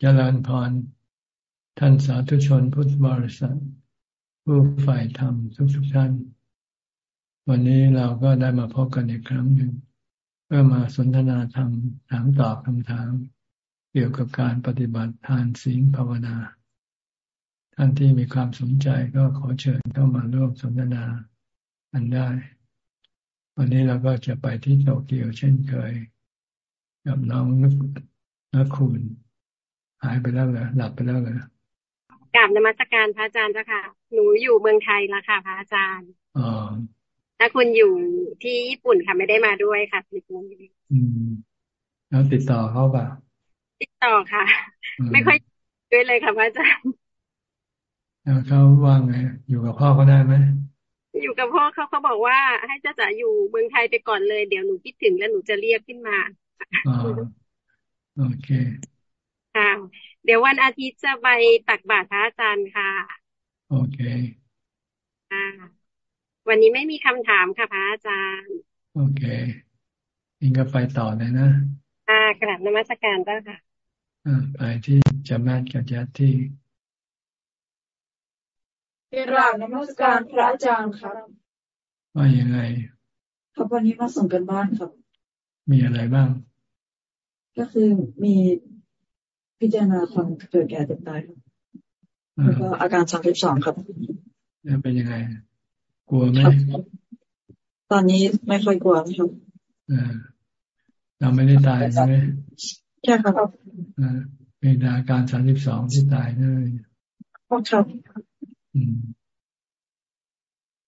เจริญพร ท่านสาธุชนพุทธบริษัท ผู้ฝ่ายธรรมทุกทุกท่าน วันนี้เราก็ได้มาพบกันอีกครั้งหนึ่ง เพื่อมาสนทนาธรรมถามตอบคำถาม เกี่ยวกับการปฏิบัติทานศีลภาวนา ท่านที่มีความสนใจก็ขอเชิญเข้ามาร่วมสนทนาอันได้ วันนี้เราก็จะไปที่โตเกียวเช่นเคย กับน้องนึกนักคุณ หายไปแล้วเหรอหลับไปแล้วเหรอกราบนมัสการพระอาจารย์เจ้าค่ะ หนูอยู่เมืองไทยแล้วค่ะพระอาจารย์อ๋อถ้าคุณอยู่ที่ญี่ปุ่นค่ะไม่ได้มาด้วยค่ะติดมืออืม แล้วติดต่อเขาป่ะ ติดต่อค่ะ ไม่ค่อยด้วยเลยค่ะพระอาจารย์แล้วเขาว่างไง อยู่กับพ่อเขาได้ไหมอยู่กับพ่อเขาเขาบอกว่าให้จ้าจ๋าอยู่เมืองไทยไปก่อนเลย เดี๋ยวหนูคิดถึงแล้วหนูจะเรียกขึ้นมาอ๋อโอเค ค่ะ เดี๋ยววันอาทิตย์จะไปตักบาตรพระอาจารย์ค่ะ โอเคอ่าวันนี้ไม่มีคำถามค่ะพระอาจารย์ โอเคอิงก็ไปต่อเลยนะอ่ากราบนมัสการเจ้าค่ะอ่าไปที่จามากับยัตที่กราบนมัสการพระอาจารย์ครับว่ายังไงครับวันนี้มาส่งกันบ้านครับ มีอะไรบ้าง ก็คือมี พิจารณาความเกิดแก่เจ็บตายครับแล้วก็อาการสามสิบสองครับแล้วเป็นยังไง กลัวไหมตอนนี้ไม่ค่อยกลัวครับเราไม่ได้ตายใช่ไหมใช่ครับเป็นอาการสามสิบสองที่ตายนั่นเลยครับอืม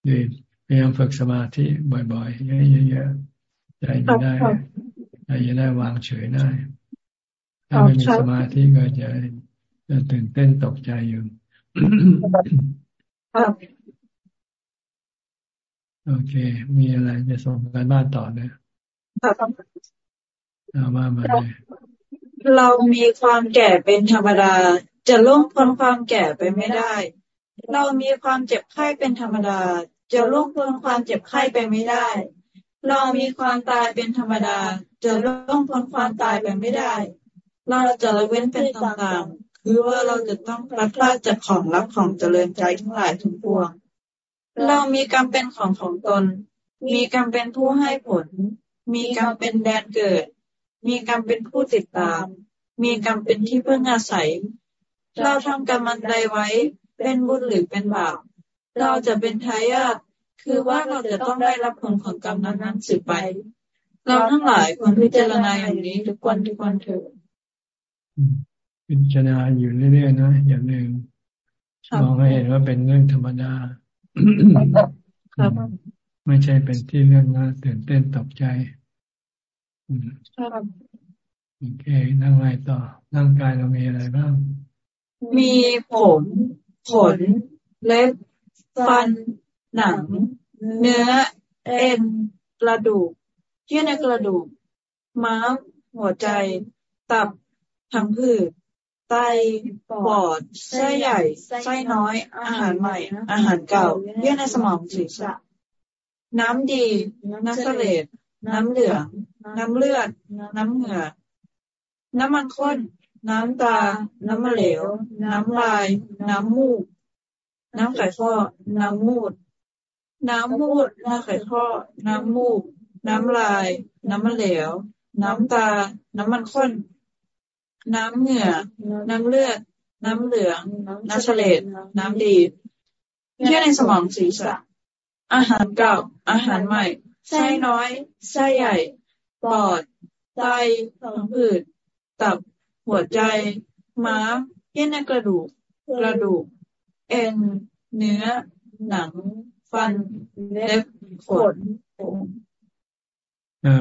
ดีพยายามฝึกสมาธิบ่อยๆเยอะๆใจจะได้ใจจะได้วางเฉยได้ ถ้าไม่มีสมาธิก็จะจะตื่นเต้นตกใจอยู่โอเค มีอะไรจะส่งกันบ้านต่อเนี่ยเอามามาเลยเรามีความแก่เป็นธรรมดา จะล่วงพ้นความแก่ไปไม่ได้ เรามีความเจ็บไข้เป็นธรรมดา จะล่วงพ้นความเจ็บไข้ไปไม่ได้ เรามีความตายเป็นธรรมดา จะล่วงพ้นความตายไปไม่ได้ เราจะละเว้นเป็นต่างๆ คือว่าเราจะต้องพลัดพรากจากของรับของเจริญใจทั้งหลายทั้งปวง เรามีกรรมเป็นของของตน มีกรรมเป็นผู้ให้ผล มีกรรมเป็นแดนเกิด มีกรรมเป็นผู้ติดตาม มีกรรมเป็นที่เพื่ออาศัย เราทำกรรมใดไว้ เป็นบุญหรือเป็นบาป เราจะเป็นทายาทคือว่าเราจะต้องได้รับผลของกรรมนั้นๆสืบไป เราทั้งหลายควรพิจารณาอย่างนี้ทุกวันทุกวันเถิด พิจารณาอยู่เรื่อยๆนะอย่างหนึ่งมองให้เห็นว่าเป็นเรื่องธรรมดาไม่ใช่เป็นที่เรื่องน่าตื่นเต้นตกใจโอเค นั่งไรต่อร่างกายเรามีอะไรบ้าง มีผมขนเล็บฟัน หนัง เนื้อ เอ็น กระดูก เยื่อในกระดูก ม้าม หัวใจ ตับ ทั้งผืดไตปอดไส้ใหญ่ไส้น้อย อาหารใหม่ อาหารเก่าเยื่อในสมองศีรษะน้ำดี น้ำเสลดน้ำเหลือง น้ำเลือด น้ำเหงื่อ น้ำมันข้น น้ำตา น้ำมะเหลว น้ำลาย น้ำมูก น้ำไข่ข้อ น้ำมูด น้ำมูด น้ำไข่ข้อ น้ำมูก น้ำลาย น้ำมะเหลว น้ำตา น้ำมันข้น น้ำเหงื่อ น้ำเลือด น้ำเหลือง น้ำเสลดน้ำดีเยื่อในสมองศีรษะ อาหารเก่า อาหารใหม่ ไส้น้อย ไส้ใหญ่ ปอด ไตท้องผืด ตับ หัวใจ ม้ามเยื่อในกระดูก กระดูก เอ็น เนื้อ หนัง ฟัน เล็บ ขนผม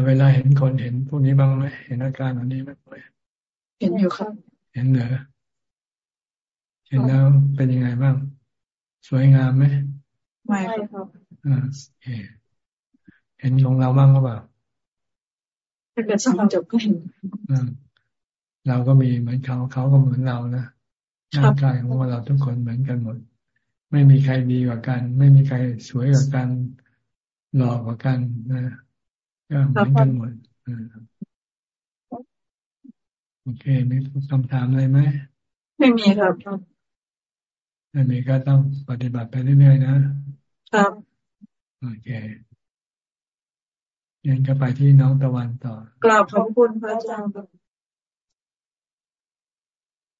เวลาเห็นคนเห็นพวกนี้บ้างไหมเห็นอาการเหล่านี้ไหม เห็นอยู่ครับเห็นเหรอเห็นแล้วเป็นยังไงบ้าง สวยงามไหมไม่ครับอ่าเห็นของเราบ้างหรือเปล่าถ้าเกิดสองจบก็เห็นเราก็มีเหมือนเขาเขาก็เหมือนเรานะร่างกายของเราทุกคนเหมือนกันหมด ไม่มีใครดีกว่ากัน ไม่มีใครสวยกว่ากันหล่อกว่ากันนะก็เหมือนกันหมด โอเค มีคำถามอะไรไหม ไม่มีครับไม่มีก็ต้องปฏิบัติไปเรื่อยๆนะ ครับ โอเคยังก็ไปที่น้องตะวันต่อกราบขอบคุณพระอาจารย์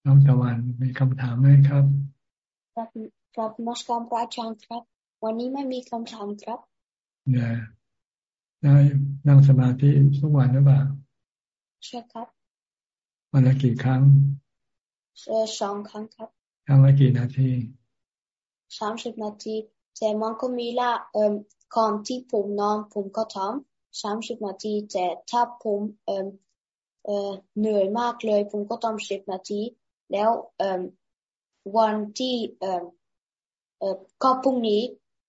น้องตะวันมีคำถามไหมครับ ครับครับนมัสการพระอาจารย์ครับ วันนี้ไม่มีคำถามครับเนี่ยได้นั่งสมาธิทุกวันหรือเปล่าใช่ครับ วันละกี่ครั้งสองครั้งครับครั้งละกี่นาทีสามสิบนาทีแต่มันก็มีละเอ่อก่อนที่ผมนอนผมก็ทำสามสิบนาทีแต่ถ้าผมเอ่อเอ่อเหนื่อยมากเลย ผมก็ทำสิบนาที แล้วเอ่อวันที่เอ่อเอ่อก็พรุ่งนี้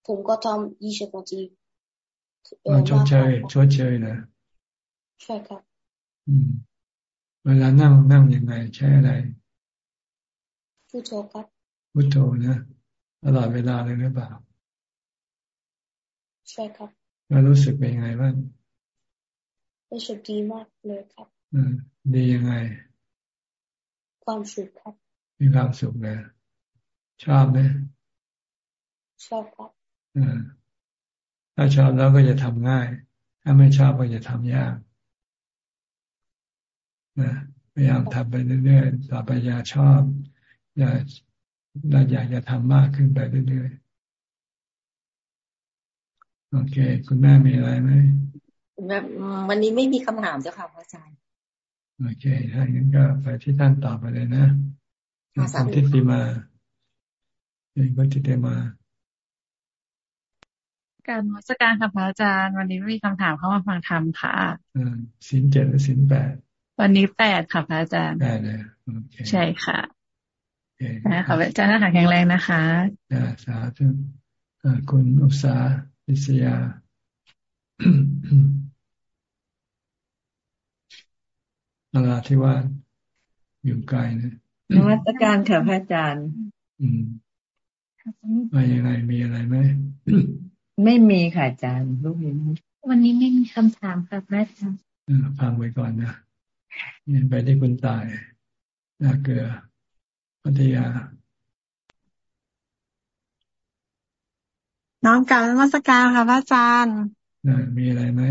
ผมก็ทำยี่สิบนาทีชดเชยชดเชยนะใช่ครับ อืม เวลานั่งนั่งยังไง ใช้อะไรพุทโธครับพุทโธนะตลอดเวลาเลยหรือเปล่าใช่ครับแล้วรู้สึกเป็นยังไงบ้างรู้สึกดีมากเลยครับอืมดียังไง ความสุขครับ มีความสุขเลยชอบไหมชอบครับอืมถ้าชอบแล้วก็จะทำง่าย ถ้าไม่ชอบก็จะทำยากนะ พยายามทำไปเรื่อยๆต่อไปอย่าชอบอย่าเราอยากจะทำมากขึ้นไปเรื่อยๆ โอเค คุณแม่มีอะไรไหมแบบวันนี้ไม่มีคำถามเจ้าค่ะพระอาจารย์ โอเค ถ้าอย่างนั้นก็ไปที่ท่านต่อไปเลยนะคุณทิติมาเป็นคุณทิติมา การมัสการค่ะพระอาจารย์ วันนี้ไม่มีคำถามเข้ามาฟังธรรมค่ะอ่าสินเจ็ดหรือสินแปด วันนี้แปดค่ะพระอาจารย์แปดเลยใช่ค่ะนะขอพระอาจารย์นะคะแข็งแรงนะคะสาธุคุณอุษาวิศยานาราธิวาสอยู่ไกลนะนวัตการค่ะพระอาจารย์ อืมมายังไงมีอะไรไหมไม่มีค่ะอาจารย์ลูกนี้วันนี้ไม่มีคำถามค่ะพระอาจารย์ฟังไว้ก่อนนะ เงินไปที่คุณตายนาเกลือพัทยา น้องการมาสการค่ะพระอาจารย์มีอะไรไหม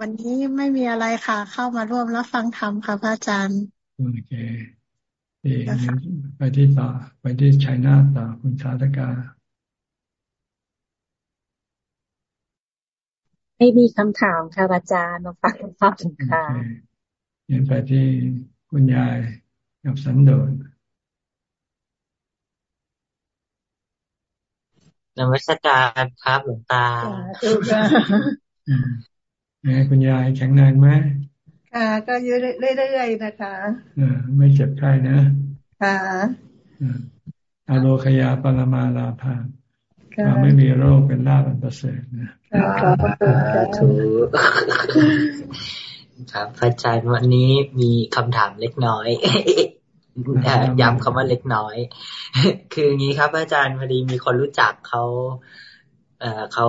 วันนี้ไม่มีอะไรค่ะ เข้ามาร่วมรับฟังธรรมค่ะพระอาจารย์โอเคดีไปที่ต่อ ไปที่ชัยนาต่อคุณชาตกาไม่มีคำถามค่ะอาจารย์มาฟังฟังค่ะ ยังไปที่คุณยายกับสันโดษนมัสการครับหลวงตาไงคุณยายแข็งแรงไหมค่ะก็เรื่อยๆนะคะไม่เจ็บไข้นะ ค่ะอาโลคยาปรมาลาภาเราไม่มีโรคเป็นลาบันประเสริฐนะถูกค รับพระอาจารย์วันนี้มีคำถามเล็กน้อยย้ำคำว่าเล็กน้อย คืองี้ครับอาจารย์พอดีมีคนรู้จักเขาเอเขา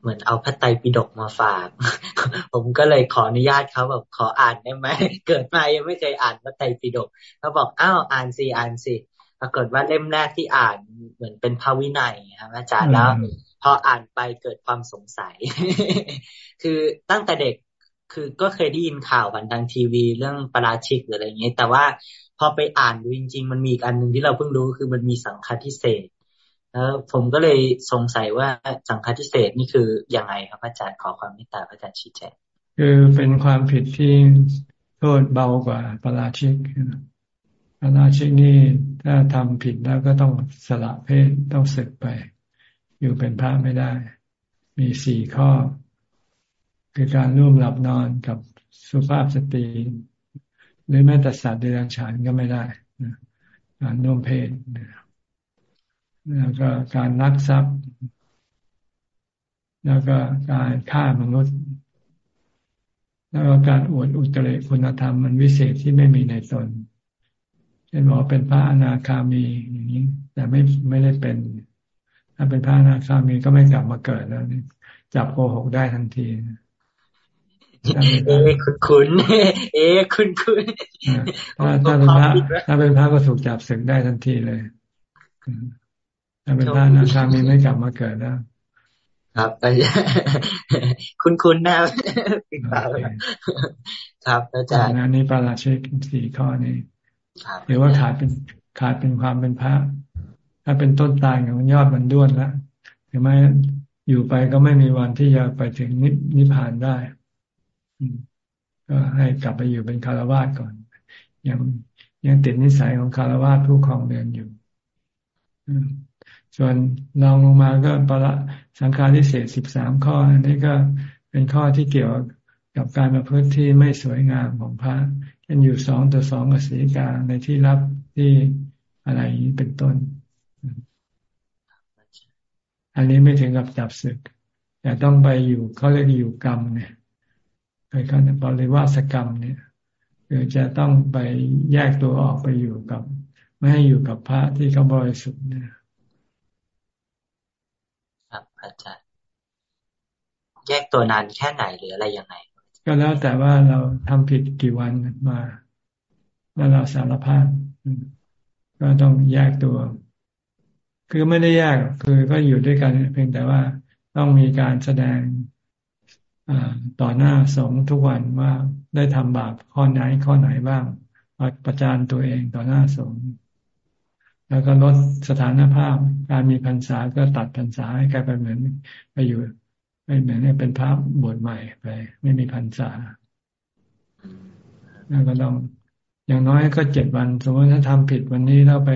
เหมือนเอาพระไตรปิฎกมาฝาก ผมก็เลยขออนุญาตเขาแบบขออ่านได้ไหมเกิดมายังไม่เคยอ่านพระไตรปิฎกเขาบอกอ้าวอ่านสิอ่านสิปรากฏว่าเล่มแรกที่อ่านเหมือนเป็นพระวินัยครับอาจารย์แล้วพออ่านไปเกิดความสงสัย คือตั้งแต่เด็ก คือก็เคยได้ยินข่าวกันทางทีวีเรื่องปราชิกหรืออะไรอย่างเงี้ยแต่ว่าพอไปอ่านดูจริง ๆ มันมีอีกอันหนึ่งที่เราเพิ่งรู้คือมันมีสังฆทิเศษแล้วผมก็เลยสงสัยว่าสังฆทิเศษนี่คือยังไงครับอาจารย์ขอความเมตตาอาจารย์ชี้แจงคือเป็นความผิดที่โทษเบากว่าปราชิกปราชิกนี่ถ้าทำผิดแล้วก็ต้องสละเพศต้องศึกไป อยู่เป็นพระไม่ได้ มีสี่ข้อ คือการร่วมหลับนอนกับสุภาพสตรี หรือแม้แต่สัตว์เดรัจฉานก็ไม่ได้การร่วมเพศแล้วก็การลักทรัพย์ แล้วก็การฆ่ามนุษย์ แล้วก็การอวดอุตริคุณธรรมมันวิเศษที่ไม่มีในตนเช่นบอกเป็นพระอนาคามีอย่างนี้ แต่ไม่ไม่ได้เป็น ถ้าเป็นพระอนาคามีก็ไม่กลับมาเกิดแล้วจับโกหกได้ทันที เอ๊คุณคุณเอ๊คุณคุณถ้าถ้าเป็นพระถ้าเป็นพระก็ถูกจับศึกได้ทันทีเลยถ้าเป็นพระนาคามีไม่กลับมาเกิดแล้วครับคุณคุณนะครับอาจารย์นี้ปาราชิกสี่ข้อนี้หรือว่าขาดเป็นขาดเป็นความเป็นพระ ถ้าเป็นต้นตายของยอดมันด้วนแล้วถึงแม้อยู่ไปก็ไม่มีวันที่จะไปถึงนิพพานได้ ก็ให้กลับไปอยู่เป็นคารวาสก่อน ยังยังติดนิสัยของคารวาสผู้ครองเรือนอยู่ส่วนลองลงมาก็ประสังฆาทิเศษสิบสามข้อ อันนี้ก็เป็นข้อที่เกี่ยวกับการประพฤติที่ไม่สวยงามของพระเช่นอยู่สองต่อสองกับศีกาในที่รับที่อะไรนี้เป็นต้น อันนี้ไม่ถึงกับจับศึก แต่ต้องไปอยู่เขาเรียกอยู่กรรมเนี่ย ไปเขาบริวาสกรรมเนี่ยคือจะต้องไปแยกตัวออกไปอยู่กับ ไม่ให้อยู่กับพระที่เขาบริสุทธิ์เนี่ยครับอาจารย์แยกตัวนานแค่ไหนหรืออะไรยังไง ก็แล้วแต่ว่าเราทำผิดกี่วันมาแล้วเราสารภาพก็ต้องแยกตัว คือไม่ได้แยกคือก็อยู่ด้วยกันเพียงแต่ว่าต้องมีการแสดง ต่อหน้าสงฆ์ทุกวันว่าได้ทำบาปข้อไหนข้อไหนบ้างประจานตัวเองต่อหน้าสงฆ์แล้วก็ลดสถานภาพ การมีพรรษาก็ตัดพรรษาให้กลายเป็นเหมือนไปอยู่ไม่เหมือนเป็นพระบวชใหม่ไป ไม่มีพรรษา แล้วก็ต้องอย่างน้อยก็เจ็ดวัน สมมติถ้าทำผิดวันนี้แล้วไป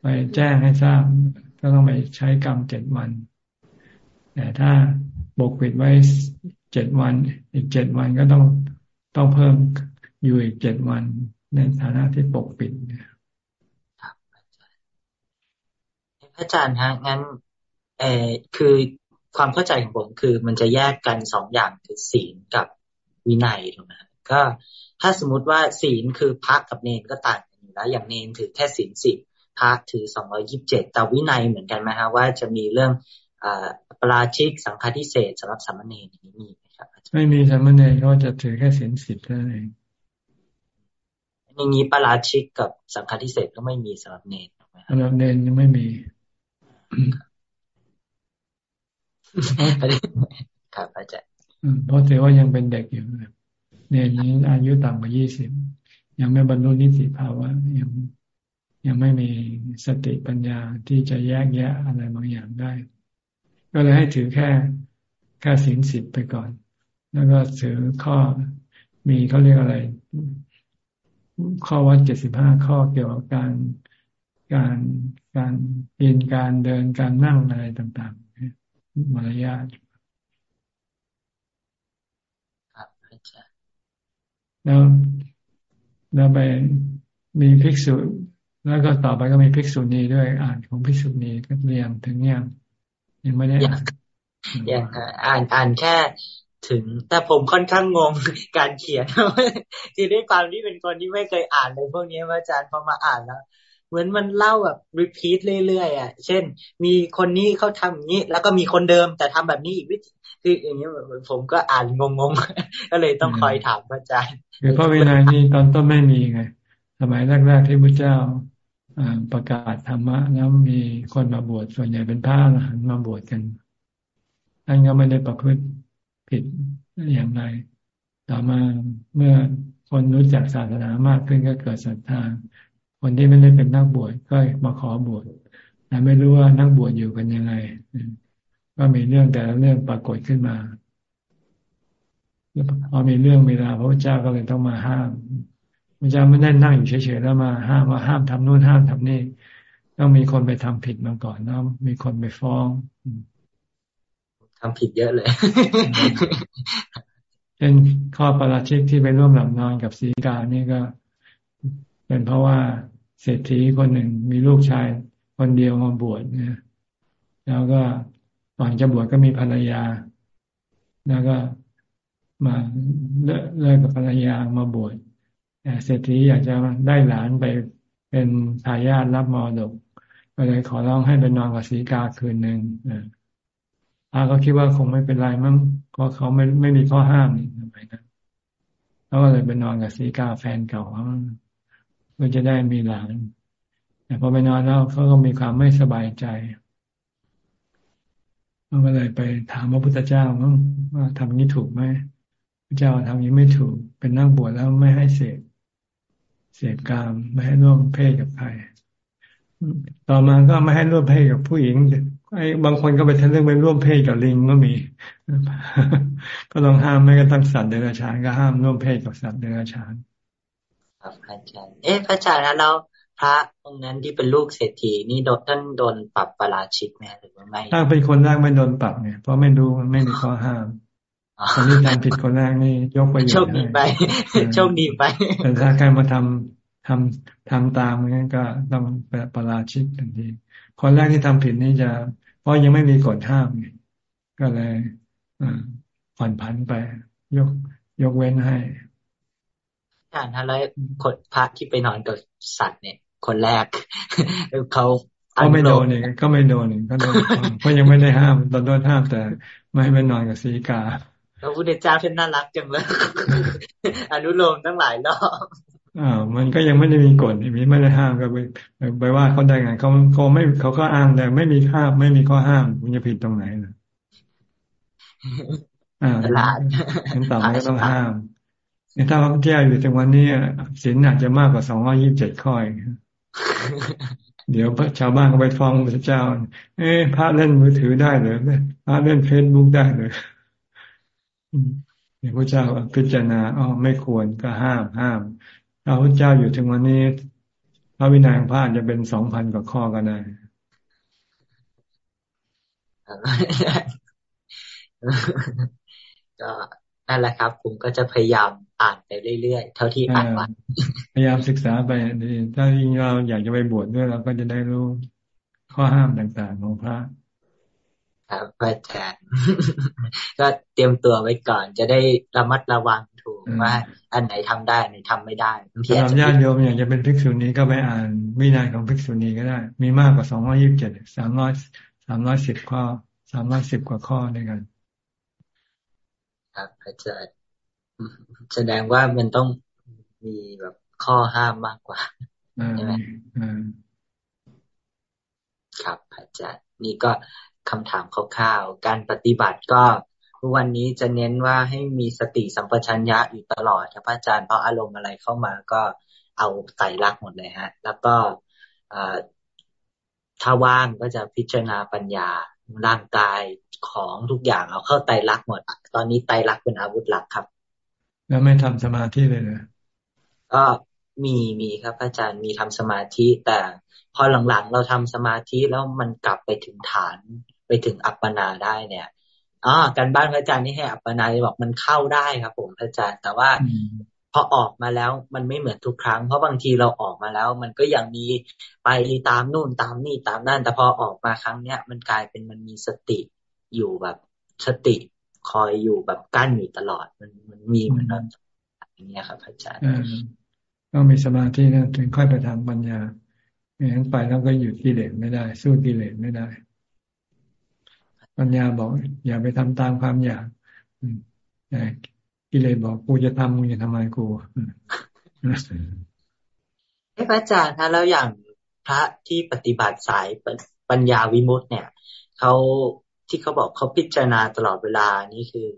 ไปแจ้งให้ทราบ ก็ต้องไปใช้กรรมเจ็ดวัน แต่ถ้าบกปิดไว้ เจ็ดวัน อีกเจ็ดวันก็ต้องต้องเพิ่มอยู่อีกเจ็ดวันในฐานะที่ปกปิดเนี่ยอาจารย์ฮะงั้นเออคือความเข้าใจของผมคือมันจะแยกกันสองอย่างคือศีลกับวินัยถูกไหมก็ถ้าสมมติว่าศีลคือพระกับเนนก็ต่างกันอยู่แล้วอย่างเนนถือแค่ศีลสิบพระถือสองร้อยิบเจ็ดแต่วินัยเหมือนกันไหมฮะว่าจะมีเรื่องอปราชิกสังฆาทิเศษสำหรับสามเณรอย่างนี้มี ไหมครับไม่มีสามเณรก็จะถือแค่ศีลสิบเท่านั้นเองอย่างนี้ปราชิกกับสังฆาทิเศษก็ไม่มีสำหรับเนรสำหรับเนรยังไม่มีครับอาจารย์เพราะถือว่ายังเป็นเด็กอยู่เนี่ยนี้อายุต่ำกว่ายี่สิบยังไม่บรรลุนิติภาวะยังยังไม่มีสติปัญญาที่จะแยกแยะอะไรบางอย่างได้ ก็เลยให้ถือแค่แค่สินสิบไปก่อน แล้วก็ถือข้อมีเขาเรียกอะไร ข้อวัดเจ็ดสิบห้าข้อเกี่ยวกับการการการปีนการเดินการนั่งอะไรต่างๆมารยาทครับอาจารย์แล้วแล้วไปมีภิกษุแล้วก็ต่อไปก็มีภิกษุณีด้วยอ่านของภิกษุณีก็เรียงถึงยังยังไม่ได้อ่านยังอ่านอ่านแค่ ถึง แต่ผมค่อนข้างงงการเขียนที่ได้ความที่เป็นคนที่ไม่เคยอ่านเลยพวกนี้อาจารย์พอมาอ่านแล้วเหมือนมันเล่าแบบรีพีทเรื่อยๆอะ เช่น มีคนนี้เขาทำอย่างนี้ แล้วก็มีคนเดิมแต่ทำแบบนี้อีกวิธีคืออย่างนี้ผมก็อ่านงงๆ ก็เลยต้องคอยถามอาจารย์คือพระวินัยนี่ตอนต้นไม่มีไง สมัยแรกๆที่พระเจ้าประกาศธรรมะแล้วมีคนมาบวชส่วนใหญ่เป็นพระอรหันต์มาบวชกันท่านก็ไม่ได้ประพฤติ ผิดอย่างไร ต่อมาเมื่อคนรู้จักศาสนามากขึ้นก็เกิดศรัทธา คนที่ไม่ได้เป็นนักบวชก็มาขอบวชแต่ไม่รู้ว่านักบวชอยู่กันยังไง ก็มีเรื่องแต่ละเรื่องปรากฏขึ้นมาพอมีเรื่องมีราพระเจ้าก็เลยต้องมาห้ามพระเจ้าไม่ได้นั่งอยู่เฉยๆแล้วมาห้ามว่าห้ามทำนู่นห้ามทำนี่ต้องมีคนไปทำผิดมาก่อนแล้วมีคนไปฟ้อง ทำผิดเยอะเลยเช่นข้อประราชิกที่ไปร่วมหลับนอนกับสีกานี่ก็ เป็นเพราะว่าเศรษฐีคนหนึ่งมีลูกชายคนเดียวมาบวชนะแล้วก็ก่อนจะบวชก็มีภรรยา แล้วก็มาเลิกเลิกกับภรรยามาบวชแต่เศรษฐีอยากจะได้หลานไปเป็นทายาทรับมรดก ก็เลยขอร้องให้ไปนอนกับสีกาคืนหนึ่ง อาก็คิดว่าคงไม่เป็นไรมั้งเพราะเขาไม่ไม่มีข้อห้ามนี่ทำไมนะเขาก็เลยไปนอนกับสีกาแฟนเก่าเขาเพื่อจะได้มีหลานแต่พอไปนอนแล้วเขาก็มีความไม่สบายใจเขาก็เลยไปถามพระพุทธเจ้าว่าทำนี้ถูกไหมพระเจ้าทำนี้ไม่ถูก เป็นนั่งบวชแล้วไม่ให้เสพเสพกามไม่ให้ร่วมเพศกับใครต่อมาก็ไม่ให้ร่วมเพศกับผู้หญิง ไอ้บางคนก็ไปทะเรื่องไปร่วมเพศกับลิงก็มี ก็ต้องห้ามไม่กระทั่งสัตว์เดรัจฉานก็ห้ามร่วมเพศกับสัตว์เดรัจฉานครับอาจารย์ เอ๊ะพระอาจารย์แล้วพระองค์นั้นที่เป็นลูกเศรษฐีนี่โดนท่านโดนปรับประราชิกไหมหรือว่าไม่ถ้าเป็นคนแรกไม่โดนปรับเนี่ยเพราะไม่ดูมันไม่มีข้อห้ามคนที่ทำผิดคนแรกนี่ยกไปโชคดีไปโชคดีไปแต่ถ้าใครมาทำทำทำตามงั้นก็ต้องประราชิกทันทีคนแรกที่ทำผิดนี่จะ เพราะยังไม่มีกฎห้ามก็เลยผ่อนผันไป ยก ยกเว้นให้อาจารย์ถ้าแล้วคนพระที่ไปนอนกับสัตว์เนี่ย คนแรกเขาก็ไม่โดนเองก็ไม่โดนเองก็โดนเพราะยังไม่ได้ห้ามตอนโดนห้ามแต่ไม่ให้ไปนอนกับสีกาพระพุทธเจ้าท่านน่ารักจังเลยอนุโลมตั้งหลายรอบ อ่ามันก็ยังไม่ได้มีกฎมีไม่ได้ห้ามก็ไปไปว่าเขาได้ไงเขาเขาไม่เขาก็อ้างแต่ไม่มีห้ามไม่มีข้อห้ามมันจะผิดตรงไหนนะอ่าเห็นต่อไปก็ต้องห้ามถ้าพระเจ้าอยู่ถึงวันนี้ศีลอาจจะมากกว่าสองร้อยี่สิบเจ็ดข้อเดี๋ยวชาวบ้านก็ไปฟ้องพระเจ้า เอ๊ะพระเล่นมือถือได้หรือพระเล่นเฟซบุ๊กได้หรือเดี๋ยพระเจ้าพิจารณาอ๋อไม่ควรก็ห้ามห้าม ถ้าพระเจ้าอยู่ถึงวันนี้ พระวินัยของพระจะเป็นสองพันกว่าข้อก็ได้ก็นั่นแหละครับ ผมก็จะพยายามอ่านไปเรื่อยๆ เท่าที่อ่านมาพยายามศึกษาไปดีถ้าเราอยากจะไปบวชดด้วยเราก็จะได้รู้ข้อห้ามต่างๆของพระ ครับอาจารย์ก็เตรียมตัวไว้ก่อนจะได้ระมัดระวังถูกว่า อันไหนทำได้อันไหนทำไม่ได้สำหรับญาติโยมอยากจะเป็นภิกษุณีก็ไปอ่านวินัยของภิกษุณีก็ได้ มีมากกว่าสองร้อยี่สิบเจ็ดสามร้อยสามร้อยสิบข้อสามร้อยสิบกว่าข้อด้วยกัน ครับอาจารย์แสดงว่ามันต้องมีแบบข้อห้ามมากกว่าใช่ไหมครับอาจารย์นี่ก็ คำถามคร่าวๆ การปฏิบัติก็วันนี้จะเน้นว่าให้มีสติสัมปชัญญะอยู่ตลอดครับอาจารย์เพราะอารมณ์อะไรเข้ามาก็เอาไตรลักษณ์หมดเลยฮะ แล้วก็ถ้าว่างก็จะพิจารณาปัญญาร่างกายของทุกอย่างเอาเข้าไตรลักษณ์หมด ตอนนี้ไตรลักษณ์เป็นอาวุธหลักครับ แล้วไม่ทำสมาธิเลยเลยก็มีมีครับอาจารย์มีทำสมาธิแต่พอหลังๆ เราทำสมาธิแล้วมันกลับไปถึงฐานไป ถึงอัปปนาได้เนี่ยอ๋อการบ้านพระอาจารย์นี่ให้อัปปนาบอกมันเข้าได้ครับผมพระอาจารย์ แต่ว่าพอออกมาแล้วมันไม่เหมือนทุกครั้ง เพราะบางทีเราออกมาแล้ว มันก็ยังมีไปตามนู่นตามนี่ตามนั่น แต่พอออกมาครั้งเนี้ยมันกลายเป็นมันมีสติอยู่แบบสติคอยอยู่แบบกั้นอยู่ตลอดมันมันมีเหมือนนั้นอย่างเงี้ยครับอาจารย์ต้องมีสมาธินะถึงค่อยไปทางปัญญาไม่งั้นไปแล้วก็หยุดกิเลสไม่ได้ สู้กิเลสไม่ได้ ปัญญาบอก อย่าไปทำตามความอยากแต่กิเลสบอกกูจะทำมึงจะทำไมกูพระอาจารย์ถ้าแล้วอย่างพระที่ปฏิบัติสายปัญญาวิมุตต์เนี่ยเขาที่เขาบอกเขาพิจารณาตลอดเวลานี่คือ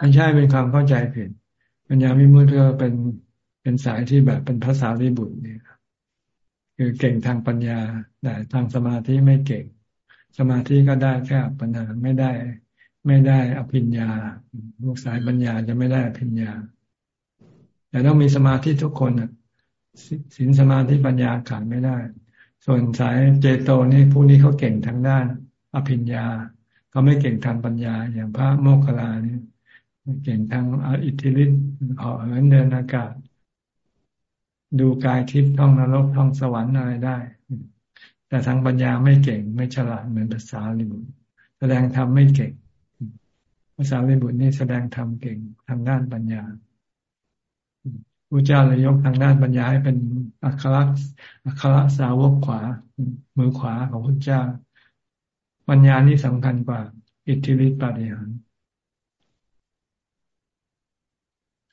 ไม่ใช่เป็นความเข้าใจผิดปัญญาวิมุตต์ก็เป็นเป็นสายที่แบบเป็นภาษาลิบุตรเนี่ยคือเก่งทางปัญญาแต่ทางสมาธิไม่เก่ง สมาธิก็ได้แค่ปัญญาไม่ได้ ไม่ได้อภิญญาลูกสายปัญญาจะไม่ได้อภิญญา แต่ต้องมีสมาธิทุกคนอะสินสมาธิปัญญาขาดไม่ได้ ส่วนสายเจโตนี่ผู้นี้เขาเก่งทางด้าน อภิญญาเขาไม่เก่งทางปัญญา อย่างพระโมคคัลลานี่เก่งทางอิทธิฤทธิ์เหาะเหินเดินอากาศ ดูกายทิพย์ท่องนรกท่องสวรรค์อะไรได้ แต่ทางปัญญาไม่เก่ง ไม่ฉลาดเหมือนภาษาลิบุตรแสดงธรรมไม่เก่งภาษาลิบุตรนี่แสดงธรรมเก่งทางด้านปัญญาพระเจ้าเลยยกทางด้านปัญญาให้เป็นอัครอัครสาวกขวา มือขวาของพระเจ้า ปัญญานี่สำคัญกว่า อิทธิฤทธิปาฏิหาริย์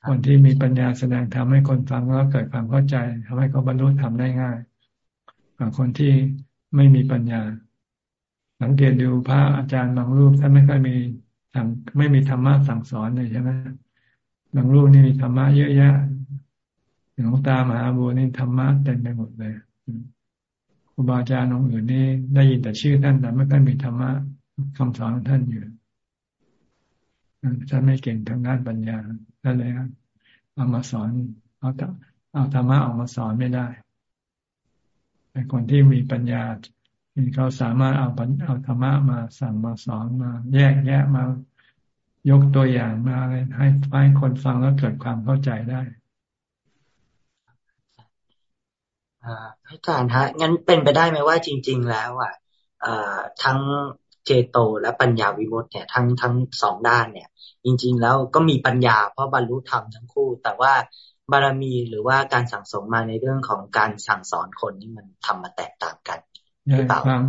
คนที่มีปัญญาแสดงทำให้คนฟังแล้วเกิดความเข้าใจทำให้เขาบรรลุธรรมได้ง่ายกว่าคนที่ ไม่มีปัญญา สังเกตดูพระอาจารย์บางรูปท่านไม่ค่อยมีสั่งไม่มีธรรมะสั่งสอนเลยใช่ไหมบางรูปนี่มีธรรมะเยอะแยะหลวงตามหาบัวนี่ธรรมะเต็มไปหมดเลยครูบาอาจารย์องค์อื่นนี่ได้ยินแต่ชื่อท่านแต่ไม่ค่อยมีธรรมะคำสอนของท่านอยู่ท่านไม่เก่งทางด้านปัญญานั่นเลยครับเอามาสอนเอาเอาธรรมะออกมาสอนไม่ได้ แต่คนที่มีปัญญาเขาสามารถเอาเอาธรรมะมาสั่งมาสอนมา แยกแยะมายกตัวอย่างมาให้ให้คนฟังแล้วเกิดความเข้าใจได้อาจารย์ฮะงั้นเป็นไปได้ไหมว่าจริง ๆ แล้วอะทั้งเจโตและปัญญาวิมุตต์เนี่ย ทั้งทั้งสองด้านเนี่ย จริง ๆ แล้วก็มีปัญญาเพราะบรรลุธรรมทั้งคู่ แต่ว่า บารมีหรือว่าการสั่งสมมาในเรื่องของการสั่งสอนคนนี่มันทำมาแตกต่างกันหรือเปล่าความ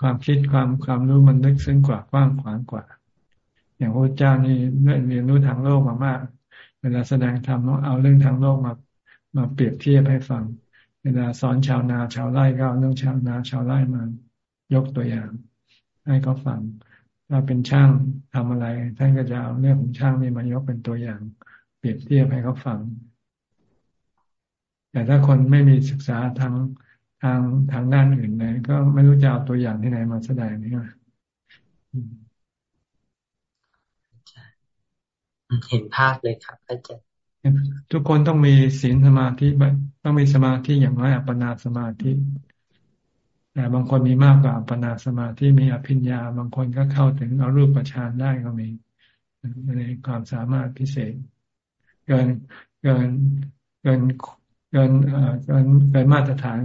ความคิดความความรู้มันลึกซึ้งกว่ากว้างขวางกว่า อย่างพระเจ้านี่เรียนรู้ทางโลกมามาก เวลาแสดงธรรมเอาเรื่องทางโลกมามาเปรียบเทียบให้ฟัง เวลาสอนชาวนาชาวไร่ก็เอาเรื่องชาวนาชาวไร่มายกตัวอย่าง ให้เขาฟังถ้าเป็นช่างทำอะไร ท่านก็จะเอาเรื่องของช่างนี่มายกเป็นตัวอย่าง เปรียบเทียบให้เขาฟัง แต่ถ้าคนไม่มีศึกษาทางทางทางด้านอื่นเลยก็ไม่รู้จะเอาตัวอย่างที่ไหนมาแสดงนี่เห็นภาพเลยครับอาจารย์ทุกคนต้องมีศีลสมาธิต้องมีสมาธิอย่างน้อยอัปปนาสมาธิแต่บางคนมีมากกว่าอัปปนาสมาธิมีอภิญญา บางคนก็เข้าถึงเอารูปประชานได้ก็มีในความสามารถพิเศษ เกินเกินเกิน เกินเอ่อเกินเกินมาตรฐาน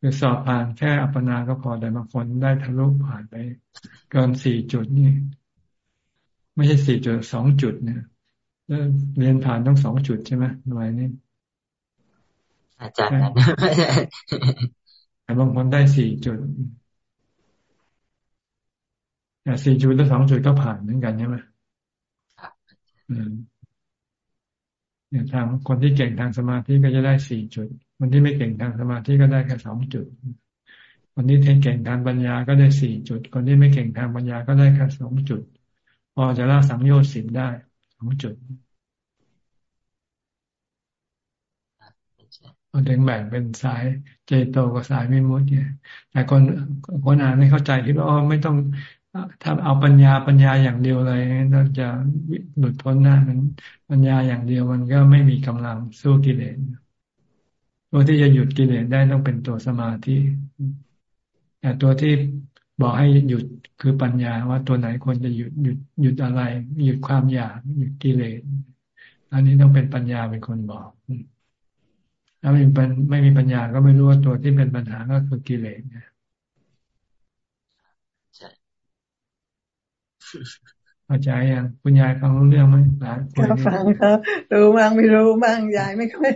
คือสอบผ่านแค่อัปปนาก็พอแต่บางคนได้ทะลุผ่านไป เกินสี่จุดนี่ไม่ใช่สี่จุดสองจุดเนี่ยเรียนผ่านต้องสองจุดใช่ไหมหน่วยนี้อาจารย์นั้นแต่บางคนได้สี่จุดแต่สี่จุดแล้วสองจุดก็ผ่านเหมือนกันใช่ไหม เนี่ยทางคนที่เก่งทางสมาธิก็จะได้สี่จุด คนที่ไม่เก่งทางสมาธิก็ได้แค่สองจุด คนที่เก่งทางปัญญาก็ได้สี่จุด คนที่ไม่เก่งทางปัญญาก็ได้แค่สองจุด พอจะละสังโยชน์สิบได้สองจุดเราถึงแบ่งเป็นสายเจโตกับสายมิมุติเนี่ยแต่คนคนอ่านไม่เข้าใจคิดว่าอ๋อไม่ต้อง ถ้าเอาปัญญาปัญญาอย่างเดียวเลยเราจะหลุดพ้นนะมันปัญญาอย่างเดียวมันก็ไม่มีกำลังสู้กิเลสตัวที่จะหยุดกิเลสได้ต้องเป็นตัวสมาธิแต่ตัวที่บอกให้หยุดคือปัญญาว่าตัวไหนควรจะหยุดหยุดหยุดอะไร หยุดความอยากหยุดกิเลสอันนี้ต้องเป็นปัญญาเป็นคนบอกถ้าไม่เป็นไม่มีปัญญาก็ไม่รู้ว่าตัวที่เป็นปัญหาก็คือกิเลสเนี่ย เข้าใจยังคุณยายฟังรู้เรื่องไหมหลานคุยฟังครับรู้บ้างไม่รู้บ้างยายไม่ค่อย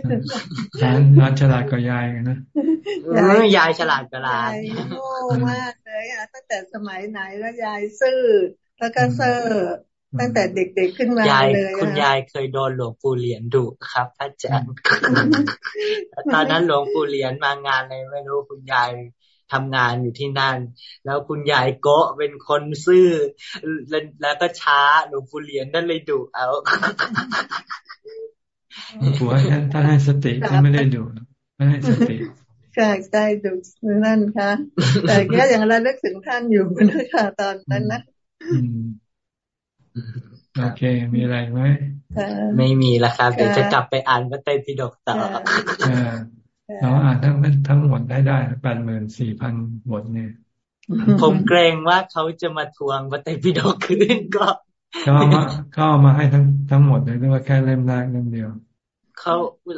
หลานหลานฉลาดกว่ายายนะยายฉลาดกว่าหลานโง่มากเลยอะตั้งแต่สมัยไหนแล้วยายซื่อแล้วก็เซอร์ตั้งแต่เด็กๆขึ้นมาเลยคุณยายเคยโดนหลวงปู่เหรียญดุครับอาจารย์ตอนนั้นหลวงปู่เหรียญมางานอะไรไม่รู้คุณยาย ทำงานอยู่ที่นั่น แล้วคุณยายโกะเป็นคนซื่อ แล้วก็ช้าหลวงปู่เหรียญนั่นเลยดุเอาหัวท่านให้สติท่านไม่ได้ดุไม่ให้สติใช่ใช่ดุนั่นค่ะ แต่แค่อย่างเราเลิกถึงท่านอยู่นะคะตอนนั้นนะโอเค มีอะไรไหมไม่มีละครับเดี๋ยวจะกลับไปอ่านพระไตรปิฎกต่อ เราอ่านทั้งทั้งหมดได้ได้แปดหมื่นสี่พันบทเนี่ย ผมเกรงว่าเขาจะมาทวงพระไตรปิฎกคืนก็เขาเอามาเขาเอามาให้ทั้งทั้งหมดเลยหรือว่าแค่เล่มแรกเล่มเดียวเขา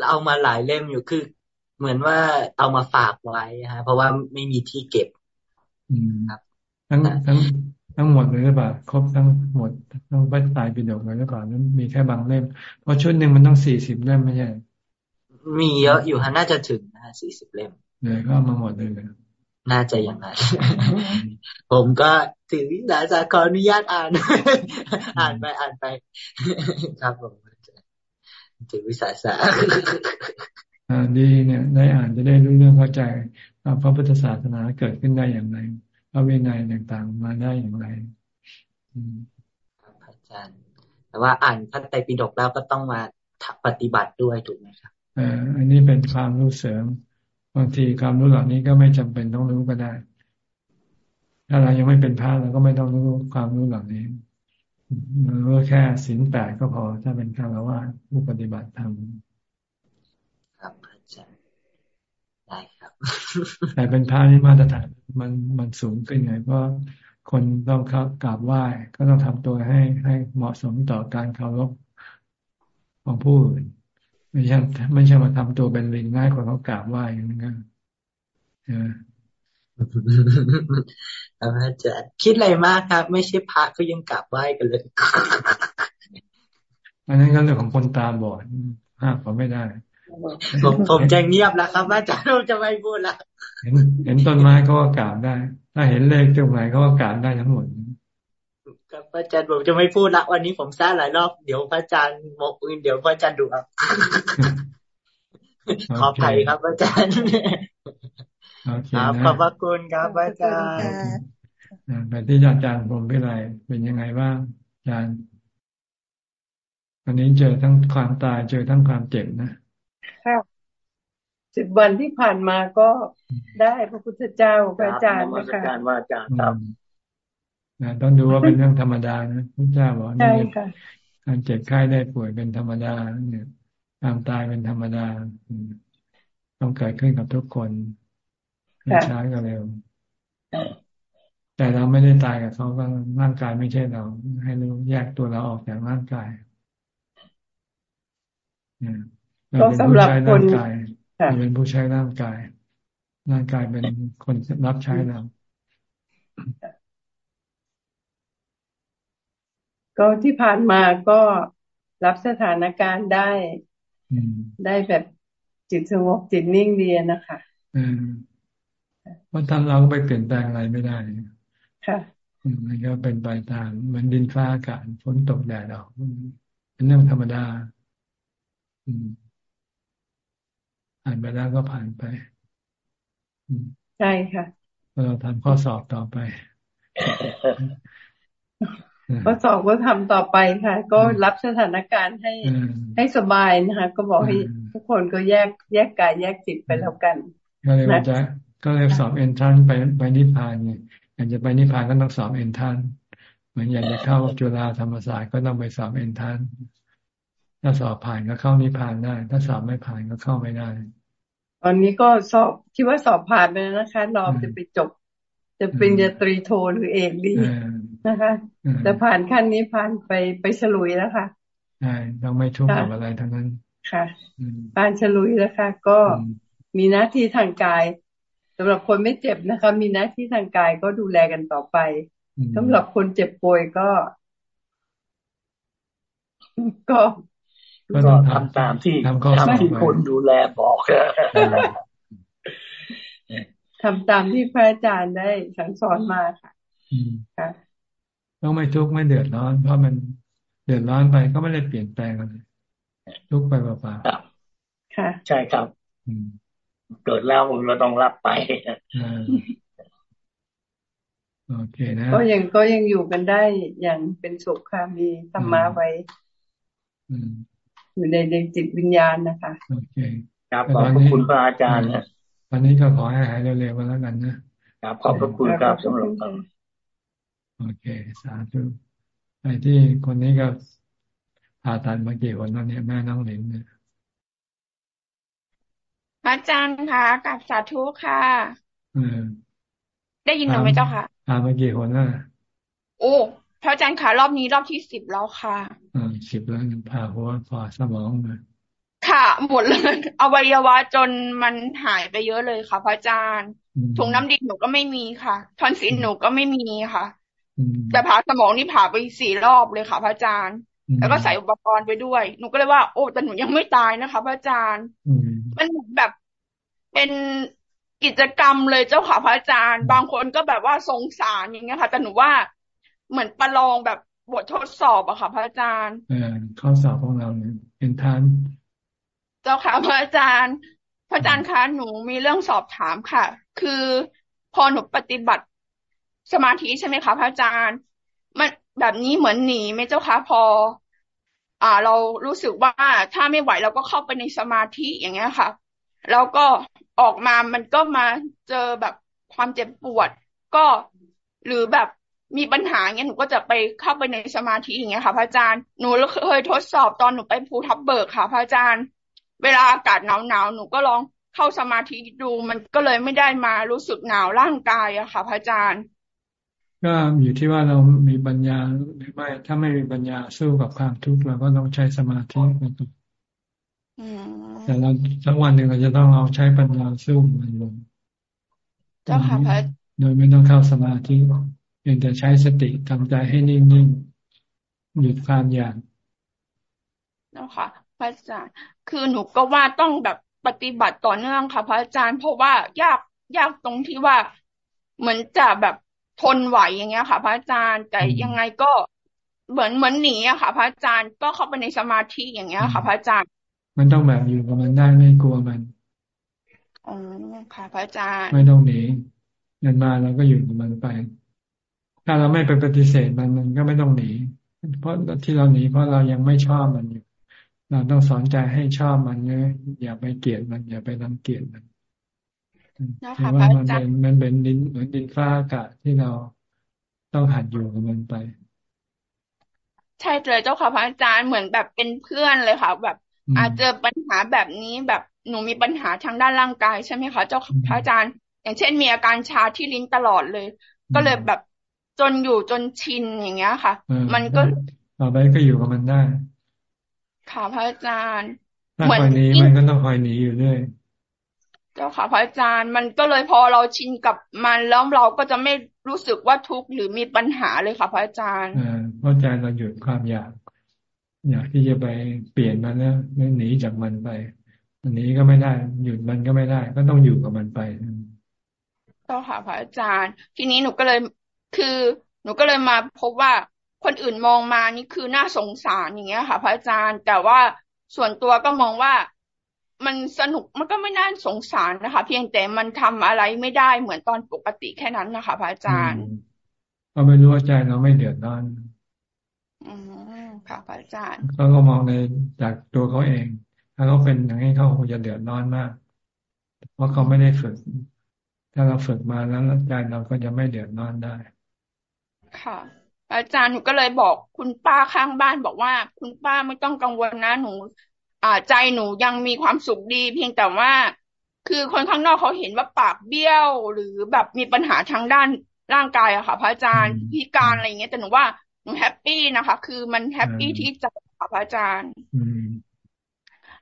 เอามาหลายเล่มอยู่คือเหมือนว่าเอามาฝากไว้ฮะเพราะว่าไม่มีที่เก็บอืมครับทั้งทั้งทั้งหมดเลยหรือเปล่าครบทั้งหมดต้องไปตายปิดกเลยหรือเปล่านั้นมีแค่บางเล่มเพราะชุดหนึ่งมันต้องสี่สิบเล่มไม่ใช่ มีเยอะอยู่ฮะน่าจะถึงนะสี่สิบเล่มเลยก็มาหมดเลยเลยน่าจะอย่างนั้น ผมก็ถือวิสาสะขออนุญาตอ่าน อ่านไปอ่านไป ครับผมถือวิสาสะอ่าดีเนี่ยได้อ่านจะได้รู้เรื่องเข้าใจว่าพระพุทธศาสนาเกิดขึ้นได้อย่างไรพระวินัยต่างๆมาได้อย่างไรครับอาจารย์ แต่ว่าอ่านพระไตรปิฎกแล้วก็ต้องมาปฏิบัติด้วยถูกไหมครับ อ่าอันนี้เป็นความรู้เสริม บางทีความรู้เหล่านี้ก็ไม่จำเป็นต้องรู้ก็ได้ ถ้าเรายังไม่เป็นพระเราก็ไม่ต้องรู้ความรู้เหล่านี้รู้แค่ศีลแปดก็พอ ถ้าเป็นคารวะผู้ปฏิบัติธรรมครับอาจารย์ได้ครับ แต่เป็นพระนี่มาตรฐานมันมันสูงขึ้นไงเพราะคนต้องเข้ากราบไหว้ก็ต้องทำตัวให้ให้เหมาะสมต่อการเคารพของผู้อื่น ไม่ใช่ไม่ใช่มาทำตัวเป็นลิงง่ายกว่าเขากราบไหว้อย่างนั้นอาจารย์คิดอะไรมากครับ ไม่ใช่พระก็ยังกราบไหว้กันเลยอันนั้นก็เรื่องของคนตาบอดห้ามเขาไม่ได้ผมผมจะเงียบแล้วครับอาจารย์ผมจะไม่พูดละเห็นเห็นต้นไม้ก็กราบได้ ถ้าเห็นเลขตรงไหนก็กราบได้ทั้งหมด ครับอาจารย์ผมจะไม่พูดละวันนี้ผมซ่าหลายรอบเดี๋ยวพระอาจารย์บอกอื่นเดี๋ยวพระอาจารย์ดูครับขอบใจครับอาจารย์ครับขอบพระคุณครับอาจารย์ไปที่อาจารย์ผมพิไรเป็นยังไงบ้างอาจารย์วันนี้เจอทั้งความตายเจอทั้งความเจ็บนะค่ะสิบวันที่ผ่านมาก็ได้พระพุทธเจ้าพระอาจารย์นะคะอาจารย์ว่าอาจารย์ครับ ต้องดูว่าเป็นเรื่องธรรมดานะพระเจ้าบอกนี่การเจ็บไข้ได้ป่วยเป็นธรรมดาเนี่ยความตายเป็นธรรมดาต้องเกิดขึ้นกับทุกคนไม่ช้าก็เร็ว แต่เราไม่ได้ตายกับเขาก็ร่างกายไม่ใช่เรา ให้รู้แยกตัวเราออกจากร่างกายเราเป็นผู้ใช้ร่างกายเราเป็นผู้ใช้ร่างกาย ร่างกายเป็นคนรับใช้เรา ก็ที่ผ่านมาก็รับสถานการณ์ได้ได้แบบจิตสงบจิตนิ่งดีนะคะเพราะท่านเราไปเปลี่ยนแปลงอะไรไม่ได้ค่ะมันก็เป็นไปตามเหมือนดินฟ้าอากาศฝนตกแดดออกเป็นเรื่องธรรมดาผ่านไปแล้วก็ผ่านไปใช่ค่ะเราทำข้อสอบต่อไป ข้อสอบก็ทำต่อไปค่ะ ก็รับสถานการณ์ให้ให้สบายนะคะ ก็บอกให้ทุกคนก็แยกแยกกายแยกจิตไปแล้วกันก็เลยจะก็เลยสอบเอนทันไปไปนิพพานไงอยากจะไปนิพพานก็ต้องสอบเอนทันเหมือนอยากจะเข้าจุฬาธรรมศาสตร์ก็ต้องไปสอบเอนทันถ้าสอบผ่านก็เข้านิพพานได้ ถ้าสอบไม่ผ่านก็เข้าไม่ได้ ตอนนี้ก็สอบคิดว่าสอบผ่านไปแล้วนะคะรอจะไปจบ จะเป็นยตรีโทหรือเอกดีนะคะ แต่ผ่านขั้นนี้ผ่านไปไปฉลุยแล้วค่ะใช่ต้องไม่ทุกข์กับอะไรทั้งนั้นค่ะผ่านฉลุยแล้วค่ะก็มีหน้าที่ทางกายสำหรับคนไม่เจ็บนะคะ มีหน้าที่ทางกายก็ดูแลกันต่อไปสำหรับคนเจ็บป่วยก็ ก็ก็ทำตามที่ทำที่คนดูแลบอกทำตามที่พระอาจารย์ได้สั่งสอนมาค่ะค่ะ ต้องไม่ทุกข์ไม่เดือดร้อน เพราะมันเดือดร้อนไปก็ไม่ได้เปลี่ยนแปลงอะไรทุกข์ไปเปล่าๆค่ะ ใช่ครับเกิดแล้วเราต้องรับไปโอเคนะก็ยังก็ยังอยู่กันได้อย่างเป็นสุขค่ะมีธรรมะไว้อยู่ในในจิตวิญญาณนะคะโอเคครับขอบคุณพระอาจารย์นะวันนี้ก็ขอให้หายเร็วๆกันแล้วกันนะครับขอบพระคุณครับสำหรับ โอเค สาธุไอ้ที่คนนี้ก็ผ่าตัดมากี่คนแล้วเนี่ยแม่น้องหลินเนี่ยอาจารย์คะกับสาธุค่ะได้ยินหรือไม่เจ้าค่ะผ่ามากี่คนแล้วโอ้พระอาจารย์คะรอบนี้รอบที่สิบแล้วค่ะอ่าสิบแล้วผ่าหัวผ่าสมองเลยค่ะ หมดเลยอวัยวะจนมันหายไปเยอะเลยค่ะ พระอาจารย์ถุงน้ำดีหนูก็ไม่มีค่ะทอนซิลหนูก็ไม่มีค่ะ แต่ผ่าสมองนี่ผ่าไปสี่รอบเลยค่ะ พระอาจารย์ แล้วก็ใส่อุปกรณ์ไปด้วย หนูก็เลยว่า โอ้แต่หนูยังไม่ตายนะคะพระอาจารย์ มันแบบเป็นกิจกรรมเลยเจ้าค่ะพระอาจารย์ บางคนก็แบบว่าสงสารอย่างเงี้ยค่ะ แต่หนูว่าเหมือนประลองแบบบททดสอบอะค่ะ พระอาจารย์เออข้อสอบของเราเนี่ยเป็นทานเจ้าค่ะพระอาจารย์ พระอาจารย์คะหนูมีเรื่องสอบถามค่ะ คือพอหนูปฏิบัติ สมาธิใช่ไหมคะพระอาจารย์ มันแบบนี้เหมือนหนีไหมเจ้าคะพอ อ่า เรารู้สึกว่าถ้าไม่ไหวเราก็เข้าไปในสมาธิอย่างเงี้ยค่ะ แล้วก็ออกมามันก็มาเจอแบบความเจ็บปวด ก็หรือแบบมีปัญหาเงี้ยหนูก็จะไปเข้าไปในสมาธิอย่างเงี้ยค่ะ พระอาจารย์หนูเคยทดสอบตอนหนูไปภูทับเบิกค่ะ พระอาจารย์ เวลาอากาศหนาวหนาวหนูก็ลองเข้าสมาธิดู มันก็เลยไม่ได้มารู้สึกหนาวร่างกายอะค่ะ พระอาจารย์ ก็อยู่ที่ว่าเรามีปัญญาหรือไม่ ถ้าไม่มีปัญญาสู้กับความทุกข์เราก็ต้องใช้สมาธิแต่เราสักวันหนึ่งเราจะต้องเอาใช้ปัญญาสู้มันลงเจ้าค่ะพระโดยไม่ต้องเข้าสมาธิเพียงแต่ใช้สติทำใจให้นิ่งๆหยุดความอยากเจ้าค่ะพระอาจารย์คือหนูก็ว่าต้องแบบปฏิบัติต่อเนื่องค่ะ พระอาจารย์เพราะว่ายากยากตรงที่ว่าเหมือนจะแบบ ทนไหวอย่างเงี้ยค่ะ พระอาจารย์แต่ยังไงก็เหมือนเหมือนหนีอะค่ะ พระอาจารย์ก็เข้าไปในสมาธิอย่างเงี้ยค่ะพระอาจารย์ มันต้องแบบอยู่กับมันได้ไม่กลัวมันอ๋อค่ะ พระอาจารย์ไม่ต้องหนีเงินมาเราก็อยู่กับมันไป ถ้าเราไม่ไปปฏิเสธมันมันก็ไม่ต้องหนี เพราะที่เราหนีเพราะเรายังไม่ชอบมันอยู่ เราต้องสอนใจให้ชอบมันเนยอย่าไปเกลียดมัน อย่าไปรังเกียจมัน ถือว่ามันเป็นมันเป็นดินเหมือนดินฟ้าอากาศที่เราต้องหัดอยู่กับมันไป ใช่เลยเจ้าค่ะพระอาจารย์เหมือนแบบเป็นเพื่อนเลยค่ะ แบบ อาจเจอปัญหาแบบนี้แบบหนูมีปัญหาทางด้านร่างกายใช่ไหมคะเจ้าพระอาจารย์ อย่างเช่นมีอาการชาที่ลิ้นตลอดเลย ก็เลยแบบจนอยู่จนชินอย่างเงี้ยค่ะ มันก็ต่อไปก็อยู่กับมันได้ ค่ะพระอาจารย์เหมือนนี้มันก็ต้องคอยหนีอยู่เรื่อย จ้าค่ะพระอาจารย์มันก็เลยพอเราชินกับมันแล้วเราก็จะไม่รู้สึกว่าทุกข์หรือมีปัญหาเลยค่ะพระอาจารย์อ่าเพราะใจเราหยุดความอยาก อยากที่จะไปเปลี่ยนมันแล้วหนีจากมันไปอันนี้ก็ไม่ได้ หยุดมันก็ไม่ได้ ก็ต้องอยู่กับมันไปเจ้าค่ะพระอาจารย์ ทีนี้หนูก็เลยคือ หนูก็เลยมาพบว่าคนอื่นมองมานี่คือน่าสงสารอย่างเงี้ยค่ะ พระอาจารย์ แต่ว่าส่วนตัวก็มองว่า มันสนุกมันก็ไม่น่าสงสารนะคะ เพียงแต่มันทำอะไรไม่ได้เหมือนตอนปกติแค่นั้นนะคะพระอาจารย์เราไม่รู้ว่าใจเราไม่เดือดร้อนอืมค่ะพระอาจารย์เขาก็มองในจากตัวเขาเอง ถ้าเขาเป็นอย่างนี้เขาคงจะเดือดร้อนมาก เพราะเขาไม่ได้ฝึก ถ้าเราฝึกมาแล้วใจเราก็จะไม่เดือดร้อนได้ ค่ะอาจารย์หนูก็เลยบอกคุณป้าข้างบ้านบอกว่า คุณป้าไม่ต้องกังวลนะหนู อ่าใจหนูยังมีความสุขดี เพียงแต่ว่า คือคนข้างนอกเขาเห็นว่าปากเบี้ยว หรือแบบมีปัญหาทางด้านร่างกายอะค่ะ พระอาจารย์พิการอะไรเงี้ยแต่หนูว่าหนู happy นะคะ คือมัน happy ที่จะค่ะพระอาจารย์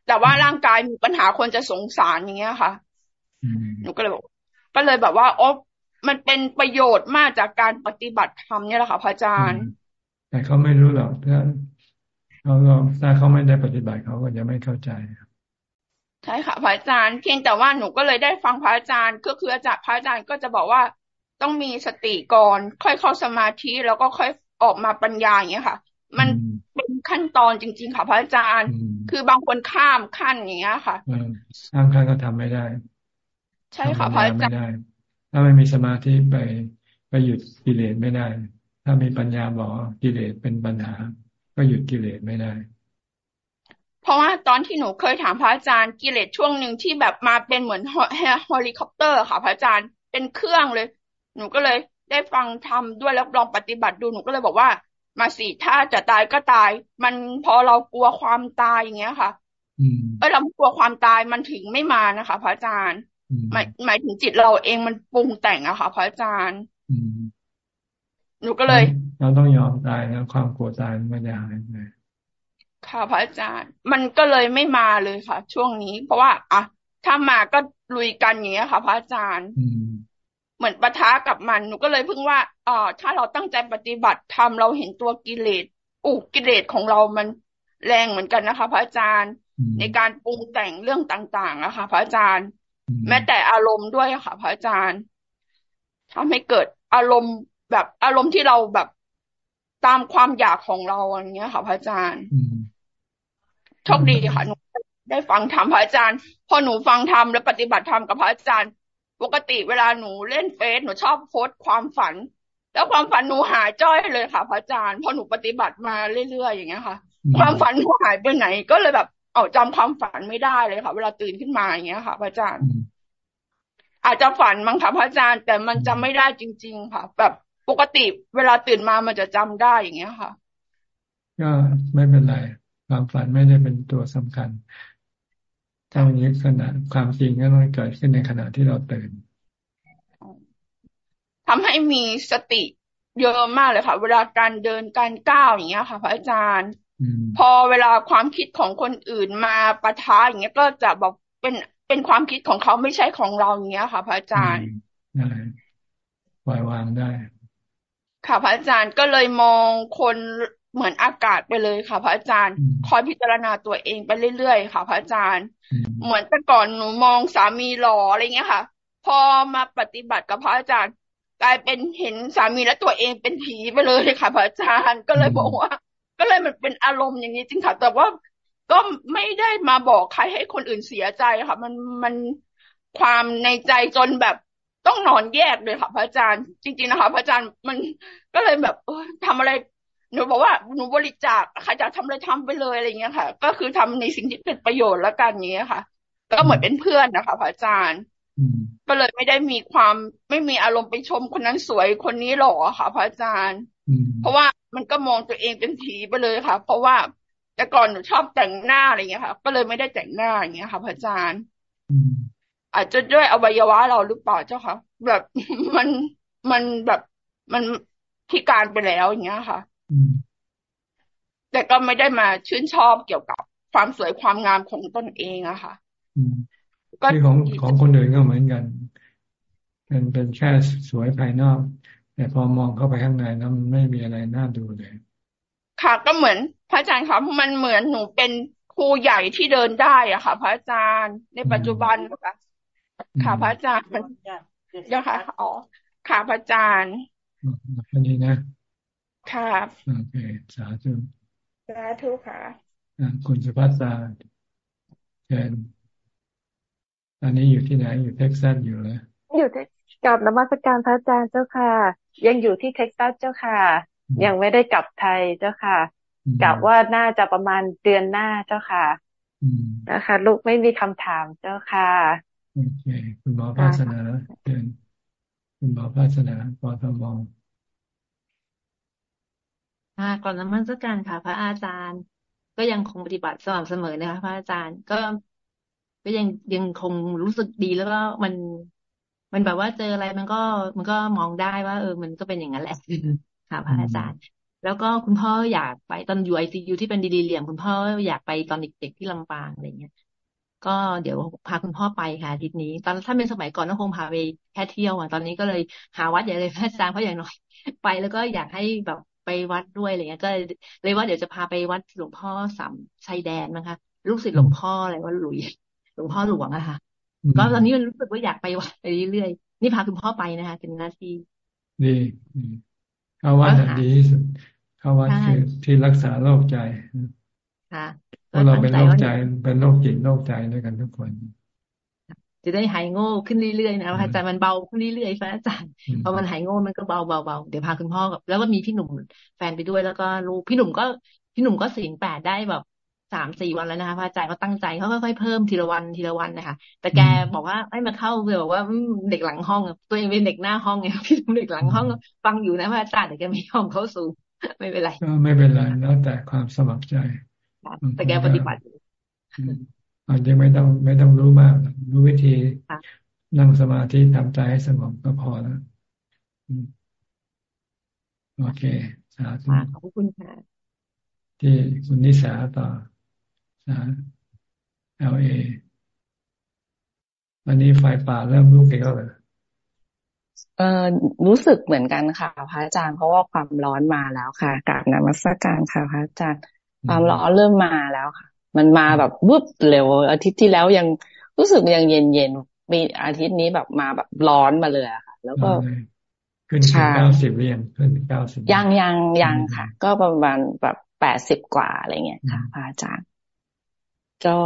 แต่ว่าร่างกายมีปัญหาคนจะสงสารอย่างเงี้ยค่ะหนูก็เลยบอกก็เลยแบบว่าอ๋อมันเป็นประโยชน์มากจากการปฏิบัติธรรมเนี่ยแหละค่ะพระอาจารย์ แต่เขาไม่รู้หรอกถ้า เขาก็ถ้าเขาไม่ได้ปฏิบัติเขาก็จะไม่เข้าใจใช่ค่ะพระอาจารย์เพียงแต่ว่าหนูก็เลยได้ฟังพระอาจารย์ ก็คืออาจารย์พระอาจารย์ก็จะบอกว่าต้องมีสติก่อน ค่อยเข้าสมาธิแล้วก็ค่อยออกมาปัญญาอย่างเงี้ยค่ะ มันเป็นขั้นตอนจริง ๆ ค่ะ พระอาจารย์ คือบางคนข้ามขั้นอย่างเงี้ยค่ะข้ามขั้นก็ทำไม่ได้ ใช่ค่ะพระอาจารย์ถ้าไม่มีสมาธิไปไปหยุดกิเลสไม่ได้ ถ้ามีปัญญาบอกกิเลสเป็นปัญหา ก็หยุดกิเลสไม่ได้ เพราะว่าตอนที่หนูเคยถามพระอาจารย์กิเลสช่วงหนึ่งที่แบบมาเป็นเหมือนเฮลิคอปเตอร์ค่ะพระอาจารย์เป็นเครื่องเลย หนูก็เลยได้ฟังธรรมด้วยแล้วลองปฏิบัติดูหนูก็เลยบอกว่า มาสิถ้าจะตายก็ตาย มันพอเรากลัวความตายอย่างเงี้ยค่ะเออเรากลัวความตายมันถึงไม่มานะคะพระอาจารย์หมายหมายถึงจิตเราเองมันปรุงแต่งอะค่ะพระอาจารย์ หนูก็เลย เราต้องยอมตายแล้วความกลัวตายไม่ได้หายไปค่ะพระอาจารย์ มันก็เลยไม่มาเลยค่ะ ช่วงนี้ เพราะว่าอะถ้ามาก็ลุยกันอย่างเงี้ยค่ะ พระอาจารย์เหมือนปะทะกับมันหนูก็เลยเพิ่งว่าอ่าถ้าเราตั้งใจปฏิบัติทำเราเห็นตัวกิเลสอุกิเลสของเรามันแรงเหมือนกันนะคะ พระอาจารย์ ในการปรุงแต่งเรื่องต่างๆนะคะพระอาจารย์ แม้แต่อารมณ์ด้วยค่ะ พระอาจารย์ทำให้เกิดอารมณ์ แบบอารมณ์ที่เราแบบตามความอยากของเราอย่างเงี้ยค่ะพระอาจารย์โชคดีค่ะหนูได้ฟังธรรมพระอาจารย์ พอหนูฟังธรรมและปฏิบัติธรรมกับพระอาจารย์ ปกติเวลาหนูเล่นเฟซหนูชอบโพสต์ความฝัน แล้วความฝันหนูหายจ้อยเลยค่ะพระอาจารย์พอหนูปฏิบัติมาเรื่อยๆอย่างเงี้ยค่ะ ความฝันหนูหายไปไหน ก็เลยแบบเอาจำความฝันไม่ได้เลยค่ะ เวลาตื่นขึ้นมาอย่างเงี้ยค่ะพระอาจารย์ อาจจะฝันมั้งค่ะพระอาจารย์ แต่มันจำไม่ได้จริง ๆ ค่ะ แบบ ปกติเวลาตื่นมามันจะจำได้อย่างเงี้ยค่ะ ก็ไม่เป็นไร ความฝันไม่ได้เป็นตัวสำคัญถ้าอย่างนี้ขณะความจริงก็ต้องเกิดขึ้นในขณะที่เราตื่นทำให้มีสติเยอะมากเลยค่ะ เวลาการเดินการก้าวอย่างเงี้ยค่ะ พระอาจารย์พอเวลาความคิดของคนอื่นมาปะทะอย่างเงี้ยก็จะบอกเป็นเป็นความคิดของเขาไม่ใช่ของเราอย่างเงี้ยค่ะ พระอาจารย์ได้ปล่อยวางได้ ค่ะพระอาจารย์ก็เลยมองคนเหมือนอากาศไปเลยค่ะ พระอาจารย์ คอยพิจารณาตัวเองไปเรื่อยๆค่ะ พระอาจารย์ เหมือนแต่ก่อนหนูมองสามีหล่ออะไรเงี้ยค่ะ พอมาปฏิบัติกับพระอาจารย์ กลายเป็นเห็นสามีและตัวเองเป็นผีไปเลยค่ะ พระอาจารย์ก็เลยบอกว่า ก็เลยมันเป็นอารมณ์อย่างนี้จริงค่ะ แต่ว่าก็ไม่ได้มาบอกใครให้คนอื่นเสียใจค่ะ มันมันความในใจจนแบบ ต้องนอนแยกเลยค่ะพระอาจารย์ จริง ๆนะคะ พระอาจารย์มันก็เลยแบบเออทำอะไรหนูบอกว่าหนูบริจาคใครจะทำอะไรทำไปเลยอะไรเงี้ยค่ะ ก็คือทำในสิ่งที่เป็นประโยชน์แล้วกันอย่างเงี้ยค่ะ ก็เหมือนเป็นเพื่อนนะคะพระอาจารย์ก็เลยไม่ได้มีความไม่มีอารมณ์ไปชมคนนั้นสวยคนนี้หล่อค่ะพระอาจารย์เพราะว่ามันก็มองตัวเองเป็นผีไปเลยค่ะ เพราะว่าแต่ก่อนหนูชอบแต่งหน้าอะไรเงี้ยค่ะ ก็เลยไม่ได้แต่งหน้าอย่างเงี้ยค่ะพระอาจารย์ อาจจะด้วยอวัยวะเราหรือเปล่าเจ้าค่ะ แบบมันมันแบบมันพิการไปแล้วอย่างเงี้ยค่ะแต่ก็ไม่ได้มาชื่นชอบเกี่ยวกับความสวยความงามของตนเองอะค่ะก็ของของคนอื่นก็เหมือนกันเป็นเป็นแค่สวยภายนอก แต่พอมองเข้าไปข้างในนั้นไม่มีอะไรน่าดูเลย ค่ะ ก็เหมือนพระอาจารย์คะมันเหมือนหนูเป็นครูใหญ่ที่เดินได้อะค่ะ พระอาจารย์ในปัจจุบันนะคะ ค่ะพระอาจารย์เดี๋ยวค่ะอ๋อค่ะพระอาจารย์แค่นี้นะค่ะโอเคสาธุสาธุค่ะคุณสุภัสสาเชิญตอนนี้อยู่ที่ไหนอยู่เท็กซัสอยู่เลยอยู่กับนมัสการพระอาจารย์เจ้าค่ะ ยังอยู่ที่เท็กซัสเจ้าค่ะ ยังไม่ได้กลับไทยเจ้าค่ะกะว่าน่าจะประมาณเดือนหน้าเจ้าค่ะนะคะ ลูกไม่มีคำถามเจ้าค่ะ โอเค คุณหมอภาสนาเชิญคุณหมอภาสนาปอทมองค่ะก่อนนมัสการค่ะ พระอาจารย์ ก็ยังคงปฏิบัติสม่ำเสมอนะคะ พระอาจารย์ก็ก็ยังยังคงรู้สึกดีแล้วก็มัน มันแบบว่าเจออะไรมันก็ มันก็มองได้ว่า เออ มันก็เป็นอย่างนั้นแหละค่ะพระอาจารย์ แล้วก็คุณพ่ออยากไปตอนอยู่ไอซียูที่เป็นดีดีเหลี่ยมคุณพ่ออยากไปตอนเด็กๆที่ลำปางอะไรเงี้ย ก็เดี๋ยวพาคุณพ่อไปค่ะอาทิตย์นี้ ตอนถ้าเป็นสมัยก่อนก็คงพาไปแค่เที่ยวอะตอนนี้ก็เลยหาวัดอย่าเลยพระอาจารย์เพราะอย่างน้อย ไปแล้วก็อยากให้แบบไปวัดด้วยอะไรเงี้ยก็เลยว่าเดี๋ยวจะพาไปวัดหลวงพ่อสามชายแดนนะคะลูกศิษย์หลวงพ่ออะไรว่าหลุยหลวงพ่อหลวงอะค่ะ ก็ตอนนี้มันรู้สึกว่าอยากไปวัดไปเรื่อยๆนี่พาคุณพ่อไปนะคะเป็นหน้าที่ดีเข้าวัดดีที่สุดเข้าวัดคือที่รักษาโรคใจค่ะ เพราะเราเป็นโรคใจเป็นโรคจิตโรคใจด้วยกันทุกคน จะได้หายโง่ขึ้นเรื่อยๆนะพระอาจารย์มันเบาขึ้นเรื่อยๆพระอาจารย์พอมันหายโง่มันก็เบาเบาๆเดี๋ยวพาคุณพ่อกับแล้วก็มีพี่หนุ่มแฟนไปด้วยแล้วก็ลูกพี่หนุ่มก็พี่หนุ่มก็สิ่งแปดได้แบบสามสี่วันแล้วนะคะพระอาจารย์เขาตั้งใจเขาค่อยๆเพิ่มทีละวันทีละวันนะคะแต่แกบอกว่าให้มาเข้าเลยบอกว่าเด็กหลังห้องตัวเองเป็นเด็กหน้าห้องไงพี่หนุ่มเด็กหลังห้องฟังอยู่นะพระอาจารย์แต่แกไม่ยอมเข้าสู่ไม่เป็นไรก็ไม่เป็นไรแล้วแต่ความสมัครใจ แต่แกปฏิบัติอาจจะไม่ต้องไม่ต้องรู้มาก รู้วิธีนั่งสมาธิทำใจให้สงบก็พอแล้วโอเคสาธุขอบคุณค่ะ ที่คุณนิสาต่อสาเอลเอวันนี้ไฟป่าเริ่มลุกอีกแล้วเหรอเออรู้สึกเหมือนกันค่ะ พระอาจารย์เพราะว่าความร้อนมาแล้วค่ะกาบนมัสการค่ะ พระอาจารย์ ความร้อนเริ่มมาแล้วค่ะ มันมาแบบวึบเร็ว อาทิตย์ที่แล้วยังรู้สึกยังเย็นเย็นมีอาทิตย์นี้แบบมาแบบร้อนมาเลยอะค่ะ แล้วก็ขึ้นถึงเก้าสิบเรียงขึ้นเก้าสิบยังยังยังค่ะ ก็ประมาณแบบแปดสิบกว่าอะไรเงี้ยค่ะพระอาจารย์ ก็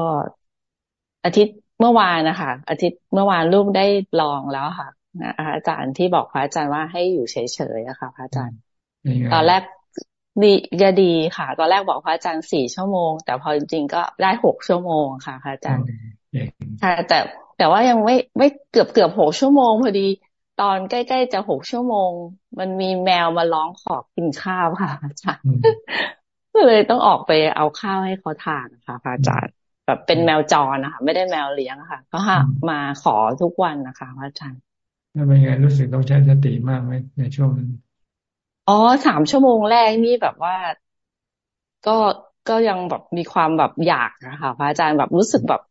อาทิตย์เมื่อวานนะคะ อาทิตย์เมื่อวานลูกได้ลองแล้วค่ะอาจารย์ที่บอกพระอาจารย์ว่าให้อยู่เฉยๆอะค่ะพระอาจารย์ ตอนแรก ดีจะดีค่ะ ตอนแรกบอกพระอาจารย์สี่ชั่วโมง แต่พอจริงๆก็ได้หกชั่วโมงค่ะพระอาจารย์ค่ะแต่แต่ว่ายังไม่ไม่เกือบเกือบหกชั่วโมงพอดี ตอนใกล้ๆจะหกชั่วโมง มันมีแมวมาร้องขอกินข้าวค่ะอาจารย์ก็เลยต้องออกไปเอาข้าวให้เขาทานค่ะพระอาจารย์แบบเป็นแมวจรนะคะ ไม่ได้แมวเลี้ยงค่ะ ก็หามาขอทุกวันนะคะพระอาจารย์แล้วเป็นไงรู้สึกต้องใช้สติมากไหมในช่วงนั้น อ๋อสามชั่วโมงแรกนี่แบบว่าก็ก็ยังแบบมีความแบบอยากนะคะพระอาจารย์แบบรู้สึกแบบ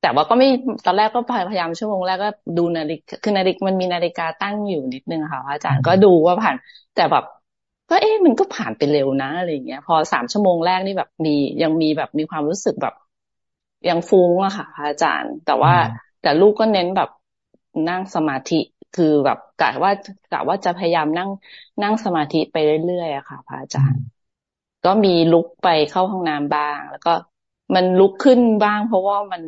แต่ว่าก็ไม่ตอนแรกก็พยายามชั่วโมงแรกก็ดูนาฬิกาคือนาฬิกามันมีนาฬิกาตั้งอยู่นิดนึงค่ะพระอาจารย์ก็ดูว่าผ่าน แต่แบบ ก็เอ๊ะมันก็ผ่านไปเร็วนะอะไรเงี้ย พอสามชั่วโมงแรกนี่แบบมียังมีแบบมีความรู้สึกแบบ ยังฟุ้งอะค่ะพระอาจารย์ แต่ว่าแต่ลูกก็เน้นแบบนั่งสมาธิคือแบบ กะว่ากะว่าจะพยายามนั่งนั่งสมาธิไปเรื่อยๆอะค่ะพระอาจารย์ ก็มีลุกไปเข้าห้องน้ำบ้าง แล้วก็มันลุกขึ้นบ้าง เพราะว่ามัน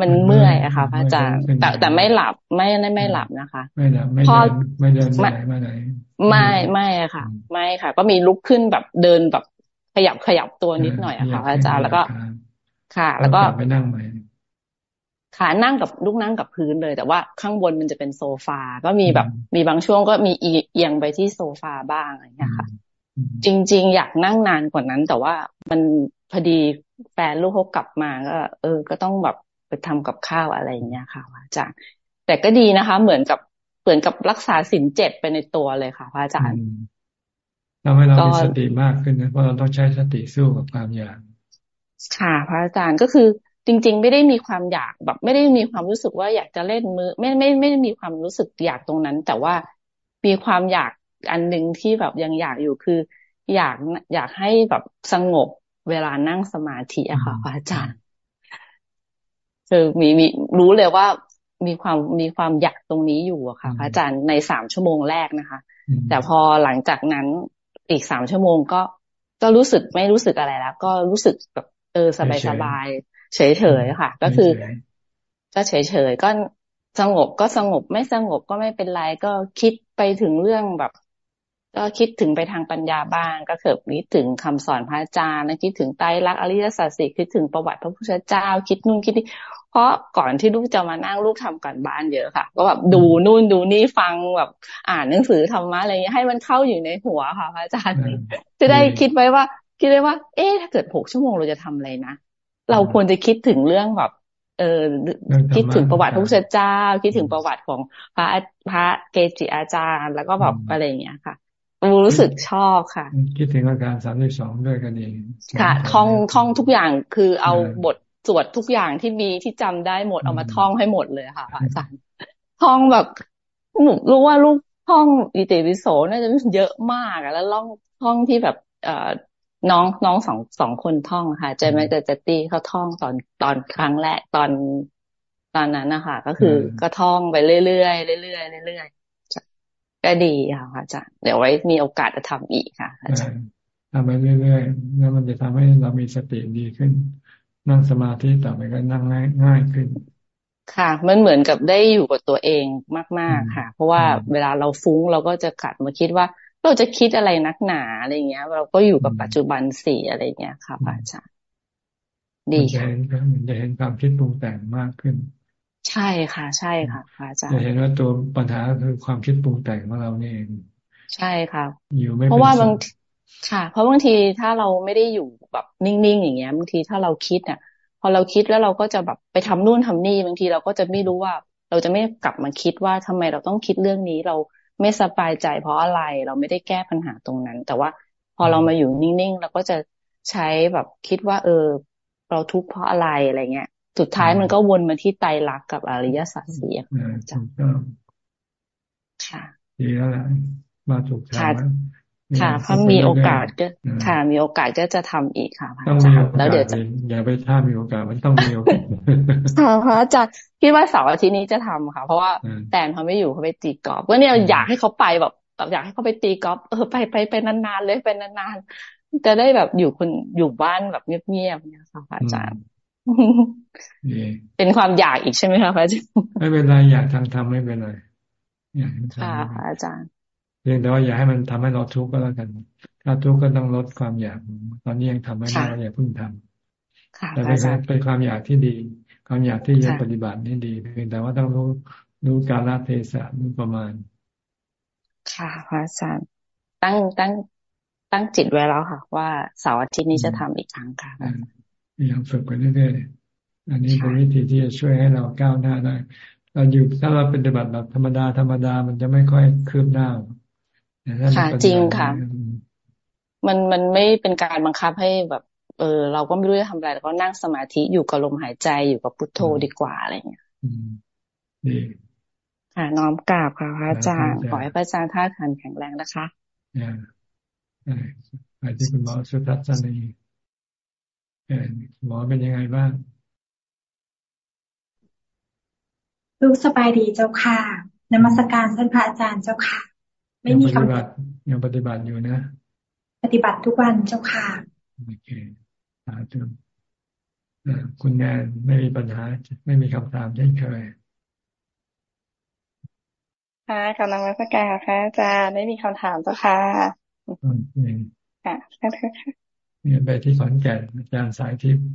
มันเมื่อยอะค่ะพระอาจารย์แต่แต่ไม่หลับไม่ได้ไม่หลับนะคะ ไม่หลับไม่เดินไม่เดินไหนมาไหนไม่ไม่อะค่ะ ไม่ค่ะ ก็มีลุกขึ้นแบบเดินแบบขยับขยับตัวนิดหน่อยอะค่ะพระอาจารย์แล้วก็ ค่ะ แล้วก็ไปนั่งใหม่ ขานั่งกับลูกนั่งกับพื้นเลย แต่ว่าข้างบนมันจะเป็นโซฟา ก็มีแบบ มีบางช่วงก็มีเอียงไปที่โซฟาบ้างอะไรเงี้ยค่ะ จริง ๆ อยากนั่งนานกว่านั้น แต่ว่ามันพอดีแฟนลูกเขากลับมาก็ เออ ก็ต้องแบบไปทำกับข้าวอะไรเงี้ยค่ะอาจารย์แต่ก็ดีนะคะ เหมือนกับเหมือนกับรักษาสินเจ็ดไปในตัวเลยค่ะพระอาจารย์ทำให้เรามีสติมากขึ้นนะเพราะเราต้องใช้สติสู้กับความอยากค่ะ พระอาจารย์ก็คือ จริง ๆ ไม่ได้มีความอยากแบบ ไม่ได้มีความรู้สึกว่าอยากจะเล่นมือ ไม่ไม่ไม่ได้มีความรู้สึกอยากตรงนั้น แต่ว่ามีความอยากอันหนึ่งที่แบบยังอยากอยู่คือ อยากอยากให้แบบสงบเวลานั่งสมาธิอะค่ะพระอาจารย์คือมีมีรู้เลยว่ามีความมีความอยากตรงนี้อยู่อะค่ะพระอาจารย์ในสามชั่วโมงแรกนะคะ แต่พอหลังจากนั้นอีกสามชั่วโมงก็ก็รู้สึกไม่รู้สึกอะไรแล้ว ก็รู้สึกแบบเออสบายสบาย เฉยๆค่ะ ก็คือ ก็เฉยๆก็สงบก็สงบไม่สงบก็ไม่เป็นไรก็คิดไปถึงเรื่องแบบ ก็คิดถึงไปทางปัญญาบ้างก็เกิดคิดถึงคำสอนพระอาจารย์คิดถึงไตรลักษณ์อริยสัจสี่คิดถึงประวัติพระพุทธเจ้า คิดนู่นคิดนี่เพราะก่อนที่ลูกจะมานั่งลูกทำกันบ้านเยอะค่ะ ก็แบบดูนู่นดูนี่ฟังแบบ อ่านหนังสือธรรมะอะไรเงี้ยให้มันเข้าอยู่ในหัวค่ะพระอาจารย์จะได้คิดไว้ว่า คิดไว้ว่า เอ๊ะถ้าเกิดหกชั่วโมงเราจะทำอะไรนะ เราควรจะคิดถึงเรื่องแบบเออคิดถึงประวัติพระพุทธเจ้า คิดถึงประวัติของพระพระเกจิอาจารย์ แล้วก็แบบอะไรอย่างเงี้ยค่ะรู้สึกชอบค่ะ คิดถึงอาการสามสองด้วยกันเองค่ะท่องท่องทุกอย่างคือเอาบทสวดทุกอย่างที่มีที่จำได้หมดเอามาท่องให้หมดเลยค่ะอาจารย์ท่องแบบหนูรู้ว่าลูกท่องอิติปิโสน่าจะเยอะมากอะแล้วล่องท่องที่แบบเอ่อ น้องน้องสองสองคนท่องค่ะเจมส์เจตตี้เขาท่องตอนตอนครั้งแรกตอนตอนนั้นนะคะก็คือก็ท่องไปเรื่อยๆเรื่อยๆเรื่อยๆก็ดีค่ะอาจารย์เดี๋ยวไว้มีโอกาสจะทำอีกค่ะ อาจารย์ทำไปเรื่อยๆแล้วมันจะทำให้เรามีสติดีขึ้น นั่งสมาธิต่อไปก็นั่งง่ายง่ายขึ้น ค่ะ มันเหมือนกับได้อยู่กับตัวเองมาก ๆ ค่ะ เพราะว่าเวลาเราฟุ้งเราก็จะกัดมาคิดว่า เราจะคิดอะไรนักหนาอะไรเงี้ย เราก็อยู่กับปัจจุบันสี่อะไรเงี้ยค่ะอาจารย์ดีค่ะมันจะเห็นความคิดปรุงแต่งมากขึ้น ใช่ค่ะ ใช่ค่ะอาจารย์จะเห็นว่าตัวปัญหาคือความคิดปรุงแต่งของเราเองใช่ค่ะอยู่ไม่เพราะว่าบางค่ะ เพราะบางทีถ้าเราไม่ได้อยู่แบบนิ่งๆอย่างเงี้ยบางทีถ้าเราคิดเนี่ยพอเราคิดแล้วเราก็จะแบบไปทำนู่นทำนี่บางทีเราก็จะไม่รู้ว่า เราจะไม่กลับมาคิดว่าทำไมเราต้องคิดเรื่องนี้เรา ไม่สบายใจเพราะอะไรเราไม่ได้แก้ปัญหาตรงนั้น แต่ว่าพอเรามาอยู่นิ่งๆเราก็จะใช้แบบคิดว่า เออ เราทุกข์เพราะอะไรอะไรเงี้ยสุดท้ายมันก็วนมาที่ไตรลักษณ์กับอริยสัจสี่จ้ะค่ะดีแล้วแหละมาถูกทาง ค่ะพอมีโอกาสก็ค่ะ มีโอกาสก็จะทำอีกค่ะต้องมีโอกาสแล้วเดี๋ยวจะอย่าไปถ้ามีโอกาสมันต้องมีโอกาสค่ะพระอาจารย์คิดว่าเสาร์อาทิตย์นี้จะทำค่ะ เพราะว่าแตนเขาไม่อยู่เขาไปตีกอล์ฟก็เนี่ยอยากให้เขาไปแบบแบบอยากให้เขาไปตีกอล์ฟเออไปไปไปนานๆเลยไปนานๆจะได้แบบอยู่คนอยู่บ้านแบบเงียบๆเนี่ยค่ะอาจารย์เป็นความอยากอีกใช่ไหมคะพระอาจารย์ไม่เป็นไรอยากทางทำไม่เป็นไรอยากค่ะอาจารย์ เพียงแต่ว่าอย่าให้มันทำให้เราทุกข์ก็แล้วกัน ถ้าทุกข์ก็ต้องลดความอยาก ตอนนี้ยังทำไม่ได้อย่าเพิ่งทำแต่เป็นเป็นความอยากที่ดี ความอยากที่จะปฏิบัตินี่ดีเพียงแต่ว่าต้องรู้รู้การละเทศะรู้ประมาณ ค่ะพระอาจารย์ตั้งตั้งตั้งจิตไว้แล้วค่ะ ว่าเสาร์อาทิตย์นี้จะทำอีกครั้งค่ะพยายามฝึกไปเรื่อยๆอันนี้เป็นวิธีที่จะช่วยให้เราก้าวหน้าได้เราอยู่ถ้าเราปฏิบัติแบบธรรมดาธรรมดามันจะไม่ค่อยคืบหน้า ค่ะจริงค่ะ มันมันไม่เป็นการบังคับให้แบบ เออ เราก็ไม่รู้จะทำอะไรแล้วก็นั่งสมาธิอยู่กับลมหายใจอยู่กับพุทโธดีกว่าอะไรเงี้ยดีค่ะน้อมกราบค่ะพระอาจารย์ขอให้พระอาจารย์ท่าทานแข็งแรงนะคะอ่าไปที่คุณหมอสุทัศนีหมอเป็นยังไงบ้าง ลูกสบายดีเจ้าค่ะนมัสการท่านพระอาจารย์เจ้าค่ะ ไม่มีคำถามยังปฏิบัติอยู่นะ ปฏิบัติทุกวันเจ้าค่ะโอเคสาธุคุณแนนไม่มีปัญหา ไม่มีคำถามเช่นเคยค่ะกำลังมาสักการค่ะอาจารย์ไม่มีคำถามเจ้าค่ะค่ะค่ะเนี่ยไปที่ขอนแก่นอาจารย์สายทิพย์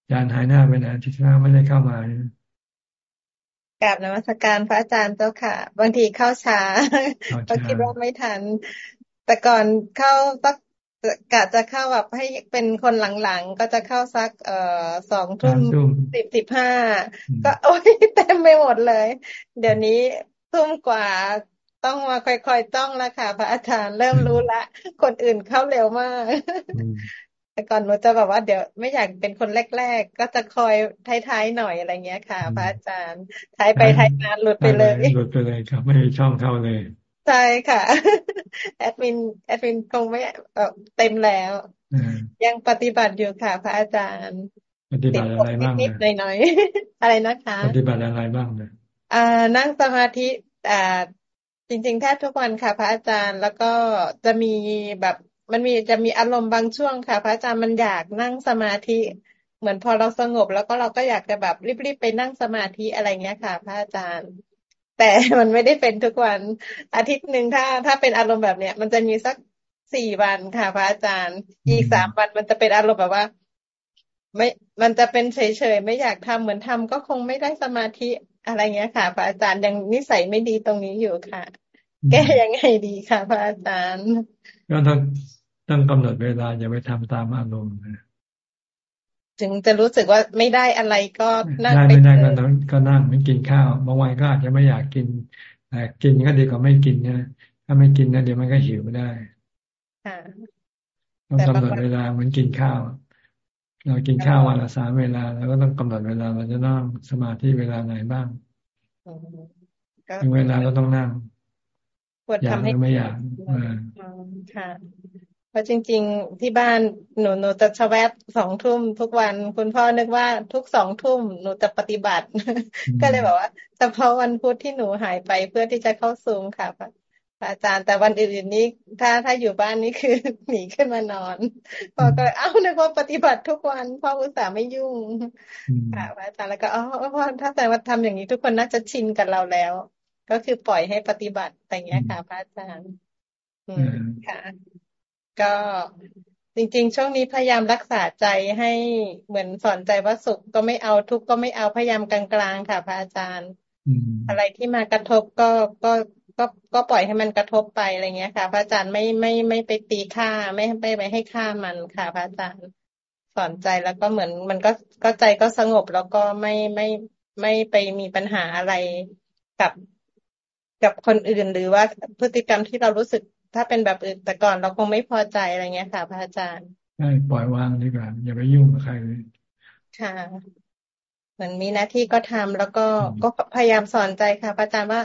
อาจารย์หายหน้าไปไหนที่ข้าไม่ได้เข้ามา กราบนมัสการพระอาจารย์เจ้าค่ะ บางทีเข้าช้าก็คิดว่าไม่ทัน แต่ก่อนเข้าตักกะจะเข้าแบบให้เป็นคนหลังๆ ก็จะเข้าสักเอ่อสองทุ่มสิบสิบห้าก็โอ้ยเต็มไปหมดเลย เดี๋ยวนี้ทุ่มกว่าต้องมาค่อยๆจ้องแล้วค่ะ พระอาจารย์เริ่มรู้ละ คนอื่นเข้าเร็วมาก แต่ก่อนหนูจะแบบว่าเดี๋ยวไม่อยากเป็นคนแรก ๆ ก็จะคอยท้ายๆหน่อยอะไรเงี้ยค่ะ พระอาจารย์ท้ายไปท้ายมาหลุดไปเลยหลุดไปเลยครับไม่มีช่องเข้าเลยใช่ค่ะแอดมินแอดมินคงไม่เต็มแล้ว ยังปฏิบัติอยู่ค่ะ พระอาจารย์ ปฏิบัติอะไรบ้างนิดๆหน่อยๆอะไรนะคะ ปฏิบัติอะไรบ้างเนี่ยอ่านั่งสมาธิอ่าจริงๆแทบทุกวันค่ะ พระอาจารย์แล้วก็จะมีแบบ มันมีจะมีอารมณ์บางช่วงค่ะ พระอาจารย์มันอยากนั่งสมาธิ เหมือนพอเราสงบ แล้วก็เราก็อยากจะแบบรีบๆไปนั่งสมาธิอะไรเงี้ยค่ะ พระอาจารย์ แต่มันไม่ได้เป็นทุกวันอาทิตย์หนึ่งถ้า ถ้าเป็นอารมณ์แบบเนี้ยมันจะมีสักสี่วันค่ะ พระอาจารย์ อีกสามวันมันจะเป็นอารมณ์แบบว่า ไม่มันจะเป็นเฉยๆไม่อยากทำเหมือนทำก็คงไม่ได้สมาธิอะไรเงี้ยค่ะ พระอาจารย์ยังนิสัยไม่ดีตรงนี้อยู่ค่ะ แก้ยังไงดีค่ะ พระอาจารย์ ก็ต้องต้องกำหนดเวลาอย่าไปทำตามอารมณ์ถึงจะรู้สึกว่าไม่ได้อะไรก็นั่งไม่ได้ก็นั่งก็นั่งไม่กินข้าวบางวันก็อาจจะไม่อยากกินแต่กินก็ดีกว่าไม่กินนะถ้าไม่กินนะเดี๋ยวมันก็หิวไม่ได้ต้องกำหนดเวลาเหมือนกินข้าว เรากินข้าววันละสามเวลาแล้วก็ต้องกำหนดเวลาเราจะนั่งสมาธิเวลาไหนบ้างถึงเวลาเราต้องนั่ง อยากหรือไม่อยากค่ะ เพราะจริง ๆ ที่บ้านหนูหนูจะชแวบสองทุ่มทุกวัน คุณพ่อนึกว่าทุกสองทุ่มหนูจะปฏิบัติ ก็เลยบอกว่าเฉพาะวันพุธที่หนูหายไปเพื่อที่จะเข้าซูมค่ะอาจารย์แต่วันอื่นๆนี้ ถ้าถ้าอยู่บ้านนี่คือหนีขึ้นมานอน พอก็เอ้านึกว่าปฏิบัติทุกวันพ่ออุตส่าห์ไม่ยุ่งค่ะอาจารย์แล้วก็อ๋อพ่อถ้าแต่ว่าทำอย่างนี้ทุกคนน่าจะชินกับเราแล้ว ก็คือปล่อยให้ปฏิบัติแต่เงี้ยค่ะพระอาจารย์อืมค่ะ ก็จริง ๆ ช่วงนี้พยายามรักษาใจให้เหมือนสอนใจว่าสุขก็ไม่เอาทุกข์ก็ไม่เอาพยายามกลางๆค่ะ พระอาจารย์อะไรที่มากระทบก็ก็ก็ก็ปล่อยให้มันกระทบไปอะไรเงี้ยค่ะ พระอาจารย์ไม่ไม่ไม่ไปตีค่าไม่ไปไปให้ค่ามันค่ะ พระอาจารย์สอนใจแล้วก็เหมือนมันก็ก็ใจก็สงบแล้วก็ไม่ไม่ไม่ไปมีปัญหาอะไรกับ กับคนอื่น หรือว่าพฤติกรรมที่เรารู้สึกถ้าเป็นแบบอื่นแต่ก่อนเราคงไม่พอใจอะไรเงี้ยค่ะ พระอาจารย์ใช่ปล่อยวางดีกว่าอย่าไปยุ่งกับใครเลยค่ะเหมือนมีหน้าที่ก็ทำแล้วก็ก็พยายามสอนใจค่ะ พระอาจารย์ว่า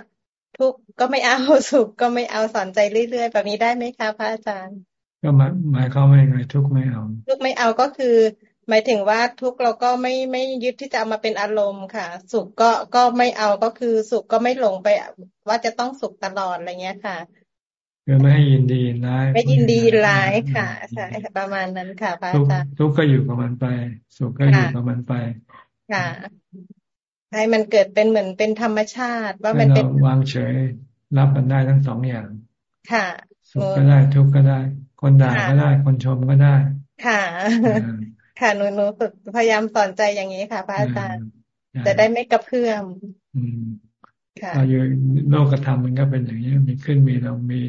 ทุกก็ไม่เอาสุขก็ไม่เอาสอนใจเรื่อยๆแบบนี้ได้ไหมคะพระอาจารย์ ก็หมายหมายความว่ายังไงทุกไม่เอา ทุกไม่เอาก็คือ หมายถึงว่าทุกเราก็ไม่ไม่ยึดที่จะเอามาเป็นอารมณ์ค่ะ สุขก็ก็ไม่เอาก็คือสุขก็ไม่หลงไปว่าจะต้องสุขตลอดอะไรเงี้ยค่ะคือไม่ให้ยินดีร้ายไม่ยินดีร้ายค่ะใช่ประมาณนั้นค่ะพระอาจารย์ทุกก็อยู่กับมันไป สุขก็อยู่กับมันไป ค่ะให้มันเกิดเป็นเหมือนเป็นธรรมชาติ ว่ามันเป็นวางเฉย รับมันได้ทั้งสองอย่าง ค่ะสุขก็ได้ทุกข์ก็ได้ คนด่าก็ได้ คนชมก็ได้ ค่ะ ค่ะหนูหนูฝึกพยายามสอนใจอย่างนี้ค่ะพระอาจารย์จะได้ไม่กระเพื่อมเราอยู่โลกธรรมมันก็เป็นอย่างนี้มีขึ้นมีลงมี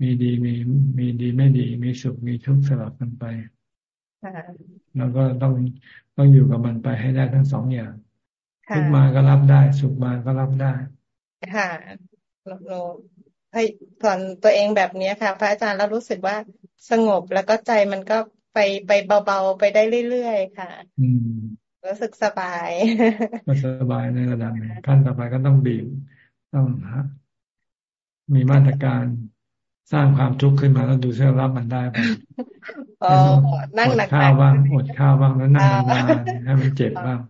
มีดีมีมีดีไม่ดี มีสุขมีทุกข์สลับกันไปแล้วก็ต้องต้องอยู่กับมันไปให้ได้ทั้งสองอย่างทุกมาก็รับได้ สุขมาก็รับได้ ค่ะเราให้สอนตัวเองแบบนี้ค่ะ พระอาจารย์แล้วรู้สึกว่าสงบแล้วก็ใจมันก็ ไปไปเบาๆ ไปได้เรื่อยๆค่ะ อืมรู้สึกสบายก็สบายในระดับหนึ่งขั้นต่อไปก็ต้องบีบต้องมีมาตรการสร้างความทุกข์ขึ้นมาแล้วดูเสื้อรับมันได้ไปนั่งหนักข้าวบ้างอดข้าวบ้างแล้วนั่งนานๆให้มันเจ็บบ้าง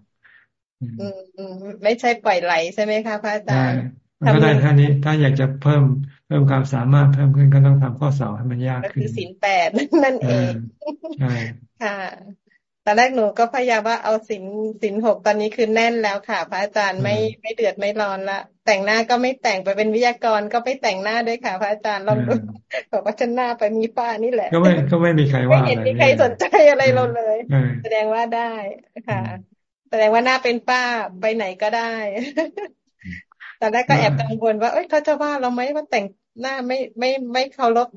ไม่ใช่ปล่อยไหลใช่ไหมคะพระอาจารย์มันก็ได้ท่านี้ ถ้าอยากจะเพิ่ม เพิ่มความสามารถเพิ่มขึ้นก็ต้องทำข้อสอบให้มันยากขึ้นคือสินแปดนั่นเองใช่ค่ะตอนแรกหนูก็พยายามว่าเอาสินสินหกตอนนี้คือแน่นแล้วค่ะ พระอาจารย์ไม่ไม่เดือดไม่ร้อนละแต่งหน้าก็ไม่แต่งไปเป็นวิทยากรก็ไม่แต่งหน้าด้วยค่ะ พระอาจารย์เราบอกว่าฉันหน้าไปมีป้านี่แหละ ก็ไม่ก็ไม่มีใครว่าไม่เห็นมีใครสนใจอะไรเราเลย แสดงว่าได้ค่ะ แสดงว่าหน้าเป็นป้าไปไหนก็ได้ ตอนแรกก็แอบกังวลว่า เอ้ยเขาจะว่าเราไหมว่าแต่งหน้าไม่ไม่ไม่เคารพ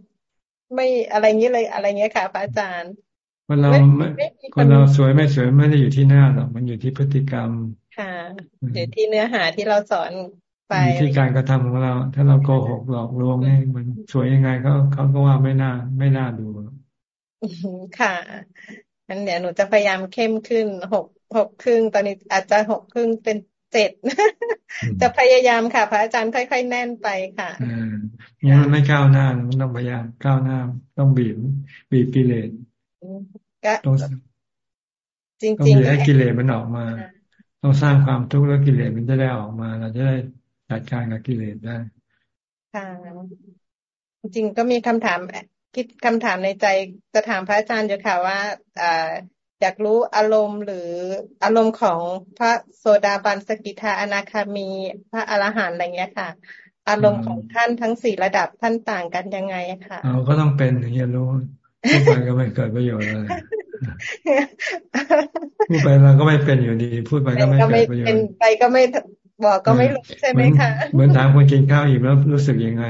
ไม่อะไรเงี้ยเลยอะไรเงี้ยค่ะพระอาจารย์คนเราคนเราสวยไม่สวยไม่ได้อยู่ที่หน้าหรอกมันอยู่ที่พฤติกรรม ค่ะอยู่ที่เนื้อหาที่เราสอนไปที่การกระทำของเรา ถ้าเราโกหกหลอกลวงนี่มันสวยยังไงเขาเขาก็ว่าไม่น่าไม่น่าดูค่ะงั้นเดี๋ยวหนูจะพยายามเข้มขึ้นหกหกครึ่งตอนนี้อาจจะหกครึ่งเป็น เจ็ดจะพยายามค่ะ พระอาจารย์ค่อยๆแน่นไปค่ะอ่าเนี่ยมันไม่ก้าวหน้าต้องพยายามก้าวหน้า ต้องบีบบีบกิเลสก็ต้องจริงๆให้กิเลสมันออกมา ต้องสร้างความทุกข์แล้วกิเลสมันจะได้ออกมา เราจะได้จัดการกับกิเลสได้ค่ะจริงก็มีคำถามคิดคำถามในใจจะถามพระอาจารย์อยู่ค่ะว่า อ่าอยากรู้อารมณ์หรืออารมณ์ของพระโสดาบันสกิทาอนาคามี พระอรหันต์อะไรเงี้ยค่ะ อารมณ์ของท่านทั้งสี่ระดับท่านต่างกันยังไงค่ะเราก็ต้องเป็นอย่างนี้รู้พูดไปก็ไม่เกิดประโยชน์เลยพูดไปเราก็ไม่เป็นอยู่ดี พูดไปก็ไม่เกิดประโยชน์ไปก็ไม่บอกก็ไม่รู้ใช่ไหมคะเหมือนถามคนกินข้าวอิ่มแล้วรู้สึกยังไง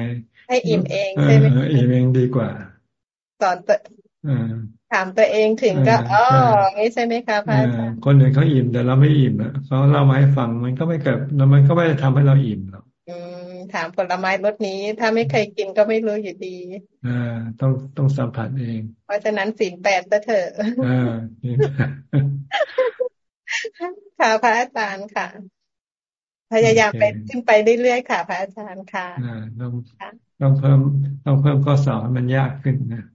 ให้อิ่มเองใช่ไหมอิ่มเองดีกว่าสอนตัว ถามตัวเองถึงก็อ๋อนี่ใช่ไหมคะพระอาจารย์คนอื่นเขาอิ่มแต่เราไม่อิ่มอะเขาเล่ามาให้ฟังมันก็ไม่เกิดแล้วมันก็ไม่ได้ทำให้เราอิ่มหรอกถามผลไม้รสนี้ ถ้าไม่เคยกินก็ไม่รู้อยู่ดีอ่าต้องต้องสัมผัสเอง เพราะฉะนั้นสินแปดเถอะอ่าค่ะพระอาจารย์ค่ะ พยายามไปขึ้นไปเรื่อยๆค่ะ พระอาจารย์ค่ะอ่าต้องต้องเพิ่มต้องเพิ่มข้อสอบให้มันยากขึ้นนะ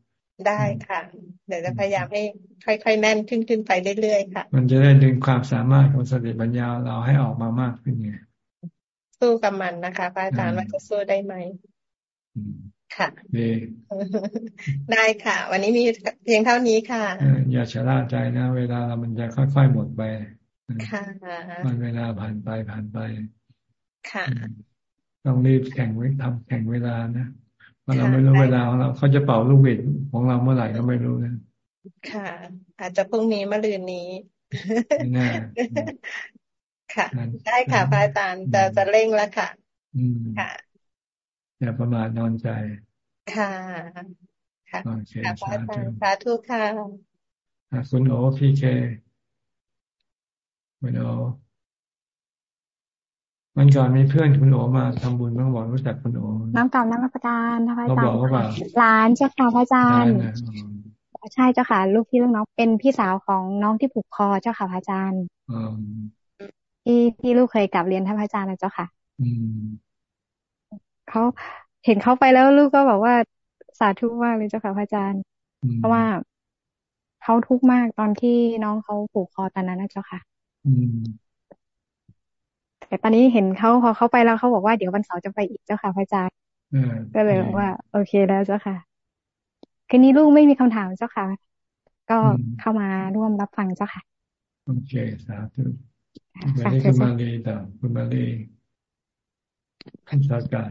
ได้ค่ะ เดี๋ยวจะพยายามให้ค่อยๆแน่นขึ้นขึ้นไปเรื่อยๆค่ะ มันจะได้ดึงความสามารถของสติปัญญาเราให้ออกมามากขึ้นไงสู้กับมันนะคะพระอาจารย์ว่าจะสู้ได้ไหมค่ะได้ค่ะ วันนี้มีเพียงเท่านี้ค่ะอย่าชะล่าใจนะ เวลาเรามันจะค่อยๆหมดไปค่ะมันเวลาผ่านไปผ่านไป ค่ะ ต้องรีบแข่งไว้ทำแข่งเวลานะ เพราะเราไม่รู้เวลาของเราเขาจะเป่าลูกบิดของเราเมื่อไหร่ก็ไม่รู้นะค่ะ อาจจะพรุ่งนี้มะรืนนี้แน่ค่ะ ได้ค่ะพระอาจารย์จะจะเร่งแล้วค่ะค่ะอย่าประมาทนอนใจ ค่ะ ค่ะค่ะพระอาจารย์สาธุค่ะคุณโอพี่เคคุณโอ มันก่อนมีเพื่อนคุณโอมาทำบุญบ้างบอกรู้จักคุณโอน้ำกล่าวน้ำประการนะคะอาจารย์เขาบอกว่าร้านเจ้าค่ะพระอาจารย์ใช่เจ้าค่ะ ลูกพี่ลูกน้องเป็นพี่สาวของน้องที่ผูกคอเจ้าค่ะพระอาจารย์ที่ที่ลูกเคยกลับเรียนท่านพระอาจารย์นะเจ้าค่ะเขาเห็นเขาไปแล้วลูกก็บอกว่าสาธุมากเลยเจ้าค่ะพระอาจารย์ เพราะว่าเขาทุกข์มากตอนที่น้องเขาผูกคอตอนนั้นนะเจ้าค่ะ อืม แต่ตอนนี้เห็นเขาพอเขาไปแล้วเขาบอกว่าเดี๋ยววันเสาร์จะไปอีกเจ้าค่ะพระอาจารย์ก็เลยว่า โอเคแล้วเจ้าค่ะคืนนี้ลูกไม่มีคำถามเจ้าค่ะ ก็เข้ามาร่วมรับฟังเจ้าค่ะ โอเคสาธุวันนี้คุณมาลีต่อคุณมาลีขั้นสการ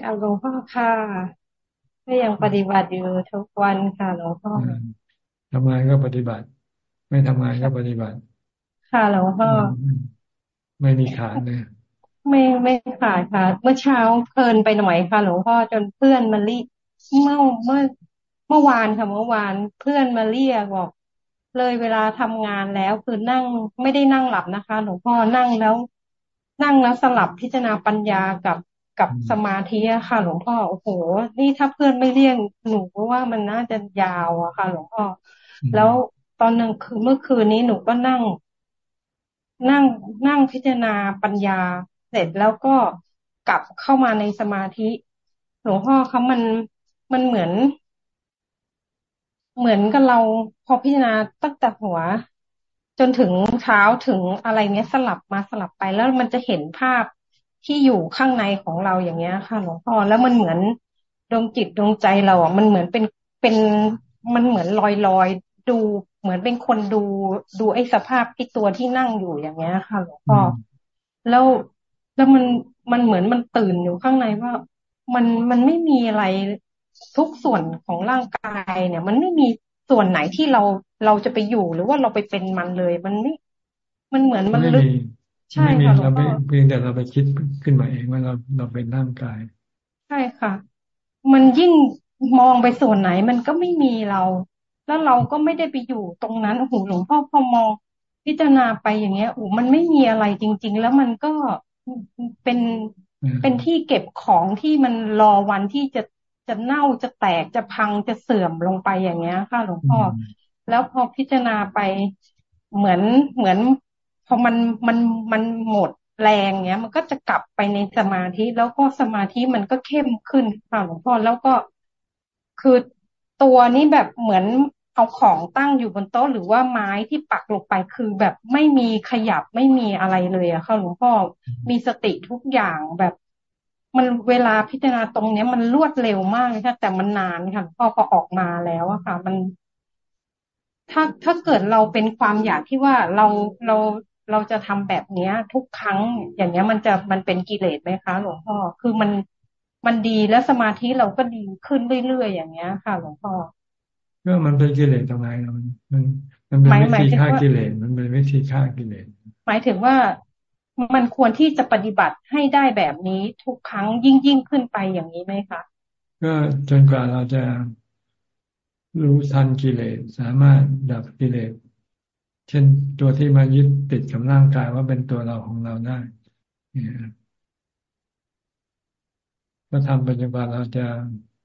การหลวงพ่อค่ะก็ยังปฏิบัติอยู่ทุกวันค่ะหลวงพ่อทำงานก็ปฏิบัติ ไม่ทำงานก็ปฏิบัติ ค่ะหลวงพ่อ ไม่มีขาดเลยไม่ไม่ขาดค่ะ เมื่อเช้าเพลินไปหน่อยค่ะหลวงพ่อจนเพื่อนมารีเมื่อเมื่อเมื่อวานค่ะเมื่อวานเพื่อนมาเรียกบอก เลยเวลาทำงานแล้วคือนั่งไม่ได้นั่งหลับนะคะ หลวงพ่อนั่งแล้ว นั่งแล้วสลับพิจารณาปัญญากับกับสมาธิอะค่ะ หลวงพ่อโอ้โห นี่ถ้าเพื่อนไม่เรียกหนูก็ว่ามันน่าจะยาวอะค่ะ หลวงพ่อ แล้วตอนหนึ่งคือเมื่อคืนนี้หนูก็นั่ง นั่งนั่งพิจารณาปัญญาเสร็จแล้วก็กลับเข้ามาในสมาธิ หลวงพ่อเขามันมันเหมือน เหมือนกับเราพอพิจารณาตั้งแต่หัว จนถึงเท้าถึงอะไรเนี้ยสลับมาสลับไปแล้วมันจะเห็นภาพที่อยู่ข้างในของเราอย่างเงี้ยค่ะหลวงพ่อแล้วมันเหมือนดวงจิตดวงใจเราอะมันเหมือนเป็นเป็นมันเหมือนลอยลอย ดูเหมือนเป็นคนดูดูไอ้สภาพที่ตัวที่นั่งอยู่อย่างเงี้ยค่ะหลวงพ่อแล้วแล้วมันมันเหมือนมันตื่นอยู่ข้างในว่า มันมันไม่มีอะไรทุกส่วนของร่างกายเนี่ย มันไม่มีส่วนไหนที่เราเราจะไปอยู่หรือว่าเราไปเป็นมันเลย มันไม่ มันเหมือนมันลึกใช่ค่ะเราไม่เพียงแต่เราไปคิดขึ้นมาเองว่าเราเราเป็นร่างกาย ใช่ค่ะ มันยิ่งมองไปส่วนไหนมันก็ไม่มีเรา แล้วเราก็ไม่ได้ไปอยู่ตรงนั้นโอ้โหหลวงพ่อพอมองพิจารณาไปอย่างเงี้ยโอ้มันไม่มีอะไรจริง ๆ แล้วมันก็เป็นเป็นที่เก็บของที่มันรอวันที่จะจะเน่าจะแตกจะพังจะเสื่อมลงไปอย่างเงี้ย ค่ะหลวงพ่อ แล้วพอพิจารณาไปเหมือนเหมือน พอมันมันมันหมดแรงเนี้ย มันก็จะกลับไปในสมาธิ แล้วก็สมาธิมันก็เข้มขึ้นค่ะหลวงพ่อแล้วก็คือตัวนี้แบบเหมือน เอาของตั้งอยู่บนโต๊ะหรือว่าไม้ที่ปักลงไปคือแบบไม่มีขยับไม่มีอะไรเลยอะค่ะหลวงพ่อมีสติทุกอย่างแบบมันเวลาพิจารณาตรงเนี้ยมันรวดเร็วมากค่ะแต่มันนานค่ะพ่อพอออกมาแล้วอะค่ะ มัน ถ้าถ้าเกิดเราเป็นความอยากที่ว่าเราเราเราจะทำแบบเนี้ย ทุกครั้ง อย่างเงี้ยมันจะมันเป็นกิเลสไหมคะ หลวงพ่อคือมันมันดีแล้วสมาธิเราก็ดีขึ้นเรื่อยๆอย่างเงี้ยค่ะ หลวงพ่อ ก็มันเป็นกิเลสตรงไหนมันมันมันเป็นวิธีฆ่ากิเลสมันเป็นวิธีฆ่ากิเลสหมายถึงว่ามันควรที่จะปฏิบัติให้ได้แบบนี้ทุกครั้งยิ่งยิ่งขึ้นไปอย่างนี้ไหมคะก็จนกว่าเราจะรู้ทันกิเลสสามารถดับกิเลสเช่นตัวที่มายึดติดกับร่างกายว่าเป็นตัวเราของเราได้ก็ทำไปจนกว่าเราจะเ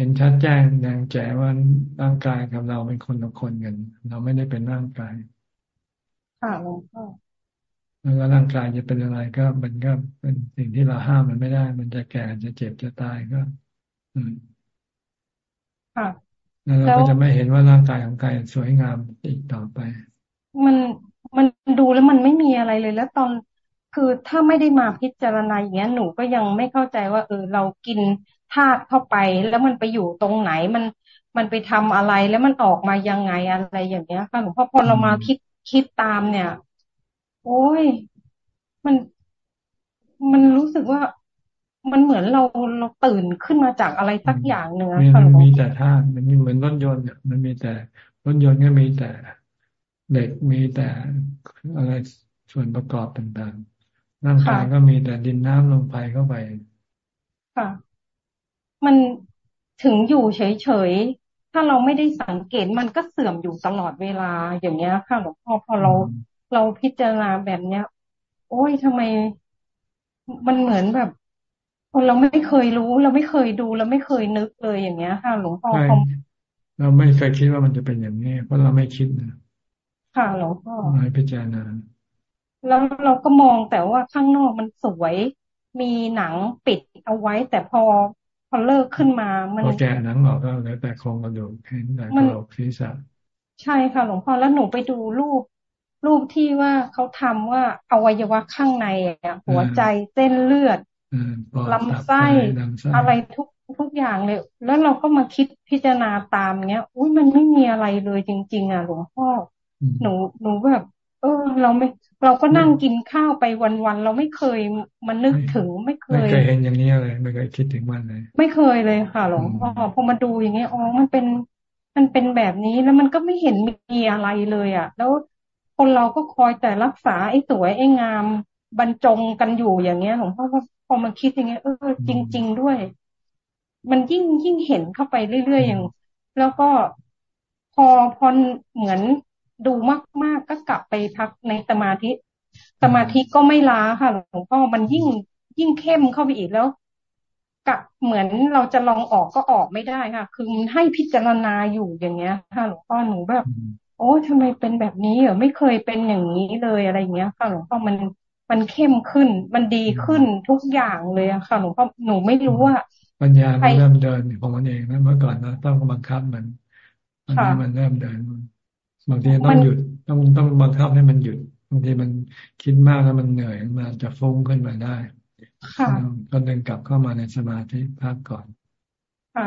ห็นชัดแจ้งแดงแจ๋ว่าร่างกายกับเราเป็นคนละคนกัน เราไม่ได้เป็นร่างกายค่ะหลวงพ่อแล้วก็ร่างกายจะเป็นอะไรก็มันก็เป็นสิ่งที่เราห้ามมันไม่ได้ มันจะแก่จะเจ็บจะตายก็ อืมค่ะแล้วเราก็จะไม่เห็นว่าร่างกายของกายสวยงามอีกต่อไป มันมันดูแล้วมันไม่มีอะไรเลยแล้วตอนคือถ้าไม่ได้มาพิจารณาอย่างเงี้ยหนูก็ยังไม่เข้าใจว่า เออเรากิน ธาตุเข้าไป แล้วมันไปอยู่ตรงไหนมันมันไปทำอะไรแล้วมันออกมายังไงอะไรอย่างเงี้ยค่ะหลวงพ่อพอเรามาคิดคิดตามเนี่ย โอ้ยมันมันรู้สึกว่ามันเหมือนเราเราตื่นขึ้นมาจากอะไรสักอย่างหนึ่งค่ะมันมีแต่ธาตุมันเหมือนรถยนต์มันมีแต่รถยนต์ก็มีแต่เหล็กมีแต่อะไรส่วนประกอบต่างๆร่างกายก็มีแต่ดินน้ำลมไฟเข้าไป ค่ะ มันถึงอยู่เฉยๆ ถ้าเราไม่ได้สังเกตมันก็เสื่อมอยู่ตลอดเวลาอย่างเงี้ยค่ะหลวงพ่อพอเราเราพิจารณาแบบเนี้ย โอ้ยทำไม มันเหมือนแบบเราไม่เคยรู้ เราไม่เคยดูเราไม่เคยนึกเลยอย่างเงี้ยค่ะหลวงพ่อเราไม่เคยคิดว่ามันจะเป็นอย่างนี้ เพราะเราไม่คิดนะค่ะหลวงพ่อไม่พิจารณาแล้วเราก็มองแต่ว่าข้างนอกมันสวย มีหนังปิดเอาไว้ แต่พอ พอเลิกขึ้นมา มันพอแกะหนังออกก็เหลือแต่โครงกระดูกเห็นแต่กระโหลกศีรษะใช่ค่ะ หลวงพ่อแล้วหนูไปดูรูป รูปที่ว่าเขาทำว่าอวัยวะข้างในอะหัวใจเส้นเลือดลำไส้อะไรทุกทุกอย่างเลย แล้วเราก็มาคิดพิจารณาตามเงี้ย อุ้ยมันไม่มีอะไรเลยจริง ๆ อะ หลวงพ่อ หนูหนูแบบ เออ เราไม่ เราก็นั่งกินข้าวไปวันๆเราไม่เคยมันนึกถึงไม่เคยไม่เคยเห็นอย่างนี้เลย ไม่เคยคิดถึงมันเลย ไม่เคยเลยค่ะหลวงพ่อพอมาดูอย่างเงี้ยอ๋อมันเป็น มันเป็นแบบนี้แล้วมันก็ไม่เห็นมีอะไรเลย อะ แล้วคนเราก็คอยแต่รักษาไอ้สวยไอ้งามบรรจงกันอยู่อย่างเงี้ยหลวงพ่อพอมาคิดอย่างเงี้ยเออจริง ๆด้วย มันยิ่งยิ่งเห็นเข้าไปเรื่อยๆอย่าง แล้วก็พอพอเหมือน ดูมาก ๆ ก็กลับไปพักในสมาธิ สมาธิก็ไม่ล้าค่ะหลวงพ่อมันยิ่งยิ่งเข้มเข้าไปอีกแล้วกับเหมือนเราจะลองออกก็ออกไม่ได้ค่ะ คือให้พิจารณาอยู่อย่างเงี้ย ค่ะหลวงพ่อหนูแบบ โอ้ทำไมเป็นแบบนี้เหรอไม่เคยเป็นอย่างนี้เลยอะไรเงี้ย ค่ะหลวงพ่อมันมันเข้มขึ้น มันดีขึ้นทุกอย่างเลยอะค่ะหลวงพ่อหนูไม่รู้ว่าปัญญามันเริ่มเดินของมันเองนะเมื่อก่อนเราต้องบังคับมันอันนี้มันเริ่มเดิน บางทีต้องหยุดต้องต้องบังคับให้มันหยุดบางทีมันคิดมากแล้วมันเหนื่อยมันจะฟุ้งขึ้นมาได้ก็เดินกลับเข้ามาในสมาธิพักก่อน ค่ะ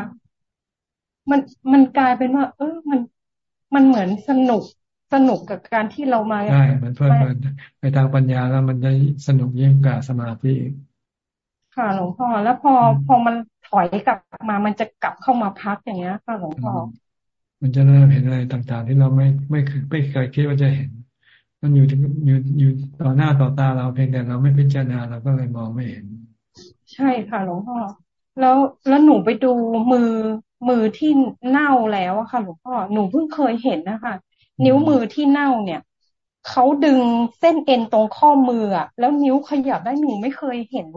มันมันกลายเป็นว่า เออมันมันเหมือนสนุกสนุกกับการที่เรามาใช่มันเพิ่มไปทางปัญญาแล้วมันจะสนุกยิ่งกว่าสมาธิค่ะหลวงพ่อแล้วพอพอมันถอยกลับมามันจะกลับเข้ามาพักอย่างเงี้ยค่ะหลวงพ่อ มันจะเริ่มเห็นอะไรต่างๆ ที่เราไม่ไม่เคยไม่เคยคิดว่าจะเห็น มันอยู่อยู่อยู่ต่อหน้าต่อตาเราเพียงแต่เราไม่พิจารณาเราก็เลยมองไม่เห็น ใช่ค่ะหลวงพ่อแล้วแล้วหนูไปดูมือมือที่เน่าแล้วอะค่ะหลวงพ่อหนูเพิ่งเคยเห็นนะคะ นิ้วมือที่เน่าเนี่ยเขาดึงเส้นเอ็นตรงข้อมืออะแล้วนิ้วขยับได้หนูไม่เคยเห็น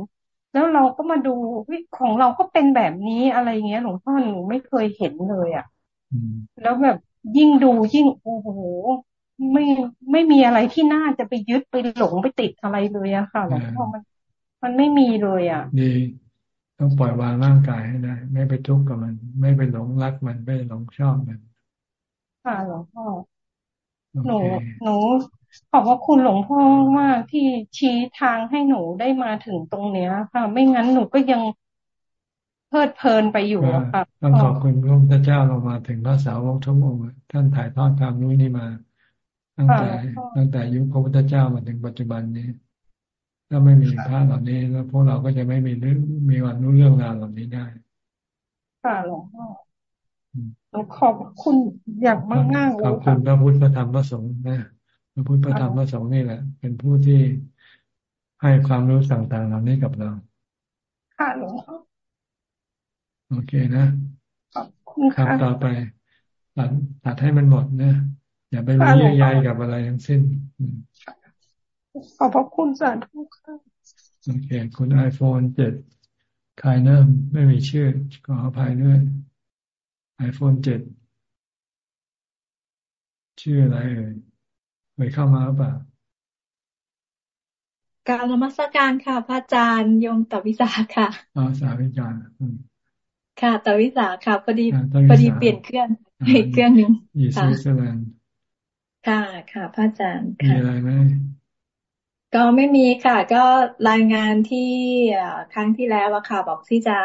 แล้วเราก็มาดูของเราก็เป็นแบบนี้อะไรเงี้ย หลวงพ่อหนูไม่เคยเห็นเลยอะ แล้วแบบยิ่งดูยิ่งโอ้โหไม่ไม่มีอะไรที่น่าจะไปยึดไปหลงไปติดอะไรเลยอะค่ะหลวงพ่อมัน มันไม่มีเลยอะดีต้องปล่อยวางร่างกายให้ได้ ไม่ไปทุกข์กับมัน ไม่ไปหลงรักมันไม่หลงชอบมัน ค่ะหลวงพ่อหนูหนูขอบพระคุณหลวงพ่อมากที่ชี้ทางให้หนูได้มาถึงตรงเนี้ย ค่ะ ไม่งั้นหนูก็ยัง เพลิดเพลินไปอยู่ค่ะต้องขอบคุณพระพุทธเจ้าเรามาถึงพระสาวกทุกองค์ท่านถ่ายทอดความรู้นี้มา ตั้งแต่ตั้งแต่ยุคพระพุทธเจ้ามาถึงปัจจุบันนี้ถ้าไม่มีพระเหล่านี้แล้วพวกเราก็จะไม่มีเรื่องมีวันรู้เรื่องราวเหล่านี้ได้ค่ะหลวงพ่อขอบคุณอย่างมากมากขอบคุณพระพุทธพระธรรมพระสงฆ์นะพระพุทธพระธรรมพระสงฆ์นี่แหละ เป็นผู้ที่ให้ความรู้ต่างๆเหล่านี้กับเรา ค่ะหลวงพ่อ โอเคนะขอบคุณค่ะต่อไปตัดตัดให้มันหมดนะอย่าไปมีเยื่อใยกับอะไรทั้งสิ้นขอบพระคุณสาธุค่ะโอเค คุณไอโฟนเจ็ดคายเนิ่มไม่มีชื่อขออภัยด้วยไอโฟนเจ็ดชื่ออะไรเอ่ยเคยเข้ามาหรือเปล่าการนมัสการค่ะ พระอาจารย์ยมตวิสาค่ะอ๋อสาวิจาร ค่ะตวิสาค่ะพอดีพอดีเปลี่ยนเครื่องเครื่องนึงค่ะสวิตเซอร์แลนด์ค่ะค่ะพระอาจารย์มีอะไรไหมก็ไม่มีค่ะ ก็รายงานที่ครั้งที่แล้วอะค่ะ บอกที่จะ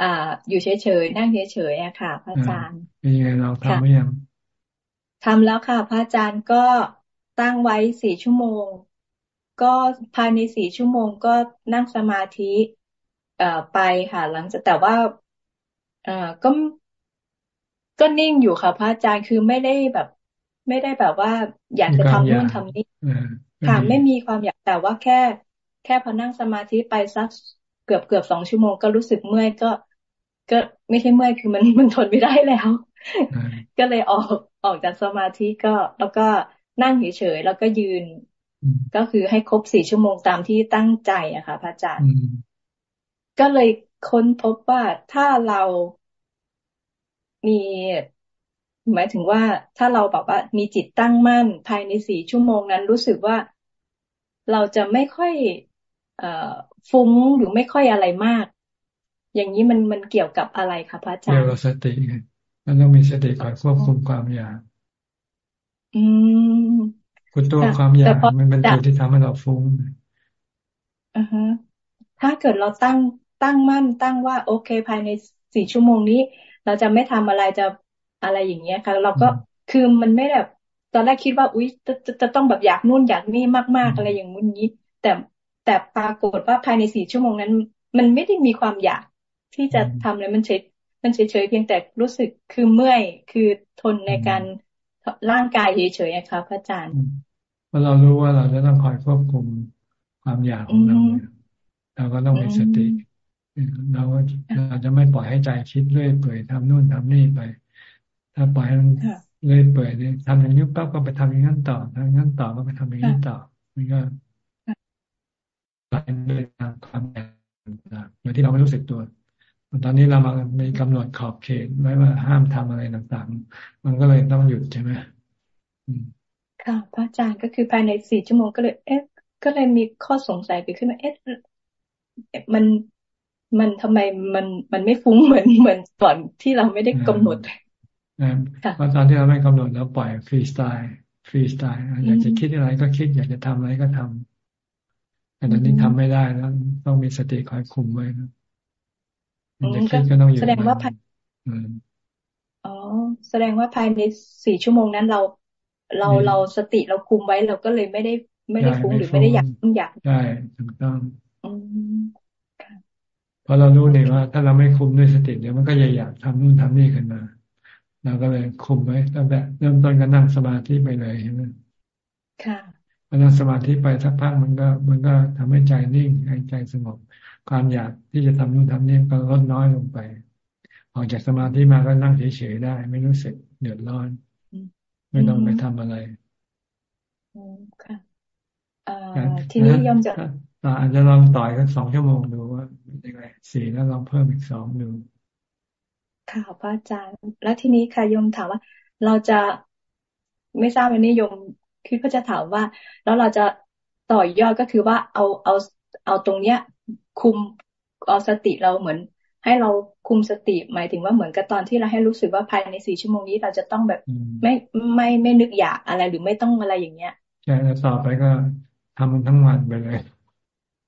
อ่าอยู่เฉยๆนั่งเฉยๆอะค่ะ พระอาจารย์เป็นยังไงเราทำไม่ยังทำแล้วค่ะ พระอาจารย์ก็ตั้งไว้สี่ชั่วโมง ก็ภายในสี่ชั่วโมงก็นั่งสมาธิเอ่อไปค่ะ หลังจากแต่ว่าเอ่อก็ก็นิ่งอยู่ค่ะ พระอาจารย์คือไม่ได้แบบ ไม่ได้แบบว่า อยากจะทำนู่นทำนี่ค่ะไม่มีความอยากแต่ว่าแค่ แค่พอนั่งสมาธิไปสักเกือบเกือบสองชั่วโมงก็รู้สึกเมื่อยก็ ก็ไม่ใช่เมื่อยคือมันมันทนไม่ได้แล้ว ก็เลยออกออกจากสมาธิก็ แล้วก็นั่งเฉยๆแล้วก็ยืน ก็คือให้ครบสี่ชั่วโมงตามที่ตั้งใจอะค่ะพระอาจารย์ก็เลย ค้นพบว่าถ้าเรามีหมายถึงว่าถ้าเราแบบว่า มีจิตตั้งมั่นภายในสี่ชั่วโมงนั้น รู้สึกว่าเราจะไม่ค่อยเอ่อฟุ้งหรือไม่ค่อยอะไรมาก อย่างนี้มันมันเกี่ยวกับอะไรคะพระอาจารย์เกี่ยวกับสติไงมันต้องมีสติคอยควบคุมความอยากอืมคุณตัวความอยากมันเป็นตัวที่ทำให้เราฟุ้งอือฮะถ้าเกิดเราตั้ง ตั้งมั่นตั้งว่า โอเคภายในสี่ชั่วโมงนี้ เราจะไม่ทำอะไรจะอะไรอย่างเงี้ยค่ะ เราก็คือมันไม่แบบตอนแรกคิดว่า อุ๊ยจะจะจะต้องแบบอยากนู่นอยากนี่มาก ๆ อะไรอย่างงู้นนี้ แต่แต่ปรากฏว่าภายในสี่ชั่วโมงนั้น มันไม่ได้มีความอยากที่จะทำอะไรมันเฉยมันเฉยๆเพียงแต่รู้สึกคือเมื่อยคือทนในการร่างกายเฉยๆครับพระอาจารย์เพราะเรารู้ว่าเราจะต้องคอยควบคุมความอยากของเราเราก็ต้องมีสติ เราเราจะไม่ปล่อยให้ใจคิดเรื่อยเปื่อยทำนู่นทำนี่ไป ถ้าปล่อยมันเรื่อยเปื่อยเนี่ยทำอย่างนี้ปั๊บก็ไปทำอย่างนั้นต่อทำอย่างนั้นต่อก็ไปทำอย่างนี้ต่อมันก็ไปเรื่อยตามความอยากโดยที่เราไม่รู้สึกตัวตอนนี้เรามามีกำหนดขอบเขตไว้ว่าห้ามทำอะไรต่างๆ มันก็เลยต้องหยุดใช่ไหมค่ะพระอาจารย์ก็คือภายในสี่ชั่วโมงก็เลย เอ๊ะ ก็เลยมีข้อสงสัยไปขึ้นมาเอ๊ะมัน มันทำไมมันมันไม่ฟุ้งเหมือนเหมือนตอนที่เราไม่ได้กำหนดเพราะตอนที่เราไม่กำหนดแล้วปล่อยฟรีสไตล์ฟรีสไตล์อยากจะคิดอะไรก็คิด อยากจะทำอะไรก็ทำแต่ตอนนี้ทำไม่ได้แล้วต้องมีสติคอยคุมไว้นะจะคิดก็ต้องอยู่แสดงว่าภายอ๋อ แสดงว่าภายในสี่ชั่วโมงนั้นเรา เราเราสติเราคุมไว้เราก็เลยไม่ได้ไม่ได้ฟุ้งหรือไม่ได้อยากอยากใช่ถูกต้อง พอเรารู้เนี่ยว่า ถ้าเราไม่คุมด้วยสติเดี๋ยวมันก็จะอยากทำนู่นทำนี่ขึ้นมาเราก็เลยคุมไว้ตั้งแต่เริ่มต้นก็นั่งสมาธิไปเลยใช่ไหมค่ะพอนั่งสมาธิไปสักพักมันก็ มันก็ทำให้ใจนิ่งให้ใจสงบ ความอยากที่จะทำนู่นทำนี่ก็ลดน้อยลงไป ออกจากสมาธิมาก็นั่งเฉยๆได้ ไม่รู้สึกเดือดร้อน ไม่ต้องไปทำอะไรค่ะทีนี้ยอมจะ อาจจะลองต่อยกันสองชั่วโมงดูว่าเป็นยังไงสี่แล้วลองเพิ่มอีกสองดูค่ะพระอาจารย์ แล้วทีนี้ค่ะยมถามว่า เราจะไม่ทราบวันนี้ยมคิดว่าจะถามว่า แล้วเราจะต่อยอดก็คือว่าเอาเอาเอาตรงเนี้ย คุมเอาสติเราเหมือน ให้เราคุมสติหมายถึงว่าเหมือนกับตอนที่เราให้รู้สึกว่าภายในสี่ชั่วโมงนี้เราจะต้องแบบไม่ไม่ไม่นึกอยากอะไรหรือไม่ต้องอะไรอย่างเงี้ยใช่แล้วต่อไปก็ทำมันทั้งวันไปเลย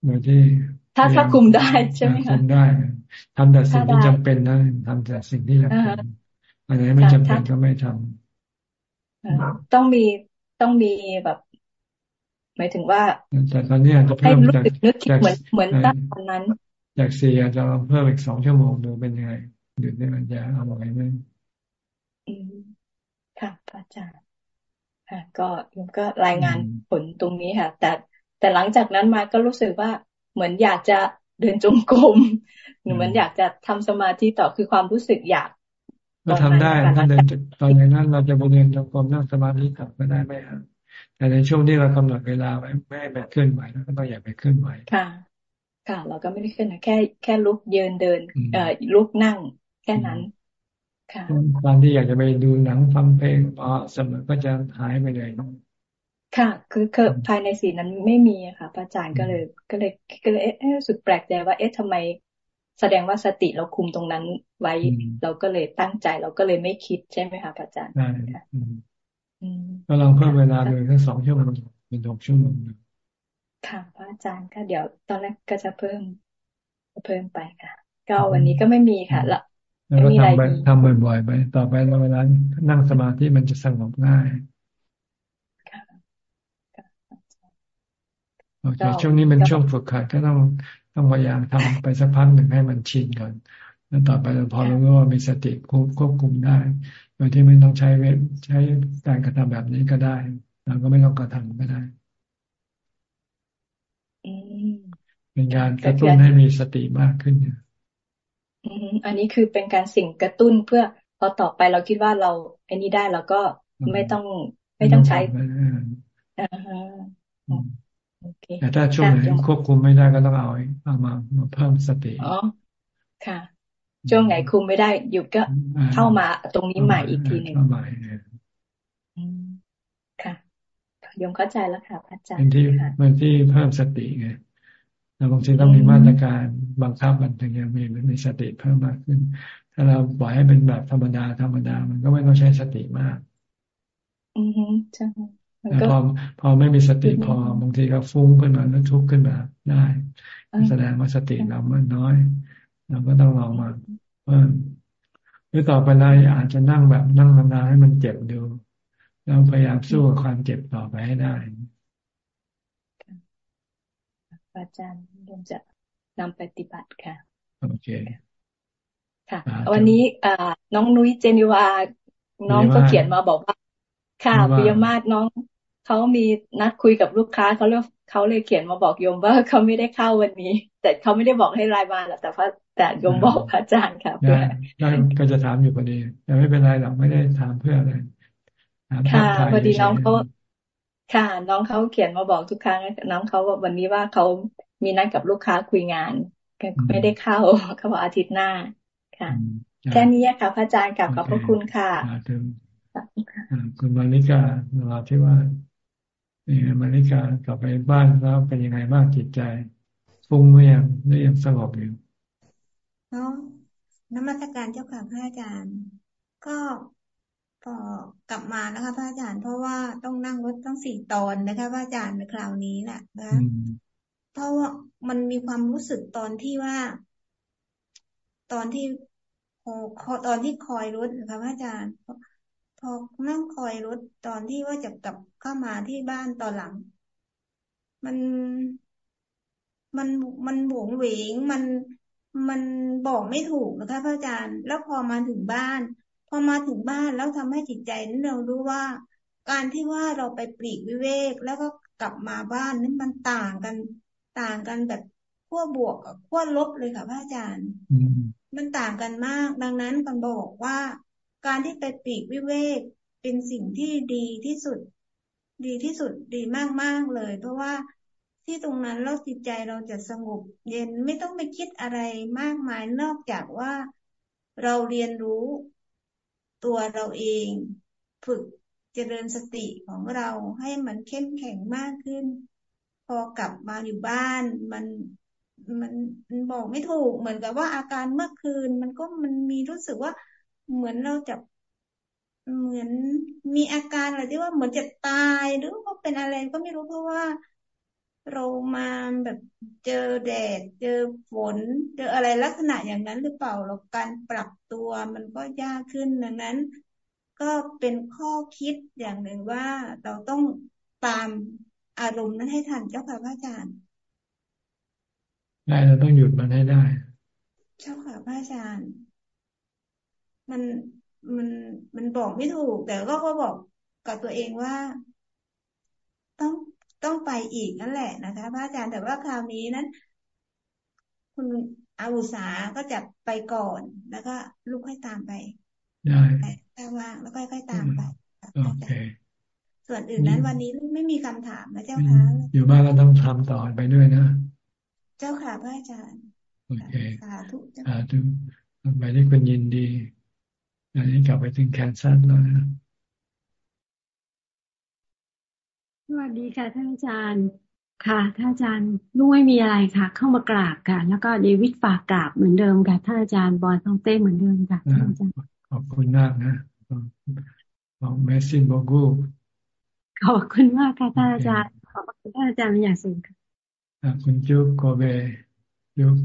โดยที่ ถ้าถ้าคุมได้ใช่ไหมคะคุมได้ทำแต่สิ่งที่จำเป็นนะทำแต่สิ่งที่จำเป็นอันไหนไม่จำเป็นก็ไม่ทำต้องมีต้องมีแบบหมายถึงว่าแต่ตอนนี้อาจจะเพิ่มจากจากเหมือนเหมือนตอนนั้น จากสี่อาจจะเพิ่มอีกสองชั่วโมงดูเป็นยังไงดูได้มันจะเอาไหวไหมอืมค่ะพระอาจารย์ค่ะ ก็ยมก็รายงานผลตรงนี้ค่ะ แต่ แต่หลังจากนั้นมาก็รู้สึกว่าเหมือนอยากจะเดินจงกรมหรือเหมือนอยากจะทำสมาธิต่อคือความรู้สึกอยากก็ทำได้ถ้าเดินตอนอย่างนั้นเราจะไปเดินจงกรมนั่งสมาธิต่อก็ได้ไหมครับแต่ในช่วงที่เรากำหนดเวลาไว้ไม่ให้ไปเคลื่อนไหวแล้วก็ต้องอย่าไปเคลื่อนไหวค่ะ ค่ะ เราก็ไม่ได้เคลื่อนแค่แค่ลุกยืนเดิน เอ่อลุกนั่ง แค่นั้น ค่ะตอนที่อยากจะไปดูหนังฟังเพลงพอเสมอก็จะหายไปเลย ค่ะ คือคือภายในสีนั้นไม่มีค่ะพระอาจารย์ก็เลยก็เลยก็เลยเอ๊ะสุดแปลกใจว่าเอ๊ะทำไม แสดงว่าสติเราคุมตรงนั้นไว้ เราก็เลยตั้งใจเราก็เลยไม่คิดใช่ไหมคะพระอาจารย์ใช่ก็ลองเพิ่มเวลาเลยแค่สองชั่วโมงเป็นหกชั่วโมงค่ะพระอาจารย์ก็เดี๋ยวตอนแรกก็จะเพิ่มเพิ่มไปค่ะ ก็วันนี้ก็ไม่มีค่ะแล้วก็ทำไปทำบ่อยๆไปต่อไปเวลานั่งสมาธิมันจะสงบง่าย โอเคช่วงนี้เป็นช่วงฝึกขัดก็ต้องต้องพยายามทำไปสักพักหนึ่งให้มันชินก่อน แล้วต่อไปเราพอรู้ว่ามีสติควบคุมได้โดยที่ไม่ต้องใช้เวทใช้การกระทำแบบนี้ก็ได้เราก็ไม่ต้องกระทำก็ได้เป็นการกระตุ้นให้มีสติมากขึ้นอันนี้คือเป็นการสิ่งกระตุ้นเพื่อพอต่อไปเราคิดว่าเราไอ้นี้ได้เราก็ไม่ต้องไม่ต้องใช้ แต่ถ้าช่วงไหนควบคุมไม่ได้ก็ต้องเอาเอามามาเพิ่มสติอ๋อค่ะ ช่วงไหนคุมไม่ได้หยุดก็เข้ามาตรงนี้ใหม่อีกทีหนึ่งค่ะยมเข้าใจแล้วค่ะพระอาจารย์เป็นที่เป็นที่เพิ่มสติไงเราบางทีต้องมีมาตรการบังคับมันถึงจะมีมีสติเพิ่มมากขึ้น ถ้าเราปล่อยให้เป็นแบบธรรมดาธรรมดา มันก็ไม่ต้องใช้สติมาก อือฮึใช่ พอพอไม่มีสติพอบางทีก็ฟุ้งขึ้นมาแล้วทุกข์ขึ้นมาได้ แสดงว่าสติเรามันน้อย เราก็ต้องลองมาเพิ่มหรือต่อไปเราอาจจะนั่งแบบนั่งนานๆให้มันเจ็บดูแล้วพยายามสู้กับความเจ็บต่อไปให้ได้อาจารย์ยมจะนำปฏิบัติค่ะโอเคค่ะ วันนี้อ่าน้องนุ้ยเจนิวา น้องก็เขียนมาบอกว่า ค่ะปิยมาศน้อง เขามีนัดคุยกับลูกค้าเขาเรียกเขาเลยเขียนมาบอกโยมว่าเขาไม่ได้เข้าวันนี้ แต่เขาไม่ได้บอกให้รายมาหรอกแต่พระแต่โยมบอกพระอาจารย์ค่ะเพื่อก็จะถามอยู่พอดีแต่ไม่เป็นไรหรอกไม่ได้ถามเพื่ออะไรค่ะพอดีน้องเขาค่ะ น้องเขาเขียนมาบอกทุกครั้งน้องเขาบอกวันนี้ว่าเขามีนัดกับลูกค้าคุยงานไม่ได้เข้าเขาบอกอาทิตย์หน้าค่ะแค่นี้ค่ะพระอาจารย์กับขอบพระคุณค่ะคุณมาริกาเราที่ว่า นี่มาริกากลับไปบ้านแล้วเป็นยังไงบ้างจิตใจฟุ้งหรือยังหรือยังสงบอยู่เนาะนมัสการเจ้าค่ะพระอาจารย์ ก็พอกลับมานะคะพระอาจารย์ เพราะว่าต้องนั่งรถต้องสี่ตอนนะคะพระอาจารย์ในคราวนี้แหละนะเพราะว่ามันมีความรู้สึกตอนที่ว่า ตอนที่พอตอนที่คอยรถนะคะพระอาจารย์ พอนั่งคอยรถตอนที่ว่าจะกลับเข้ามาที่บ้านตอนหลัง มันมันมันหวงเหวงมันมันบอกไม่ถูกนะคะพระอาจารย์ แล้วพอมาถึงบ้าน พอมาถึงบ้านแล้วทำให้จิตใจนั้นเรารู้ว่า การที่ว่าเราไปปลีกวิเวก แล้วก็กลับมาบ้านนั้นมันต่างกัน ต่างกันแบบขั้วบวกกับขั้วลบเลยค่ะพระอาจารย์ มันต่างกันมาก ดังนั้นกันบอกว่า การที่ไปปีกวิเวกเป็นสิ่งที่ดีที่สุด ดีที่สุดดีมากๆเลย เพราะว่าที่ตรงนั้นเราจิตใจเราจะสงบ เย็นไม่ต้องไปคิดอะไรมากมายนอกจากว่าเราเรียนรู้ตัวเราเอง ฝึกเจริญสติของเราให้มันเข้มแข็งมากขึ้น พอกลับมาอยู่บ้านมันมันมันบอกไม่ถูกเหมือนกับว่าอาการเมื่อคืน มันก็มันมีรู้สึกว่า เหมือนเราจะเหมือนมีอาการอะไรที่ว่าเหมือนจะตายหรือว่าเป็นอะไรก็ไม่รู้เพราะว่าเรามาแบบเจอแดด เจอฝน เจออะไรลักษณะอย่างนั้นหรือเปล่าเราการปรับตัวมันก็ยากขึ้นดังนั้น ก็เป็นข้อคิดอย่างหนึ่งว่าเราต้องตามอารมณ์นั้นให้ทันเจ้าค่ะพระอาจารย์ได้เราต้องหยุดมันให้ได้ เจ้าค่ะพระอาจารย์ มันมันมันบอกไม่ถูก แต่ก็ก็บอกกับตัวเองว่า ต้องต้องไปอีกนั่นแหละนะคะพระอาจารย์แต่ว่าคราวนี้นั้น คุณอาวุษาก็จะไปก่อน แล้วก็ลูกค่อยตามไปได้แต่ว่างแล้วค่อยๆตามไปโอเคส่วนอื่นนั้นวันนี้ลูกไม่มีคำถามนะเจ้าค่ะอยู่บ้านก็ต้องทำต่อไปด้วยนะ เจ้าค่ะพระอาจารย์โอเคสาธุสาธุไปได้คุณยินดี อันนี้กลับไปถึงแคนซัสแล้วนะสวัสดีค่ะท่านอาจารย์ค่ะท่านอาจารย์ลูกไม่มีอะไรค่ะ เข้ามากราบค่ะ แล้วก็เดวิดฝากกราบเหมือนเดิมค่ะท่านอาจารย์บอลทองเต้เหมือนเดิมค่ะท่านอาจารย์ขอบคุณมากนะของเมซินโบกูขอบคุณมากค่ะท่านอาจารย์ขอบคุณท่านอาจารย์เป็นอย่างสูงค่ะคุณจุ๊บโกเบจุ๊บ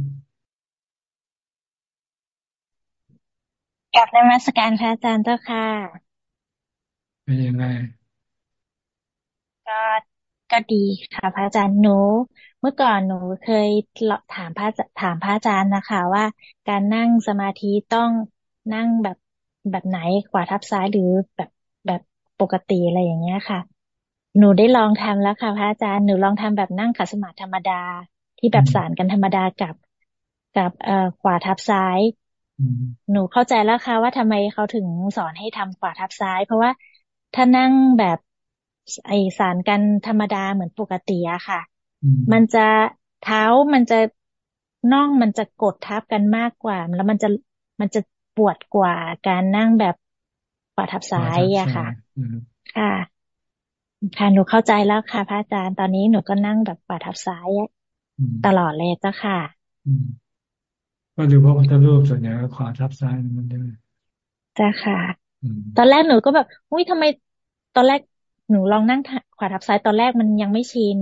กับในมาสการพระอาจารย์เจ้าค่ะ เป็นยังไง ก็ก็ดีค่ะ พระอาจารย์หนู เมื่อก่อนหนูเคยถามพระถามพระอาจารย์นะคะ ว่า การนั่งสมาธิต้องนั่งแบบแบบไหนขวาทับซ้ายหรือแบบแบบปกติอะไรอย่างเงี้ยค่ะ หนูได้ลองทำแล้วค่ะพระอาจารย์หนูลองทำแบบนั่งขัดสมาธิธรรมดาที่แบบสานกันธรรมดากับ กับเอ่อขวาทับซ้าย หนูเข้าใจแล้วค่ะว่าทำไมเขาถึงสอนให้ทำขวาทับซ้าย เพราะว่าถ้านั่งแบบไอสารกันธรรมดาเหมือนปกติอะค่ะ มันจะเท้ามันจะน่องมันจะกดทับกันมากกว่า แล้วมันจะมันจะปวดกว่าการนั่งแบบขวาทับซ้ายอะค่ะค่ะค่ะหนูเข้าใจแล้วค่ะพระอาจารย์ตอนนี้หนูก็นั่งแบบขวาทับซ้ายตลอดเลยเจ้าค่ะ ก็ดูพระพุทธรูปส่วนใหญ่ก็ขวาทับซ้ายมันได้จ้าค่ะ ตอนแรกหนูก็แบบอุ้ยทำไม ตอนแรกหนูลองนั่งขวาทับซ้ายตอนแรกมันยังไม่ชิน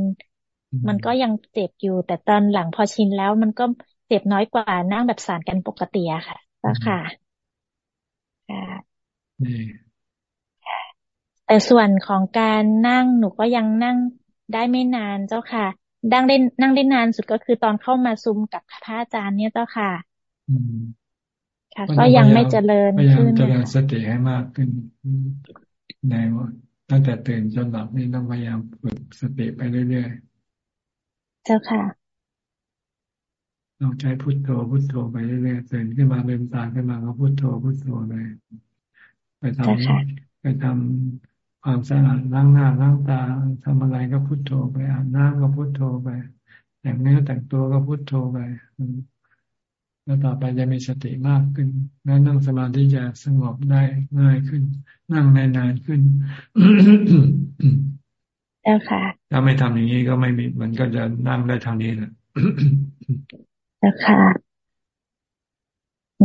มันก็ยังเจ็บอยู่ แต่ตอนหลังพอชินแล้วมันก็เจ็บน้อยกว่านั่งแบบสานกันปกติอะค่ะจ้าค่ะค่ะแต่ส่วนของการนั่งหนูก็ยังนั่งได้ไม่นานเจ้าค่ะ ดังได้นั่งได้นานสุดก็คือตอนเข้ามาซุมกับพระอาจารย์เนี่ยเจ้าค่ะ ค่ะก็ยังไม่เจริญขึ้นพยายามเจริญสติให้มากขึ้นในว่าตั้งแต่ตื่นจนหลับนี่ต้องพยายามฝึกสติไปเรื่อยๆ เจ้าค่ะเราใช้พุทโธพุทโธไปเรื่อยๆตื่นขึ้นมาเริ่มตาขึ้นมาก็พุทโธพุทโธไปไปทำไปทำความสะอาดล้างหน้าล้างตาทำอะไรก็พุทโธไปอาบน้ำก็พุทโธไปแต่งเนื้อแต่งตัวก็พุทโธไป แล้วต่อไปจะมีสติมากขึ้นแล้วนั่งสมาธิจะสงบได้ง่ายขึ้น นั่งนานๆขึ้นแล้วค่ะ ถ้าไม่ทำอย่างนี้ก็ไม่มีมันก็จะนั่งได้ทางนี้แหละแล้วค่ะ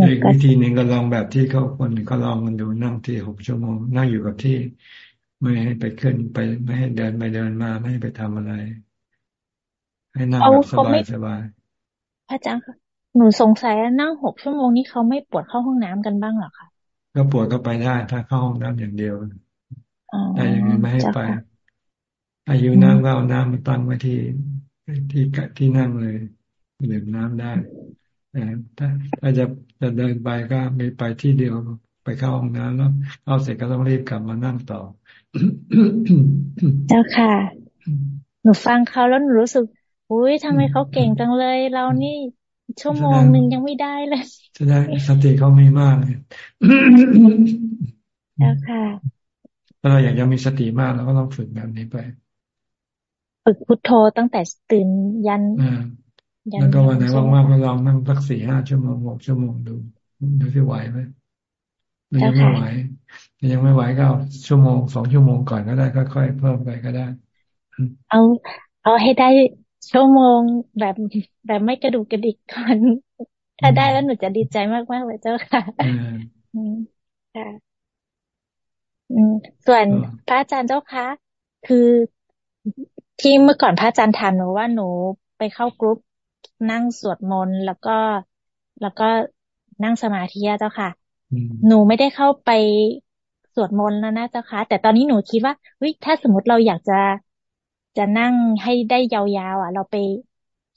อีกวิธีหนึ่งก็ลองแบบที่เขาคนก็ลองมันดูนั่งที่หกชั่วโมง นั่งอยู่กับที่ ไม่ให้ไปขึ้นไปไม่ให้เดินไปเดินมาไม่ให้ไปทำอะไร ให้นั่งแบบสบายสบายพระอาจารย์ค่ะ หนูสงสัยนั่งหกชั่วโมงนี้เขาไม่ปวดเข้าห้องน้ำกันบ้างหรอคะก็ปวดก็ไปได้ถ้าเข้าห้องน้ำอย่างเดียวแต่ยังไงไม่ให้ไป อายุน้ำก็เอาน้ำมาตั้งไว้ที่ที่ที่นั่งเลยดื่มน้ำได้ถ้าถ้าจะจะเดินไปก็มีไปที่เดียวไปเข้าห้องน้ำแล้วเอาเสร็จก็ต้องรีบกลับมานั่งต่อ เจ้าค่ะ หนูฟังเขาแล้วหนูรู้สึกอุ้ยทำไมเขาเก่งจังเลย เรานี่ ชั่วโมงหนึ่งยังไม่ได้เลยแสดงสติเขามีมากเลยแล้วค่ะถ้าเราอยากจะมีสติมากเราก็ต้องฝึกแบบนี้ไป ฝึกพุทโธตั้งแต่ตื่นยันแล้วก็วันไหนว่างๆก็ลองนั่งสักสี่ห้าชั่วโมงหกชั่วโมงดูดูที่ไหวไหมยังไม่ไหวยังไม่ไหวก็ชั่วโมงสองชั่วโมงก่อนก็ได้ค่อยๆเพิ่มไปก็ได้ เอาเอาให้ได้ ชั่วโมงแบบแบบไม่กระดูกกระดิกก่อน ถ้าได้แล้วหนูจะดีใจมากมากเลยเจ้าค่ะอืมค่ะอืมส่วนพระอาจารย์เจ้าคะคือที่เมื่อก่อนพระอาจารย์ถามหนูว่าหนูไปเข้ากรุ๊ปนั่งสวดมนต์แล้วก็แล้วก็นั่งสมาธิเจ้าค่ะ หนูไม่ได้เข้าไปสวดมนต์แล้วนะเจ้าค่ะแต่ตอนนี้หนูคิดว่าเฮ้ยถ้าสมมติเราอยากจะ จะนั่งให้ได้ยาวๆอะ เราไป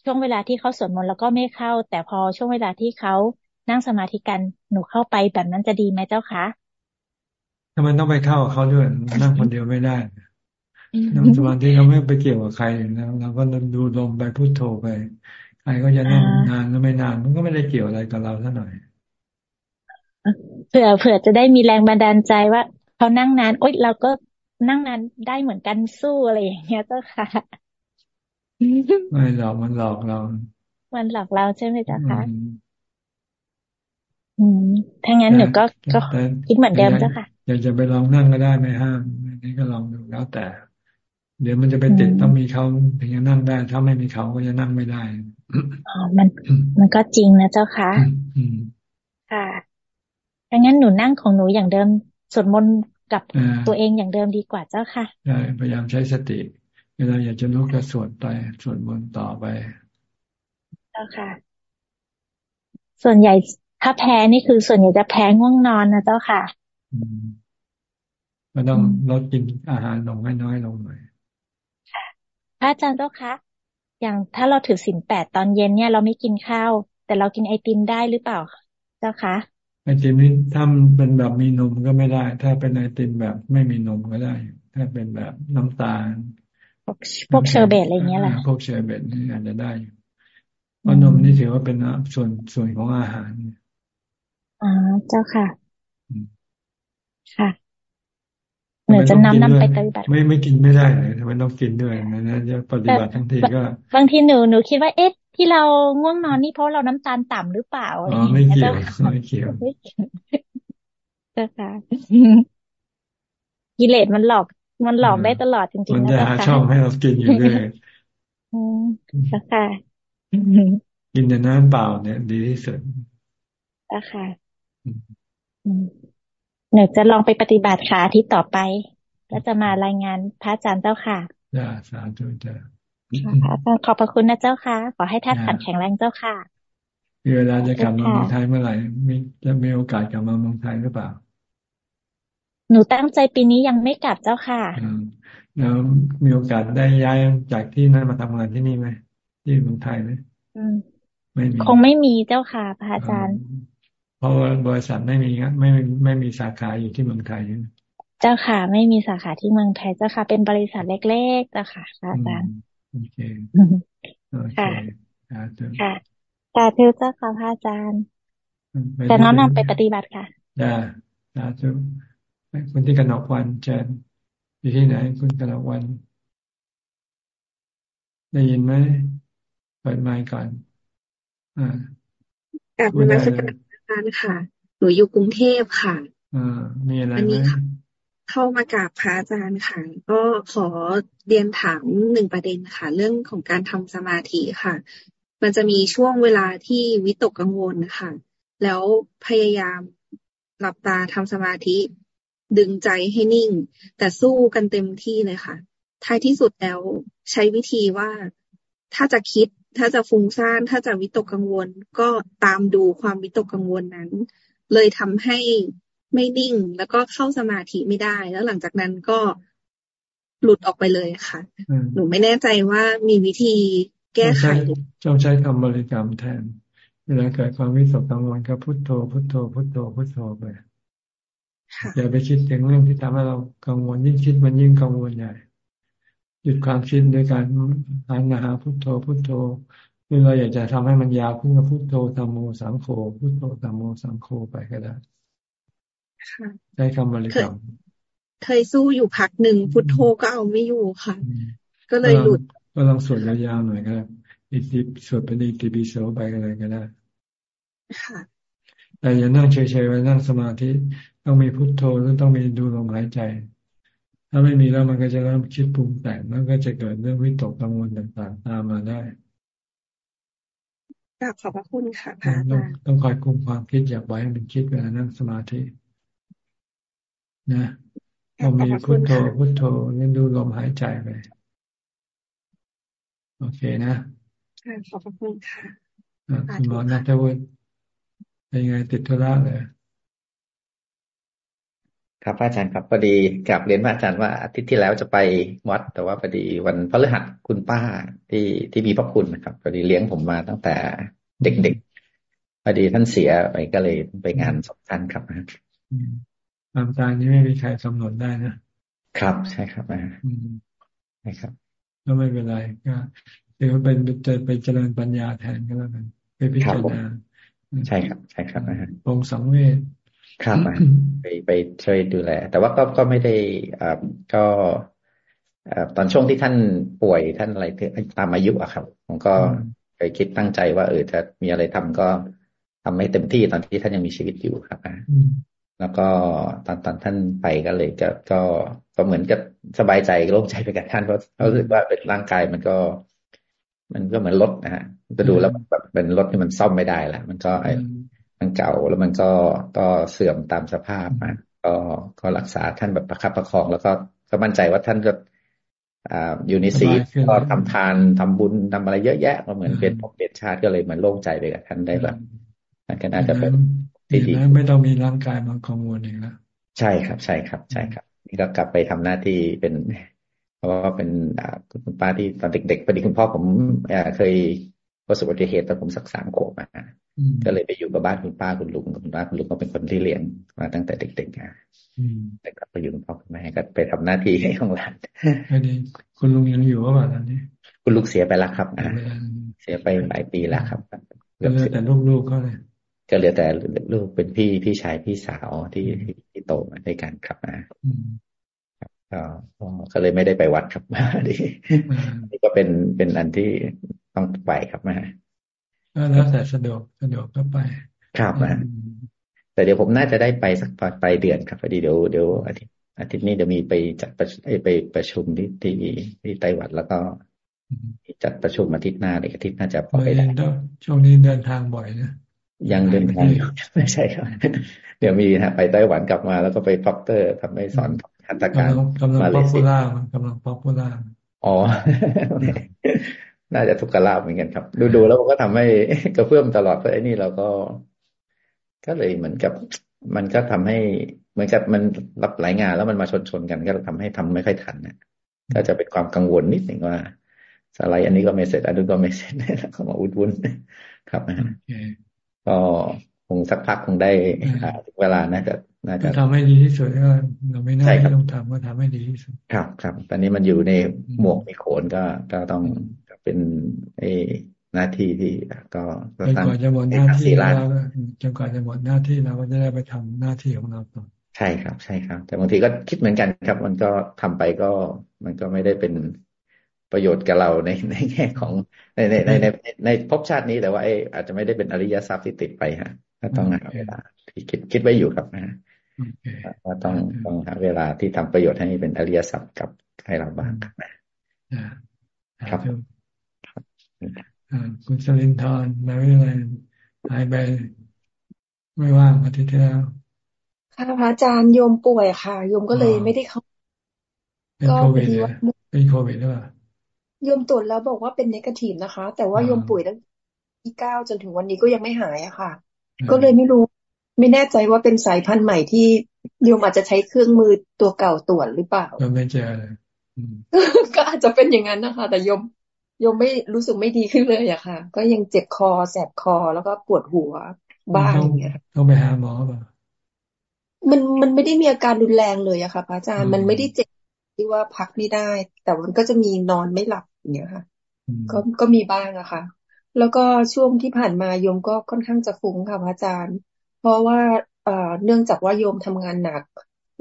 ช่วงเวลาที่เขาสวดมนต์แล้วก็ไม่เข้า แต่พอช่วงเวลาที่เขานั่งสมาธิกันหนูเข้าไปแบบนั้นจะดีไหมเจ้าคะทำไมต้องไปเข้าเขาด้วยนั่งคนเดียวไม่ได้นั่งสมาธิเราไม่ไปเกี่ยวกับใครนะเราก็ดูลมไปพูดโทไปใครก็จะนั่งนานก็ไม่นานมันก็ไม่ได้เกี่ยวอะไรกับเราเท่าหน่อยเผื่อเผื่อจะได้มีแรงบันดาลใจว่าเขานั่งนานโอ๊ยเราก็ นั่งนานได้เหมือนกันสู้อะไรอย่างเงี้ยเจ้าค่ะ ไม่หลอกมันหลอกเรา มันหลอกเราใช่ไหมเจ้าค่ะอืมถ้างั้นหนูก็ก็คิดเหมือนเดิมเจ้าค่ะอยากจะไปลองนั่งก็ได้ไม่ห้ามนี่ก็ลองดูแล้วแต่ เดี๋ยวมันจะไปติดต้องมีเขาถึงจะนั่งได้ ถ้าไม่มีเขาก็จะนั่งไม่ได้อ๋อมัน มันก็จริงนะเจ้าค่ะค่ะถ้างั้นหนูนั่งของหนูอย่างเดิมสวดมนต์ กับตัวเองอย่างเดิมดีกว่าเจ้าค่ะใช่พยายามใช้สติ เวลาอยากจะลุกก็สวดไปสวดมนต์ต่อไปเจ้าค่ะ ส่วนใหญ่ถ้าแพ้นี่คือส่วนใหญ่จะแพ้ง่วงนอนนะเจ้าค่ะก็ต้องลดกินอาหารลงให้น้อยลงหน่อยพระอาจารย์เจ้าคะอย่างถ้าเราถือสินแปดตอนเย็นเนี่ยเราไม่กินข้าว แต่เรากินไอติมได้หรือเปล่า เจ้าคะ ไอติมนี่ถ้าเป็นแบบมีนมก็ไม่ได้ ถ้าเป็นไอติมแบบไม่มีนมก็ได้ ถ้าเป็นแบบน้ำตาล พวกพวกเชอร์เบตอะไรเงี้ยแหละพวกเชอร์เบตนี่อาจจะได้เพราะนมนี่ถือว่าเป็นส่วนส่วนของอาหารอ๋อเจ้าค่ะ ค่ะหนูจะนำนำไปปฏิบัติไม่ไม่กินไม่ได้เลยทำไมต้องกินด้วยนะนะจะปฏิบัติทั้งทีก็ บางทีหนูหนูคิดว่าเอ๊ะ ที่เราง่วงนอนนี่เพราะเราน้ำตาลต่ำหรือเปล่าอะไรอย่างเงี้ยไม่เกี่ยวไม่เกี่ยวเจ้าค่ะกิเลสมันหลอก มันหลอกได้ตลอดจริงๆนะเจ้าค่ะมันจะหาช่องให้เรากินอยู่ด้วยอืมเจ้าค่ะกินแต่น้ำเปล่าเนี่ย ดีที่สุดอะค่ะหนูจะลองไปปฏิบัติค่ะที่ต่อไปแล้วจะมารายงานพระอาจารย์เจ้าค่ะจ้าสาธุจ้า ขอบพระคุณนะเจ้าค่ะ ขอให้ท่านขันแข็งแรงเจ้าค่ะมีเวลาจะกลับมาเมืองไทยเมื่อไหร่มีจะมีโอกาสกลับมาเมืองไทยหรือเปล่า หนูตั้งใจปีนี้ยังไม่กลับเจ้าค่ะแล้วมีโอกาสได้ย้ายจากที่นั่นมาทำงานที่นี่ไหมที่เมืองไทยไหมไม่มีคงไม่มีเจ้าค่ะพระอาจารย์ เพราะว่าบริษัทไม่มีไม่ไม่มีสาขาอยู่ที่เมืองไทยเจ้าค่ะ ไม่มีสาขาที่เมืองไทยเจ้าค่ะ เป็นบริษัทเล็กๆเจ้าค่ะพระอาจารย์ โอเคค่ะค่ะสาธุเจ้าค่ะพระอาจารย์จะน้อมนำไปปฏิบัติค่ะได้สาธุคนที่กนกวันเจนอยู่ที่ไหน คุณกนกวัน ได้ยินไหมเปิดไมค์ก่อนอ่ากับนมัสการอาจารย์ค่ะ หนูอยู่กรุงเทพค่ะอ่ามีอะไรไหม เข้ามากราบพระอาจารย์ค่ะ ก็ขอเรียนถามหนึ่งประเด็นค่ะ เรื่องของการทำสมาธิค่ะ มันจะมีช่วงเวลาที่วิตกกังวลค่ะ แล้วพยายามหลับตาทำสมาธิ ดึงใจให้นิ่ง แต่สู้กันเต็มที่เลยค่ะ ท้ายที่สุดแล้วใช้วิธีว่าถ้าจะคิดถ้าจะฟุ้งซ่านถ้าจะวิตกกังวล ก็ตามดูความวิตกกังวลนั้น เลยทำให้ ไม่นิ่ง แล้วก็เข้าสมาธิไม่ได้ แล้วหลังจากนั้นก็หลุดออกไปเลยค่ะ หนูไม่แน่ใจว่ามีวิธีแก้ไขจ้องใช้คำบริกรรมแทน เวลาเกิดความวิตกกังวลก็พุทโธ พุทโธ พุทโธ พุทโธไปอย่าไปคิดถึงเรื่องที่ทำให้เรากังวลยิ่งคิดมันยิ่งกังวลใหญ่ หยุดความคิดโดยการหันมาหาพุทโธ พุทโธหรือเราอยากจะทำให้มันยาวขึ้นก็พุทโธธรรมโมสังโฆพุทโธธรรมโมสังโฆไปก็ได้ ใช้คำบริกรรม เคยสู้อยู่พักหนึ่งพุทโธก็เอาไม่อยู่ค่ะ ก็เลยหลุด ก็ลองสวดยาวๆหน่อยก็ได้อิติสวดเป็นอิติปิโสไปกันเลยก็ได้ค่ะแต่อย่านั่งเฉยๆไว้นั่งสมาธิต้องมีพุทโธแล้วต้องมีดูลมหายใจ ถ้าไม่มีแล้วมันก็จะเริ่มคิดปรุงแต่งแล้วก็จะเกิดเรื่องวิตกกังวลต่างๆ ตามมาได้กราบขอบพระคุณค่ะพระอาจารย์ต้องคอยคุมความคิดอย่าไว้ให้มันคิดเวลานั่งสมาธิ นะพอมีพุทโธพุทโธนี่ดูลมหายใจไปโอเคนะขอบคุณค่ะคุณหมอนัทวุฒิเป็นไงติดธุระเลยครับอาจารย์ครับพอดีกลับเรียนอาจารย์ว่าอาทิตย์ที่แล้วจะไปวัด แต่ว่าพอดีวันพฤหัสคุณป้าที่ที่มีพระคุณนะครับพอดีเลี้ยงผมมาตั้งแต่เด็กๆพอดีท่านเสียไปก็เลยไปงานศพท่านครับ ความตายนี้ไม่มีใครกำหนดได้นะ ครับใช่ครับอ่าใช่ครับก็ไม่เป็นไรก็ถือว่าเป็นจะไปเจริญปัญญาแทนก็แล้วกันไปพิจารณาใช่ครับ ใช่ครับนะฮะองสังเวชครับไปไปช่วยดูแล แต่ว่าก็ก็ไม่ได้อ่าก็ตอนช่วงที่ท่านป่วยท่านอะไรตามอายุอะครับ ผมก็เคยคิดตั้งใจว่าเออจะมีอะไรทำก็ทำให้เต็มที่ตอนที่ท่านยังมีชีวิตอยู่ครับ แล้วก็ตอนตอนท่านไปก็เลยก็ก็ก็เหมือนกับสบายใจโล่งใจไปกับท่านเพราะรู้สึกว่าเป็นร่างกายมันก็ มันก็เหมือนรถนะฮะจะดูแล้วแบบเป็นรถที่มันซ่อมไม่ได้ละมันก็ไอ้มันเก่าแล้วมันก็ก็เสื่อมตามสภาพมาก็ก็รักษาท่านแบบประคับประคอง แล้วก็ก็มั่นใจว่าท่านก็อ่าอยู่ในศีลก็ทำทานทำบุญทำอะไรเยอะแยะก็เหมือนเป็นผมเป็นชาติก็เลยเหมือนโล่งใจไปกับท่านได้แบบนั่นก็น่าจะเป็น ที่ดีไม่ต้องมีร่างกายมากังวลเองแล้วใช่ครับ ใช่ครับ ใช่ครับ นี่ก็กลับไปทำหน้าที่เป็นเพราะว่าเป็นคุณป้าที่ตอนเด็กๆพอดีคุณพ่อผมเคยประสบอุบัติเหตุตอนผมสักสามขวบมาก็เลยไปอยู่กับบ้านคุณป้าคุณลุงคุณป้าคุณลุงก็เป็นคนที่เลี้ยงมาตั้งแต่เด็กๆนะแต่ก็ไปอยู่กับพ่อคุณแม่ก็ไปทำหน้าที่ให้ของหลานอันนี้คุณลุงยังอยู่ว่าตอนนี้ คุณลุงเสียไปแล้วครับเสียไปหลายปีแล้วครับเกือบแต่ลูกๆก็เลย ก็เหลือแต่ลูกเป็นพี่พี่ชายพี่สาวที่ที่โตมาด้วยกันครับนะก็ก็เลยไม่ได้ไปวัดครับมาดีนี่ก็เป็นเป็นอันที่ต้องไปครับมาแล้วแต่สะดวกสะดวกก็ไป ครับนะแต่เดี๋ยวผมน่าจะได้ไปสักปลายเดือนครับพอดีเดี๋ยวเดี๋ยวอาทิตย์อาทิตย์นี้จะมีไปจัดไปไปประชุมที่ที่ที่ไต้หวันแล้วก็จัดประชุมอาทิตย์หน้าเด็กอาทิตย์น่าจะพอไปได้ช่วงนี้เดินทางบ่อยนะ ยังเดินทางไม่ใช่ครับ เดี๋ยวมีฮะ ไปไต้หวันกลับมาแล้วก็ไปพ็อกเตอร์ทำให้สอนหัตถการกำลังป๊อปปูล่ากำลังป๊อปปูล่าอ๋อ น่าจะทุกกระลาบเหมือนกันครับ ดูๆแล้วก็ทำให้กระเพื่อมตลอดเพราะไอ้นี่เราก็ ก็เลยเหมือนกับ มันก็ทำให้เหมือนกับมันรับหลายงานแล้วมันมาชนชนกันก็ทำให้ทำไม่ค่อยทันนะก็จะเป็นความกังวลนิดหนึ่งว่าสไลด์อันนี้ก็ไม่เสร็จอันนี้ก็ไม่เสร็จเข้ามาอุดวุ่นครับนะ ก็คงสักพักคงได้ถึงเวลาน่าจะน่าจะทำให้ดีที่สุดก็เราไม่น่าที่ต้องทำก็ทำให้ดีที่สุดครับครับตอนนี้มันอยู่ในหมวกในโขนก็ก็ต้องเป็นไอ้หน้าที่ที่ก็จนกว่าจะหมดหน้าที่แล้วจนกว่าจะหมดหน้าที่เราก็จะได้ไปทำหน้าที่ของเราต่อใช่ครับ ใช่ครับ แต่บางทีก็คิดเหมือนกันครับ มันก็ทำไปก็มันก็ไม่ได้เป็น ประโยชน์กับเราในในแง่ของในในในในในภพชาตินี้แต่ว่าไอ้อาจจะไม่ได้เป็นอริยทรัพย์ที่ติดไปฮะก็ต้องหาเวลาที่คิดคิดไว้อยู่ครับนะว่าต้องต้องหาเวลาที่ทำประโยชน์ให้เป็นอริยทรัพย์กับให้เราบ้างครับนะครับคุณสลินทร์มาวิไลหายไปไม่ว่างอาทิตย์ที่แล้วค่ะพระอาจารย์โยมป่วยค่ะโยมก็เลยไม่ได้เข้า ก็พอดีว่าเป็นโควิดหรือเปล่า โยมตรวจแล้วบอกว่าเป็นเนกาทีฟนะคะ แต่ว่าโยมป่วยตั้งที่เก้าจนถึงวันนี้ก็ยังไม่หายอะค่ะ ก็เลยไม่รู้ ไม่แน่ใจว่าเป็นสายพันธุ์ใหม่ที่โยมอาจจะใช้เครื่องมือตัวเก่าตรวจหรือเปล่าก็ไม่เจอเลยก็อาจจะเป็นอย่างนั้นนะคะ แต่โยมโยมไม่รู้สึกไม่ดีขึ้นเลยอะค่ะ ก็ยังเจ็บคอแสบคอแล้วก็ปวดหัวบ้างอย่างเงี้ยต้องไปหาหมอป่ะมันมันไม่ได้มีอาการรุนแรงเลยอะค่ะพระอาจารย์มันไม่ได้เจ็บ ที่ว่าพักไม่ได้ แต่มันก็จะมีนอนไม่หลับอย่างเงี้ยค่ะ ก็ก็มีบ้างอะค่ะ แล้วก็ช่วงที่ผ่านมาโยมก็ค่อนข้างจะฟุ้งค่ะพระอาจารย์ เพราะว่าเอ่อเนื่องจากว่าโยมทำงานหนัก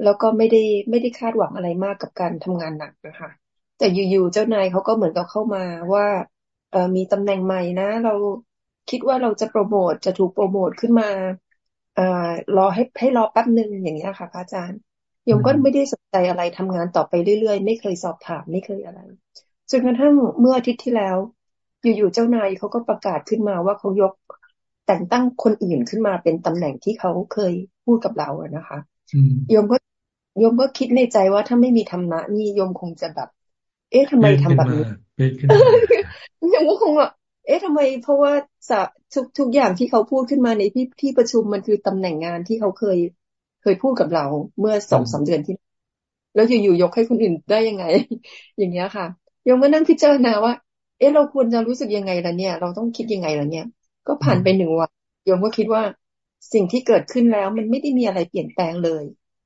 แล้วก็ไม่ได้ไม่ได้คาดหวังอะไรมากกับการทำงานหนักนะคะแต่อยู่ๆเจ้านายเขาก็เหมือนกับเข้ามาว่าเออมีตำแหน่งใหม่นะ เราคิดว่าเราจะโปรโมทจะถูกโปรโมทขึ้นมาเอ่อรอให้ให้รอแป๊บหนึ่งอย่างเงี้ยค่ะพระอาจารย์ โยมก็ไม่ได้สนใจอะไรทำงานต่อไปเรื่อยๆ ไม่เคยสอบถามไม่เคยอะไรจนกระทั่งเมื่ออาทิตย์ที่แล้ว อยู่ๆเจ้านายเขาก็ประกาศขึ้นมาว่าเขายกแต่งตั้งคนอื่นขึ้นมาเป็นตำแหน่งที่เขาเคยพูดกับเราอะนะคะโยมก็โยมก็คิดในใจว่าถ้าไม่มีธรรมะนี่โยมคงจะแบบ เอ๊ะทำไมทำแบบนี้โยมก็คงว่าเอ๊ะทำไม เพราะว่าทุกทุกอย่างที่เขาพูดขึ้นมาในที่ที่ประชุมมันคือตำแหน่งงานที่เขาเคย เคยพูดกับเราเมื่อสองสาเดือนที่ แล้วอยู่ๆยกให้คนอื่นได้ยังไง อย่างเงี้ยค่ะยังมานั่งพิจารณาว่า เอ๊ะเราควรจะรู้สึกยังไงล่ะเนี่ย เราต้องคิดยังไงล่ะเนี่ย ก็ผ่านไปหนึ่งวันโยมก็คิดว่าสิ่งที่เกิดขึ้นแล้วมันไม่ได้มีอะไรเปลี่ยนแปลงเลย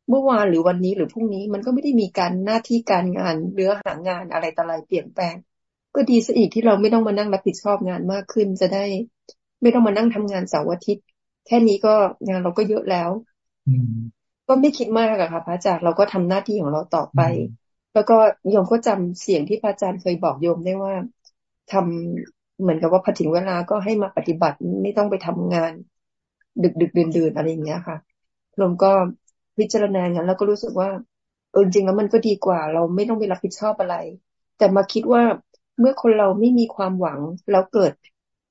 เมื่อวานหรือวันนี้หรือพรุ่งนี้มันก็ไม่ได้มีการหน้าที่การงานเนื้อหางานอะไรต่ออะไรเปลี่ยนแปลง ก็ดีซะอีกที่เราไม่ต้องมานั่งรับผิดชอบงานมากขึ้นจะได้ ไม่ต้องมานั่งทำงานเสาร์อาทิตย์ แค่นี้ก็งานเราก็เยอะแล้ว ก็ไม่คิดมากอะค่ะพระอาจารย์เราก็ทำหน้าที่ของเราต่อไป แล้วก็โยมก็จำเสียงที่พระอาจารย์เคยบอกโยมได้ว่าทำเหมือนกับว่าพอถึงเวลาก็ให้มาปฏิบัติไม่ต้องไปทำงาน ดึกดึกเดินๆอะไรอย่างเงี้ยค่ะโยมก็พิจารณางั้นแล้วก็รู้สึกว่าเออจริงแล้วมันก็ดีกว่า เราไม่ต้องไปรับผิดชอบอะไร แต่มาคิดว่าเมื่อคนเราไม่มีความหวังแล้วเกิด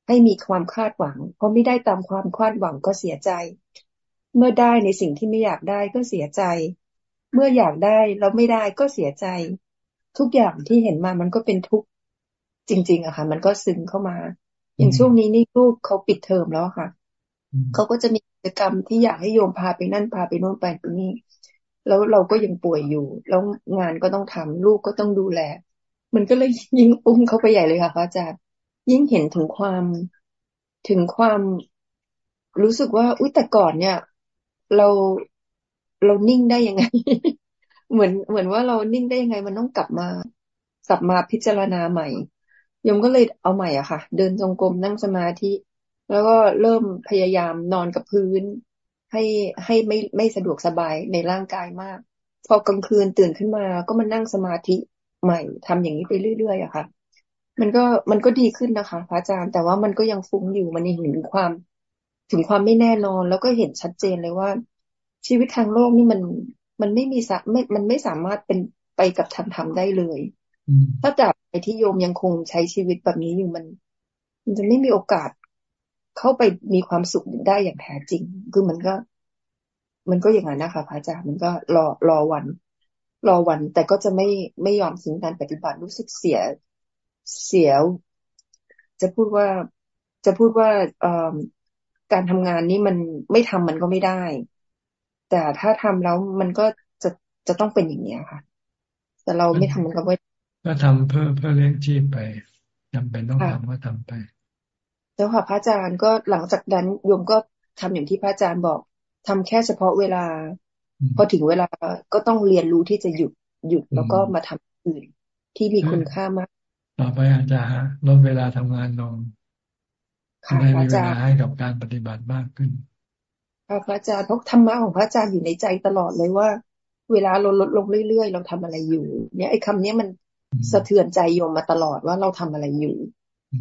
ให้มีความคาดหวังพอไม่ได้ตามความคาดหวังก็เสียใจ เมื่อได้ในสิ่งที่ไม่อยากได้ก็เสียใจ เมื่ออยากได้แล้วไม่ได้ก็เสียใจ ทุกอย่างที่เห็นมามันก็เป็นทุกข์จริง ๆอะค่ะ มันก็ซึมเข้ามา อย่างช่วงนี้นี่ลูกเขาปิดเทอมแล้วค่ะเขาก็จะมีกิจกรรมที่อยากให้โยมพาไปนั่นพาไปโน่นไปตรงนี้แล้วเราก็ยังป่วยอยู่ แล้วงานก็ต้องทำลูกก็ต้องดูแล มันก็เลยยิ่งอุ้มเขาไปใหญ่เลยค่ะพระอาจารย์ยิ่งเห็นถึงความถึงความรู้สึกว่าอุ้ยแต่ก่อนเนี่ย เราเรานิ่งได้ยังไง เหมือนเหมือนว่าเรานิ่งได้ยังไง มันต้องกลับมากลับมาพิจารณาใหม่ยมก็เลยเอาใหม่อะค่ะ เดินจงกรมนั่งสมาธิ แล้วก็เริ่มพยายามนอนกับพื้น ให้ให้ไม่ไม่สะดวกสบายในร่างกายมาก พอกลางคืนตื่นขึ้นมา ก็มานั่งสมาธิใหม่ทำอย่างนี้ไปเรื่อยๆอะค่ะ มันก็มันก็ดีขึ้นนะคะพระอาจารย์แต่ว่ามันก็ยังฟุ้งอยู่มันยังเห็นความ ถึงความไม่แน่นอน แล้วก็เห็นชัดเจนเลยว่า ชีวิตทางโลกนี่มันมันไม่มีสะไม่ มันไม่สามารถเป็นไปกับทางธรรมได้เลย ถ้าแต่ไอ้ที่โยมยังคงใช้ชีวิตแบบนี้อยู่มัน มันจะไม่มีโอกาสเข้าไปมีความสุขได้อย่างแท้จริง คือมันก็ มันก็อย่างนั้นนะคะพระอาจารย์มันก็รอรอวัน รอวัน แต่ก็จะไม่ไม่ยอมสิ่งการปฏิบัติรู้สึกเสียเสียจะพูดว่าจะพูดว่าเอ่อ การทำงานนี้มันไม่ทำมันก็ไม่ได้ แต่ถ้าทำแล้วมันก็จะจะต้องเป็นอย่างนี้ค่ะ แต่เราไม่ทำมันก็ไม่ก็ทำเพื่อเพื่อเลี้ยงชีพไปจำเป็นต้องทำก็ทำไปแล้วค่ะพระอาจารย์ก็หลังจากนั้นโยมก็ทำอย่างที่พระอาจารย์บอกทำแค่เฉพาะเวลา พอถึงเวลาก็ต้องเรียนรู้ที่จะหยุดหยุดแล้วก็มาทำอื่นที่มีคุณค่ามาก ต่อไปอาจจะลดเวลาทำงานลง ได้มีเวลาให้กับการปฏิบัติมากขึ้นค่ะพระอาจารย์เพราะธรรมะของพระอาจารย์อยู่ในใจตลอดเลยว่า เวลาลดลดลงเรื่อยๆ เราทำอะไรอยู่ เนี่ยไอ้คำนี้มันสะเทือนใจโยมมาตลอดว่าเราทำอะไรอยู่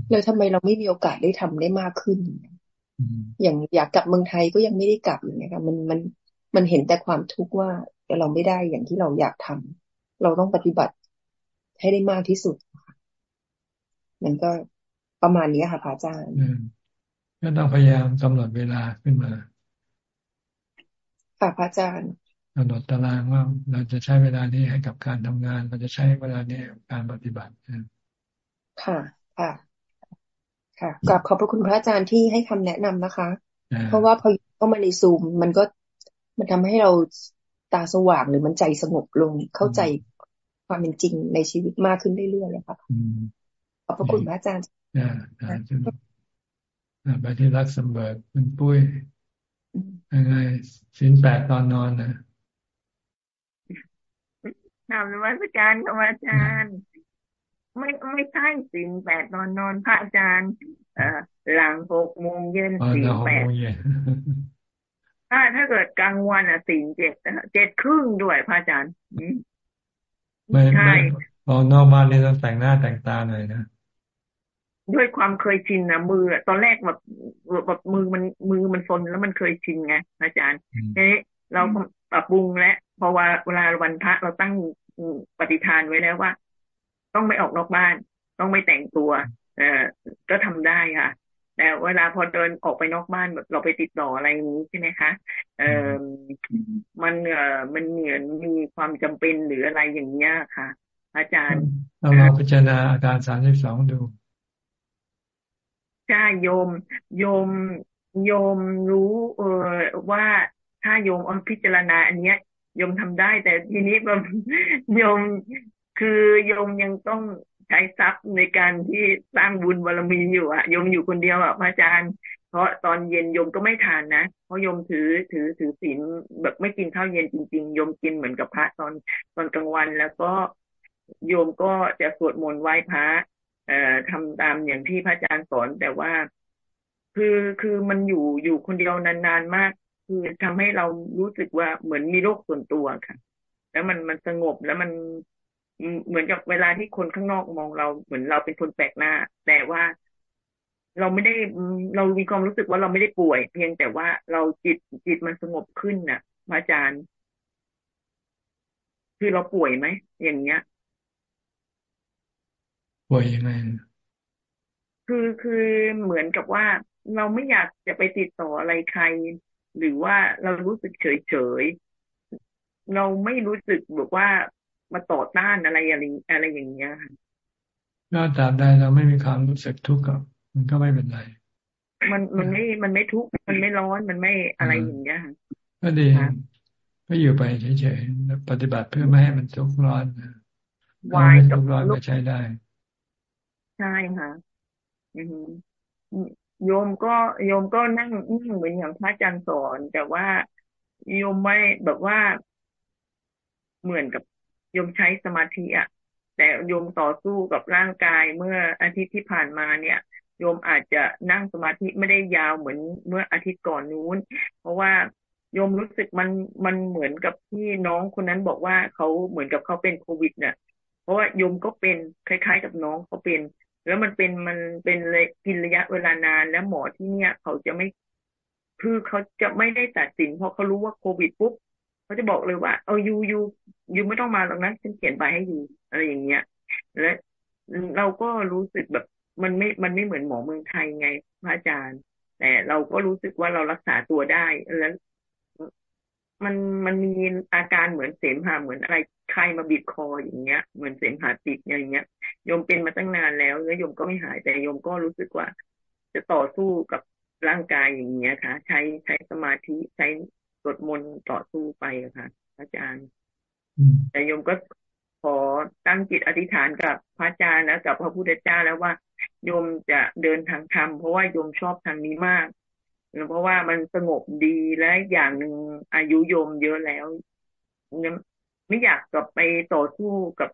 แล้วทำไมเราไม่มีโอกาสได้ทำได้มากขึ้น อย่างอยากกลับเมืองไทยก็ยังไม่ได้กลับอย่างเงี้ยค่ะมันมันมันเห็นแต่ความทุกข์ว่าเราไม่ได้อย่างที่เราอยากทำเราต้องปฏิบัติให้ได้มากที่สุดมันก็ประมาณนี้ค่ะพระอาจารย์ ก็ต้องพยายามกำหนดเวลาขึ้นมาค่ะพระอาจารย์กำหนดตารางว่าเราจะใช้เวลานี้ให้กับการทำงาน เราจะใช้เวลานี้กับการปฏิบัติค่ะค่ะค่ะกลับขอบพระคุณพระอาจารย์ที่ให้คำแนะนำนะคะ เพราะว่าพอเข้ามาในซูมมันก็มันทำให้เราตาสว่างหรือมันใจสงบลงเข้าใจความเป็นจริงในชีวิตมากขึ้นเรื่อยๆเลยค่ะขอบพระคุณพระอาจารย์ ไปที่รักสมเบิร์กเป็นปุ้ยยังไงสินแปดตอนนอนนะนำนวัตการของอาจารย์ ไม่ไม่ใช่สินแปดตอนนอนพระอาจารย์ เอ่อหลังหกโมงเย็นสี่แปดถ้าถ้าเกิดกลางวันอะสี่เจ็ดเจ็ดครึ่งด้วยพระอาจารย์ไม่ใช่ออกนอกบ้านนี่ต้องแต่งหน้าแต่งตาหน่อยนะ ด้วยความเคยชินนะมือตอนแรกแบบแบบมือมันมือมันซนแล้วมันเคยชินไงอาจารย์ทีนี้เราปรับปรุงแล้วพอว่าเวลาวันพระเราตั้งปฏิทานไว้แล้วว่า ต้องไม่ออกนอกบ้าน ต้องไม่แต่งตัว เอ่อก็ทำได้ค่ะแต่เวลาพอเดินออกไปนอกบ้านแบบเราไปติดต่ออะไรอย่างนี้ใช่ไหมคะเออมันเออมันเหมือนมีความจำเป็นหรืออะไรอย่างเงี้ยค่ะ อาจารย์เราลองพิจารณาอาการสามสิบสองดู ใช่โยม โยมโยมรู้เออว่าถ้าโยมเอาพิจารณา อันเนี้ยโยมทำได้ แต่ทีนี้แบบโยมคือโยมยังต้องใช้ทรัพย์ในการที่สร้างบุญบารมีอยู่อะโยมอยู่คนเดียวอะพระอาจารย์ เพราะตอนเย็นโยมก็ไม่ทานนะเพราะโยมถือถือถือศีลแบบไม่กินข้าวเย็นจริงๆโยมกินเหมือนกับพระตอนตอนกลางวันแล้วก็โยมก็จะสวดมนต์ไหว้พระ เอ่อทำตามอย่างที่พระอาจารย์สอนแต่ว่าคือคือมันอยู่อยู่คนเดียวนานๆมาก คือทำให้เรารู้สึกว่าเหมือนมีโรคส่วนตัวค่ะ แล้วมันมันสงบแล้วมันเหมือนกับเวลาที่คนข้างนอกมองเราเหมือนเราเป็นคนแปลกหน้า แต่ว่าเราไม่ได้เรามีความรู้สึกว่าเราไม่ได้ป่วย เพียงแต่ว่าเราจิตจิตมันสงบขึ้นน่ะอาจารย์ คือเราป่วยไหมอย่างเงี้ย ป่วยยังไงคือคือเหมือนกับว่าเราไม่อยากจะไปติดต่ออะไรใคร หรือว่าเรารู้สึกเฉยเฉยเราไม่รู้สึกแบบว่ามาต่อต้านอะไรอะไรอะไรอย่างเงี้ยค่ะก็ตามได้เราไม่มีความรู้สึกทุกข์ก็มันก็ไม่เป็นไร มันมันไม่มันไม่ทุกข์มันไม่ร้อนมันไม่อะไรอย่างเงี้ยค่ะก็ดีก็อยู่ไปเฉยๆปฏิบัติเพื่อไม่ให้มันทุกข์ร้อนวายทุกข์ร้อนก็ใช้ได้ ใช่ค่ะโยมก็โยมก็นั่งนั่งเหมือนอย่างพระอาจารย์สอน แต่ว่าโยมไม่แบบว่าเหมือนกับโยมใช้สมาธิอะ แต่โยมต่อสู้กับร่างกายเมื่ออาทิตย์ที่ผ่านมาเนี่ย โยมอาจจะนั่งสมาธิไม่ได้ยาวเหมือนเมื่ออาทิตย์ก่อนนู้น เพราะว่าโยมรู้สึกมันมันเหมือนกับที่น้องคนนั้นบอกว่าเขาเหมือนกับเขาเป็นโควิดเนี่ยเพราะว่าโยมก็เป็นคล้าย ๆ กับน้องเขาเป็น แล้วมันเป็นมันเป็นเลยกินระยะเวลานานแล้วหมอที่เนี่ย เขาจะไม่คือเขาจะไม่ได้ตัดสินเพราะเขารู้ว่าโควิดปุ๊บเขาจะบอกเลยว่าเอายูยูยูไม่ต้องมาหรอกนะฉันเขียนใบให้ยูอะไรอย่างเงี้ยและเราก็รู้สึกแบบมันไม่มันไม่เหมือนหมอเมืองไทยไงพระอาจารย์ แต่เราก็รู้สึกว่าเรารักษาตัวได้แล้ว มันมันมีอาการเหมือนเสมหะเหมือนอะไรใครมาบีบคออย่างเงี้ย เหมือนเสมหะติดอย่างเงี้ยโยมเป็นมาตั้งนานแล้วแล้วโยมก็ไม่หายแต่โยมก็รู้สึกว่า จะต่อสู้กับร่างกายอย่างเงี้ยค่ะ ใช้ใช้สมาธิใช้สวดมนต์ต่อสู้ไปอะค่ะ อาจารย์แต่โยมก็ขอตั้งจิตอธิษฐานกับพระอาจารย์แล้วกับพระพุทธเจ้าแล้วว่าโยมจะเดินทางธรรมเพราะว่าโยมชอบทางนี้มาก เพราะว่ามันสงบดีและอย่างหนึ่งอายุโยมเยอะแล้วไม่อยากกลับไปต่อสู้กับ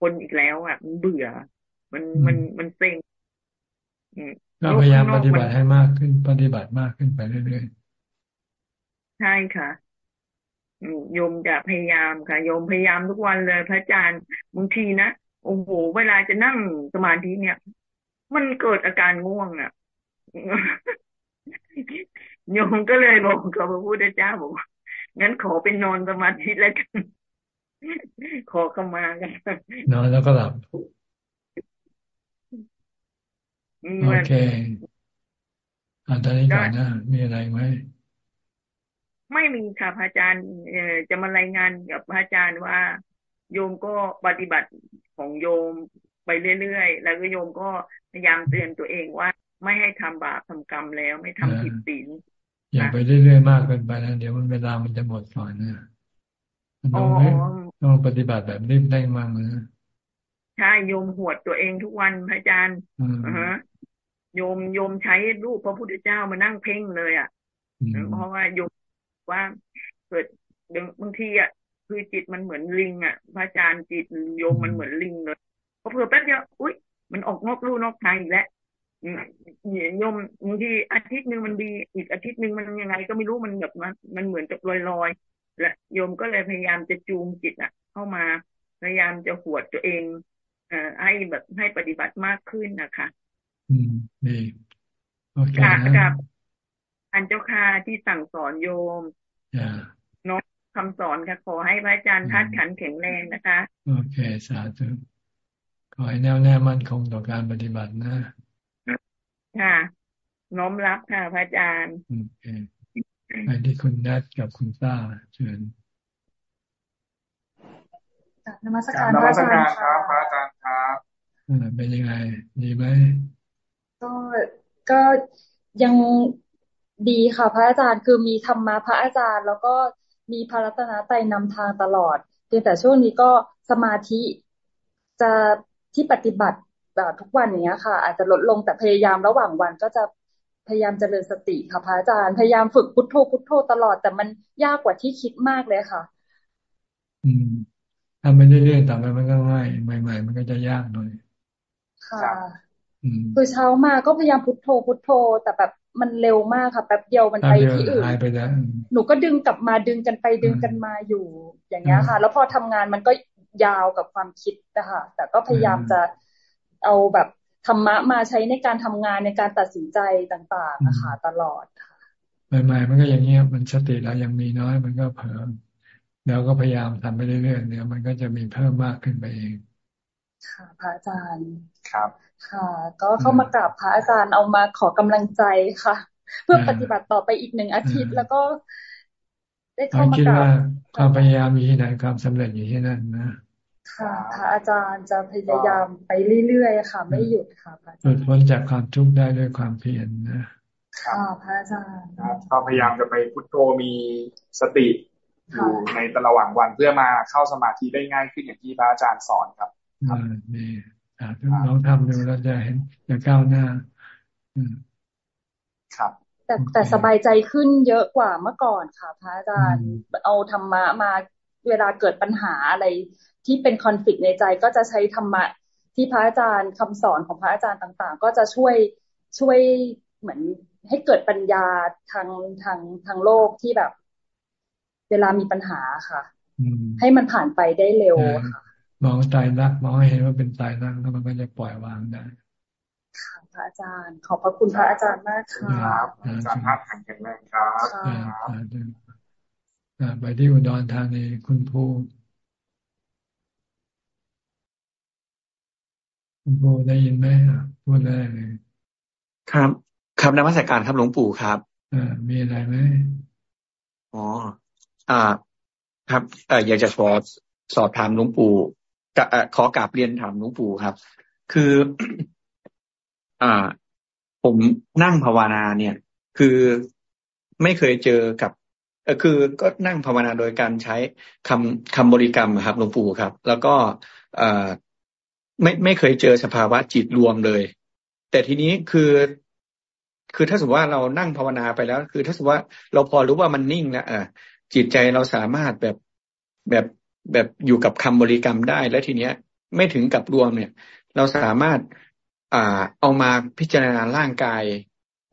คนอีกแล้วอะมันเบื่อ มันมันมันเซ็งเราพยายามปฏิบัติให้มากขึ้น ปฏิบัติมากขึ้นไปเรื่อยๆใช่ค่ะโยมจะพยายามค่ะโยมพยายามทุกวันเลย พระอาจารย์บางทีนะโอ้โหเวลาจะนั่งสมาธิเนี่ย มันเกิดอาการง่วงอะ โยมก็เลยบอกกับพระพุทธเจ้าบอกงั้นขอเป็นนอนสมาธิแล้วกันขอเข้ามากันนอนแล้วก็หลับโอเคอันตอนนี้ก่อนนะมีอะไรไหมไม่มีค่ะพระอาจารย์จะมารายงานกับพระอาจารย์ว่า โยมก็ปฏิบัติของโยมไปเรื่อยๆ แล้วก็โยมก็พยายามเตือนตัวเองว่า ไม่ให้ทำบาปทำกรรมแล้ว ไม่ทำผิดศีลอย่าไปเรื่อยๆมากเกินไปนะเดี๋ยวมันเวลามันจะหมดก่อนนะต้องต้องปฏิบัติแบบรีบได้มั่งนะใช่โยมหวดตัวเองทุกวันพระอาจารย์ฮะโยมโยมใช้รูปพระพุทธเจ้ามานั่งเพ่งเลยอะเพราะว่าโยมว่าเกิดบางทีอะคือจิตมันเหมือนลิงอะ พระอาจารย์จิตโยมมันเหมือนลิงเลยพอเผื่อแป๊บเดียวอุ้ยมันออกนอกลู่นอกทางอีกแล้ว เนี่ยโยมบางทีอาทิตย์หนึ่งมันดี อีกอาทิตย์หนึ่งมันยังไง ก็ไม่รู้มันแบบมันมันเหมือนจะลอยลอยและโยมก็เลยพยายามจะจูงจิตอะ เข้ามาพยายามจะหวดตัวเองเอ่อให้แบบให้ปฏิบัติมากขึ้นนะคะ อืมดีโอเคนะครับอันเจ้าค่ะที่สั่งสอนโยมน้องคำสอนค่ะ ขอให้พระอาจารย์ทัดขันแข็งแรงนะคะ โอเค สาธุขอให้แน่วแน่มั่นคงต่อการปฏิบัตินะ ค่ะ น้อมรับค่ะพระอาจารย์โอเคไปที่คุณนัทกับคุณต้าเชิญนมัสการพระอาจารย์ครับพระอาจารย์ครับเป็นยังไง ดีไหมก็ก็ยังดีค่ะ พระอาจารย์คือมีธรรมะพระอาจารย์ แล้วก็มีพระรัตนตรัยนำทางตลอดเพียงแต่ช่วงนี้ก็สมาธิจะที่ปฏิบัติ แบบทุกวันอย่างเงี้ยค่ะ อาจจะลดลงแต่พยายามระหว่างวันก็จะพยายามเจริญสติค่ะพระอาจารย์พยายามฝึกพุทโธพุทโธตลอด แต่มันยากกว่าที่คิดมากเลยค่ะ อืมทำไปเรื่อยๆต่อไปมันก็ง่ายใหม่ ๆ มันก็จะยากหน่อยค่ะคือเช้ามาก็พยายามพุทโธพุทโธ แต่แบบมันเร็วมากค่ะแป๊บเดียวมันไปที่อื่นหนูก็ดึงกลับมาดึงกันไปดึงกันมาอยู่อย่างเงี้ยค่ะ แล้วพอทำงานมันก็ยาวกับความคิดนะคะแต่ก็พยายามจะ เอาแบบธรรมะมาใช้ในการทำงานในการตัดสินใจต่างๆนะคะตลอดค่ะใหม่ๆมันก็อย่างเงี้ยมันสติเรายังมีน้อยมันก็เพิ่มแล้วก็พยายามทำไปเรื่อยๆเนี่ยมันก็จะมีเพิ่มมากขึ้นไปเองค่ะพระอาจารย์ครับ ค่ะ ก็เข้ามากราบพระอาจารย์เอามาขอกำลังใจค่ะ เพื่อปฏิบัติต่อไปอีกหนึ่งอาทิตย์แล้วก็ ได้เข้ามากราบความพยายามมีที่ไหนความสำเร็จอยู่ที่นั่นนะ ค่ะพระอาจารย์จะพยายามไปเรื่อยๆค่ะ ไม่หยุดค่ะพระอาจารย์หลุดพ้นจากความทุกข์ได้ด้วยความเพียรนะค่ะพระอาจารย์ก็พยายามจะไปพุทโธมีสติอยู่ในตระหว่างวันเพื่อมาเข้าสมาธิได้ง่ายขึ้นอย่างที่พระอาจารย์สอนครับอ่านี่ลองทำดูแล้วจะเห็นจะก้าวหน้าครับแต่แต่สบายใจขึ้นเยอะกว่าเมื่อก่อนค่ะ พระอาจารย์เอาธรรมะมา เวลาเกิดปัญหาอะไรที่เป็นคอนฟ lict ในใจก็จะใช้ธรรมะที่พระอาจารย์คำสอนของพระอาจารย์ต่าง ๆ ก็จะช่วยช่วยเหมือนให้เกิดปัญญาทางทางทางโลกที่แบบ เวลามีปัญหาค่ะให้มันผ่านไปได้เร็วค่ะมองตายรักมองให้เห็นว่าเป็นตายรักแล้วมันก็จะปล่อยวางได้ค่ะพระอาจารย์ ขอบพระคุณพระอาจารย์มากค่ะครับอาจารย์พัฒน์แข็งแรงครับ ไปที่อุดรธานีคุณภูคุณปู่ได้ยินไหมพูดได้เลย ครับ ครับนมัสการครับหลวงปู่ครับอ่ามีอะไรไหมอ๋ออ่า ครับเอ่ออยากจะขอสอบถามหลวงปู่ขอกราบเรียนถามหลวงปู่ครับ คือ อ่า ผมนั่งภาวนาเนี่ย คือไม่เคยเจอกับ เออคือก็นั่งภาวนาโดยการใช้คำคำบริกรรมครับหลวงปู่ครับ แล้วก็อ่าไม่ไม่เคยเจอสภาวะจิตรวมเลย แต่ทีนี้คือคือถ้าสมมติว่าเรานั่งภาวนาไปแล้ว คือถ้าสมมติว่าเราพอรู้ว่ามันนิ่งแล้วอ่าจิตใจเราสามารถแบบแบบแบบอยู่กับคำบริกรรมได้แล้วทีเนี้ย ไม่ถึงกับรวมเนี่ย เราสามารถอ่าเอามาพิจารณาร่างกาย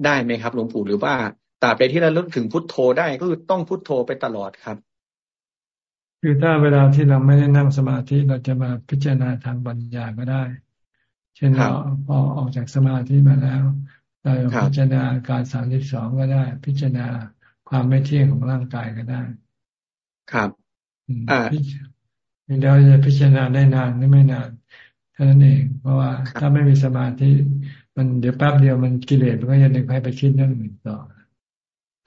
ได้ไหมครับหลวงปู่หรือว่า ตราบใดที่เราเลิกถึงพุทโธได้ก็คือต้องพุทโธไปตลอดครับ คือถ้าเวลาที่เราไม่ได้นั่งสมาธิเราจะมาพิจารณาทางปัญญาก็ได้ เช่นเราพอออกจากสมาธิมาแล้วเราพิจารณาการสามสิบสองก็ได้ พิจารณาความไม่เที่ยงของร่างกายก็ได้ ครับ อ่าเดี๋ยวจะพิจารณาได้นานหรือไม่นานเท่านั้นเอง เพราะว่าถ้าไม่มีสมาธิมันเดี๋ยวแป๊บเดียวมันกิเลสมันก็จะดึงให้ไปคิดเรื่องอื่นต่อ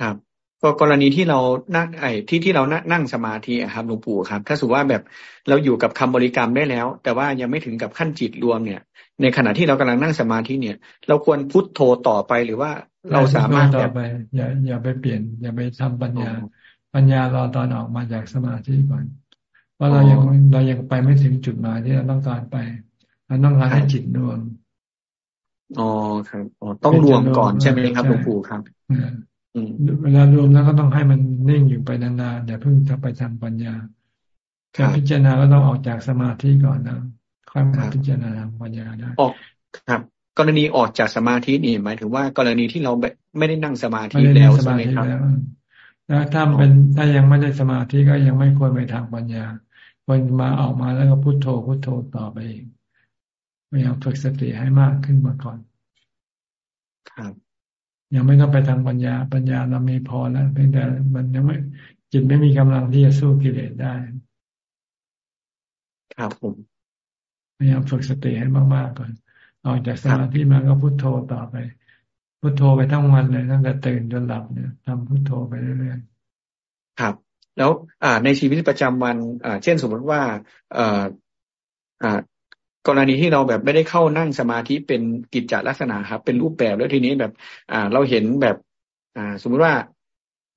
ครับก็กรณีที่เรานั่งไอ้ที่ที่เรานั่งสมาธิครับหลวงปู่ครับ ถ้าสมมติว่าแบบเราอยู่กับคำบริกรรมได้แล้ว แต่ว่ายังไม่ถึงกับขั้นจิตรวมเนี่ย ในขณะที่เรากำลังนั่งสมาธิเนี่ย เราควรพุทโธต่อไปหรือว่าเราสามารถแบบอย่าอย่าไปเปลี่ยน อย่าไปทำปัญญา ปัญญารอตอนออกมาจากสมาธิก่อนเพราะเรายังเรายังไปไม่ถึงจุดหมายที่เราต้องการไปเราต้องการให้จิตรวมอ๋อครับอ๋อต้องรวมก่อนใช่ไหมครับหลวงปู่ครับ เวลารวมแล้วก็ต้องให้มันนิ่งอยู่ไปนานๆอย่าเพิ่งทำไปทางปัญญาการพิจารณาก็ต้องออกจากสมาธิก่อนนะค่อยมาพิจารณาทางปัญญาได้ออกครับ กรณีออกจากสมาธินี่หมายถึงว่ากรณีที่เราไม่ได้นั่งสมาธิแล้วใช่ไหมครับแล้วถ้าเป็นถ้ายังไม่ได้สมาธิก็ยังไม่ควรไปทางปัญญาควรมาออกมาแล้วก็พุโทโธพุโทโธต่อไปเองพยายามฝึกสติให้มากขึ้นมาก่อน ครับ ยังไม่ต้องไปทางปัญญา ปัญญาเรามีพอแล้วเพียงแต่มันยังไม่จิตไม่มีกำลังที่จะสู้กิเลสได้ ครับผมพยายามฝึกสติให้มากๆก่อนออกจากสมาธิมาก็พุโทโธต่อไป พุโทโธไปทั้งวันเลยตั้งแต่ตื่นจนหลับเนี่ยทำพุโทโธไปเรื่อยๆครับ แล้ว อ่า ในชีวิตประจำวัน อ่า เช่นสมมติว่า เอ่ออ่า กรณีที่เราแบบไม่ได้เข้านั่งสมาธิเป็นกิจจลักษณะครับ เป็นรูปแบบแล้วทีนี้แบบ อ่า เราเห็นแบบ อ่า สมมุติว่า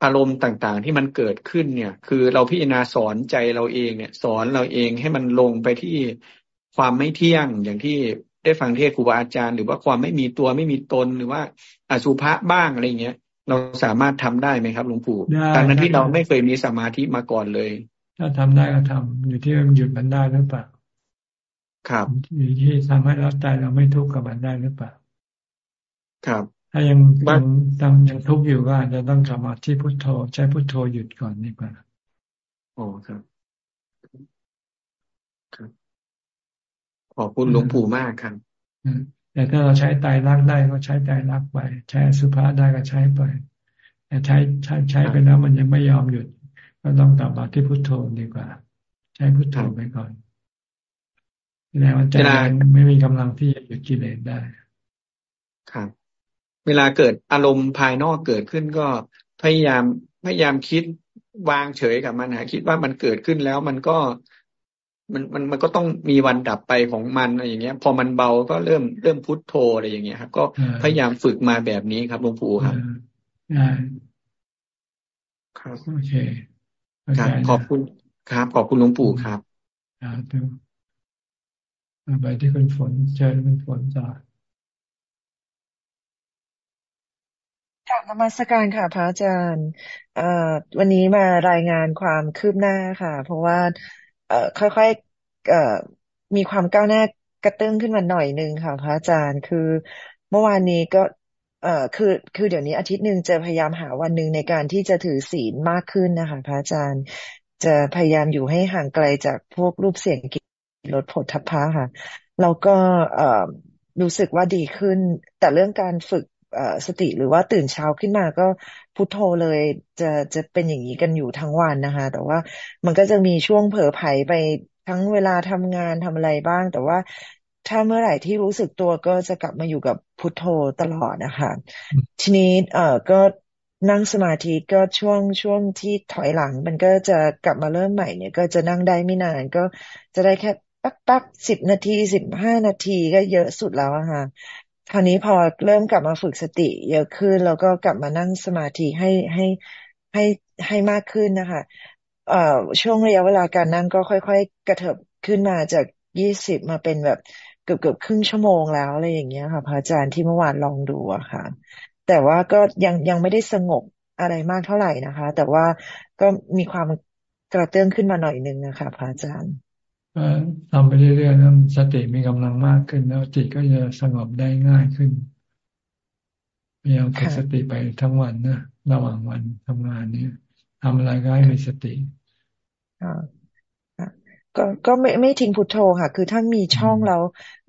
อารมณ์ต่างๆ ที่มันเกิดขึ้นเนี่ย คือเราพิจารณาสอนใจเราเองเนี่ย สอนเราเองให้มันลงไปที่ความไม่เที่ยงอย่างที่ได้ฟังเทศครูบาอาจารย์ หรือว่าความไม่มีตัวไม่มีตนหรือว่าอสุภะบ้างอะไรเงี้ย เราสามารถทำได้ไหมครับหลวงปู่ตอนนั้นที่เราไม่เคยมีสมาธิมาก่อนเลย ถ้าทำได้ก็ทำอยู่ที่มันหยุดมันได้หรือเปล่า ครับอยู่ที่ทำให้ร่างกายเราไม่ทุกข์กับมันได้หรือเปล่าครับ ถ้ายังยังยังยังทุกข์อยู่ก็อาจจะต้องกลับมาที่พุทโธ ใช้พุทโธหยุดก่อนดีกว่าโอ้ครับ ครับ ขอบคุณหลวงปู่มากครับแต่ถ้าเราใช้ไตรลักได้ก็ใช้ไตรลักไป ใช้สุภาได้ก็ใช้ไปแต่ใช้ใช้ใช้ไปแล้วมันยังไม่ยอมหยุด ก็ต้องกลับมาที่พุทโธดีกว่า ใช้พุทโธไปก่อน แล้วใจไม่มีกำลังที่จะหยุดกิเลสได้ ครับ เวลาเกิดอารมณ์ภายนอกเกิดขึ้นก็พยายามพยายามคิดวางเฉยกับมันนะคิดว่ามันเกิดขึ้นแล้วมันก็มันมันมันก็ต้องมีวันดับไปของมันอะไรอย่างเงี้ย พอมันเบาก็เริ่มเริ่มพุทโธอะไรอย่างเงี้ยครับ ก็พยายามฝึกมาแบบนี้ครับหลวงปู่ครับครับโอเคครับขอบคุณครับ ขอบคุณหลวงปู่ครับครับ ไปที่คุณฝนเชิญคุณฝนจ้ากลับนมัสการค่ะ พระอาจารย์อวันนี้มารายงานความคืบหน้าค่ะ เพราะว่าเอค่อยๆมีความก้าวหน้ากระตื้งขึ้นมาหน่อยนึงค่ะ พระอาจารย์คือเมื่อวานนี้ก็เอ่อคือคือเดี๋ยวนี้อาทิตย์หนึ่งจะพยายามหาวันหนึ่งในการที่จะถือศีลมากขึ้นนะคะพระอาจารย์ จะพยายามอยู่ให้ห่างไกลจากพวกรูปเสียงกิล ดผลทัพพะค่ะ แล้วก็รู้สึกว่าดีขึ้น แต่เรื่องการฝึกสติหรือว่าตื่นเช้าขึ้นมาก็พุโทโธเลยจะจะเป็นอย่างนี้กันอยู่ทั้งวันนะคะ แต่ว่ามันก็จะมีช่วงเผลอไผไปทั้งเวลาทำงานทำอะไรบ้าง แต่ว่าถ้าเมื่อไหร่ที่รู้สึกตัวก็จะกลับมาอยู่กับพุทโธตลอดนะคะทีนี้เอ่อก็นั่งสมาธิก็ช่วงช่วงที่ถอยหลัง มันก็จะกลับมาเริ่มใหม่เนี่ย ก็จะนั่งได้ไม่นานก็จะได้แค่ ปักปักสิบนาทีสิบห้านาทีก็เยอะสุดแล้วอะค่ะคราวนี้พอเริ่มกลับมาฝึกสติ เยอะขึ้น แล้วก็กลับมานั่งสมาธิให้ให้ให้ให้มากขึ้นนะคะเอ่อช่วงระยะเวลาการนั่งก็ค่อย ๆ กระเถิบขึ้นมาจากยี่สิบมาเป็นแบบเกือบเกือบครึ่งชั่วโมงแล้วอะไรอย่างเงี้ยค่ะพระอาจารย์ที่เมื่อวานลองดูอะค่ะ แต่ว่าก็ยังยังไม่ได้สงบอะไรมากเท่าไหร่นะคะ แต่ว่าก็มีความกระเตื้องขึ้นมาหน่อยนึงนะคะพระอาจารย์ ทำไปเรื่อยๆนะสติมีกำลังมากขึ้น แล้วจิตก็จะสงบได้ง่ายขึ้นพยายามฝึกสติไปทั้งวันนะระหว่างวันทำงานนี้ทำอะไรก็ให้มีสติก็ก็ไม่ไม่ทิ้งพุทโธค่ะ คือถ้ามีช่องแล้ว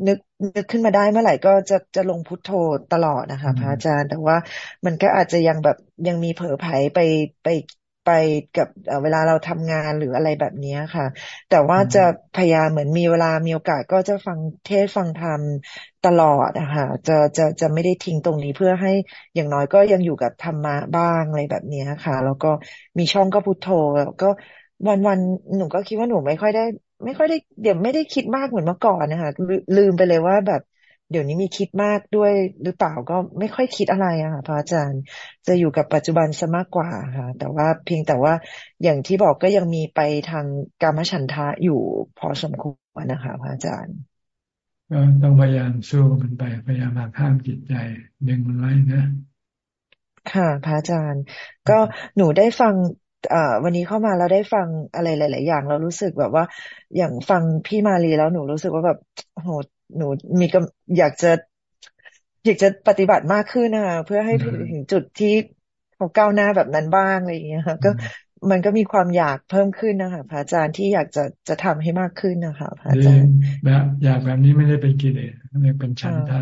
นึกนึกขึ้นมาได้เมื่อไหร่ก็จะจะลงพุทโธตลอดนะคะพระอาจารย์ แต่ว่ามันก็อาจจะยังแบบยังมีเผลอไผไปไป ไปกับเวลาเราทำงานหรืออะไรแบบนี้ค่ะ แต่ว่าจะพยายามเหมือนมีเวลามีโอกาสก็จะฟังเทศฟังธรรมตลอดนะคะจะจะจะไม่ได้ทิ้งตรงนี้เพื่อให้อย่างน้อยก็ยังอยู่กับธรรมะบ้างอะไรแบบนี้ค่ะ แล้วก็มีช่องก็พุทโธแล้วก็วันวันหนูก็คิดว่าหนูไม่ค่อยได้ ไม่ค่อยได้เดี๋ยวไม่ได้คิดมากเหมือนเมื่อก่อนนะคะลืมไปเลยว่าแบบ เดี๋ยวนี้มีคิดมากด้วยหรือเปล่าก็ไม่ค่อยคิดอะไรอะค่ะพระอาจารย์ จะอยู่กับปัจจุบันซะมากกว่าค่ะ แต่ว่าเพียงแต่ว่าอย่างที่บอกก็ยังมีไปทางกรรมฉันทะอยู่พอสมควรนะคะพระอาจารย์ก็ต้องพยายามสู้มันไปพยายามหักห้ามจิตใจดึงมันไว้นะค่ะพระอาจารย์ ก็หนูได้ฟังวันนี้เข้ามาแล้วได้ฟังอะไรหลาย ๆ อย่าง เรารู้สึกแบบว่า อย่างฟังพี่มารีแล้วหนูรู้สึกว่าแบบโห หนูมีกอยากจะอยากจะปฏิบัติมากขึ้นนะคะเพื่อให้ถึงจุดที่เขาก้าวหน้าแบบนั้นบ้างอะไรอย่างเงี้ยค่ะก็มันก็มีความอยากเพิ่มขึ้นนะคะพระอาจารย์ที่อยากจะจะทำให้มากขึ้นนะคะพระอาจารย์แบบอยากแบบนี้ไม่ได้เป็นกิเลสไม่เป็นฉันทะ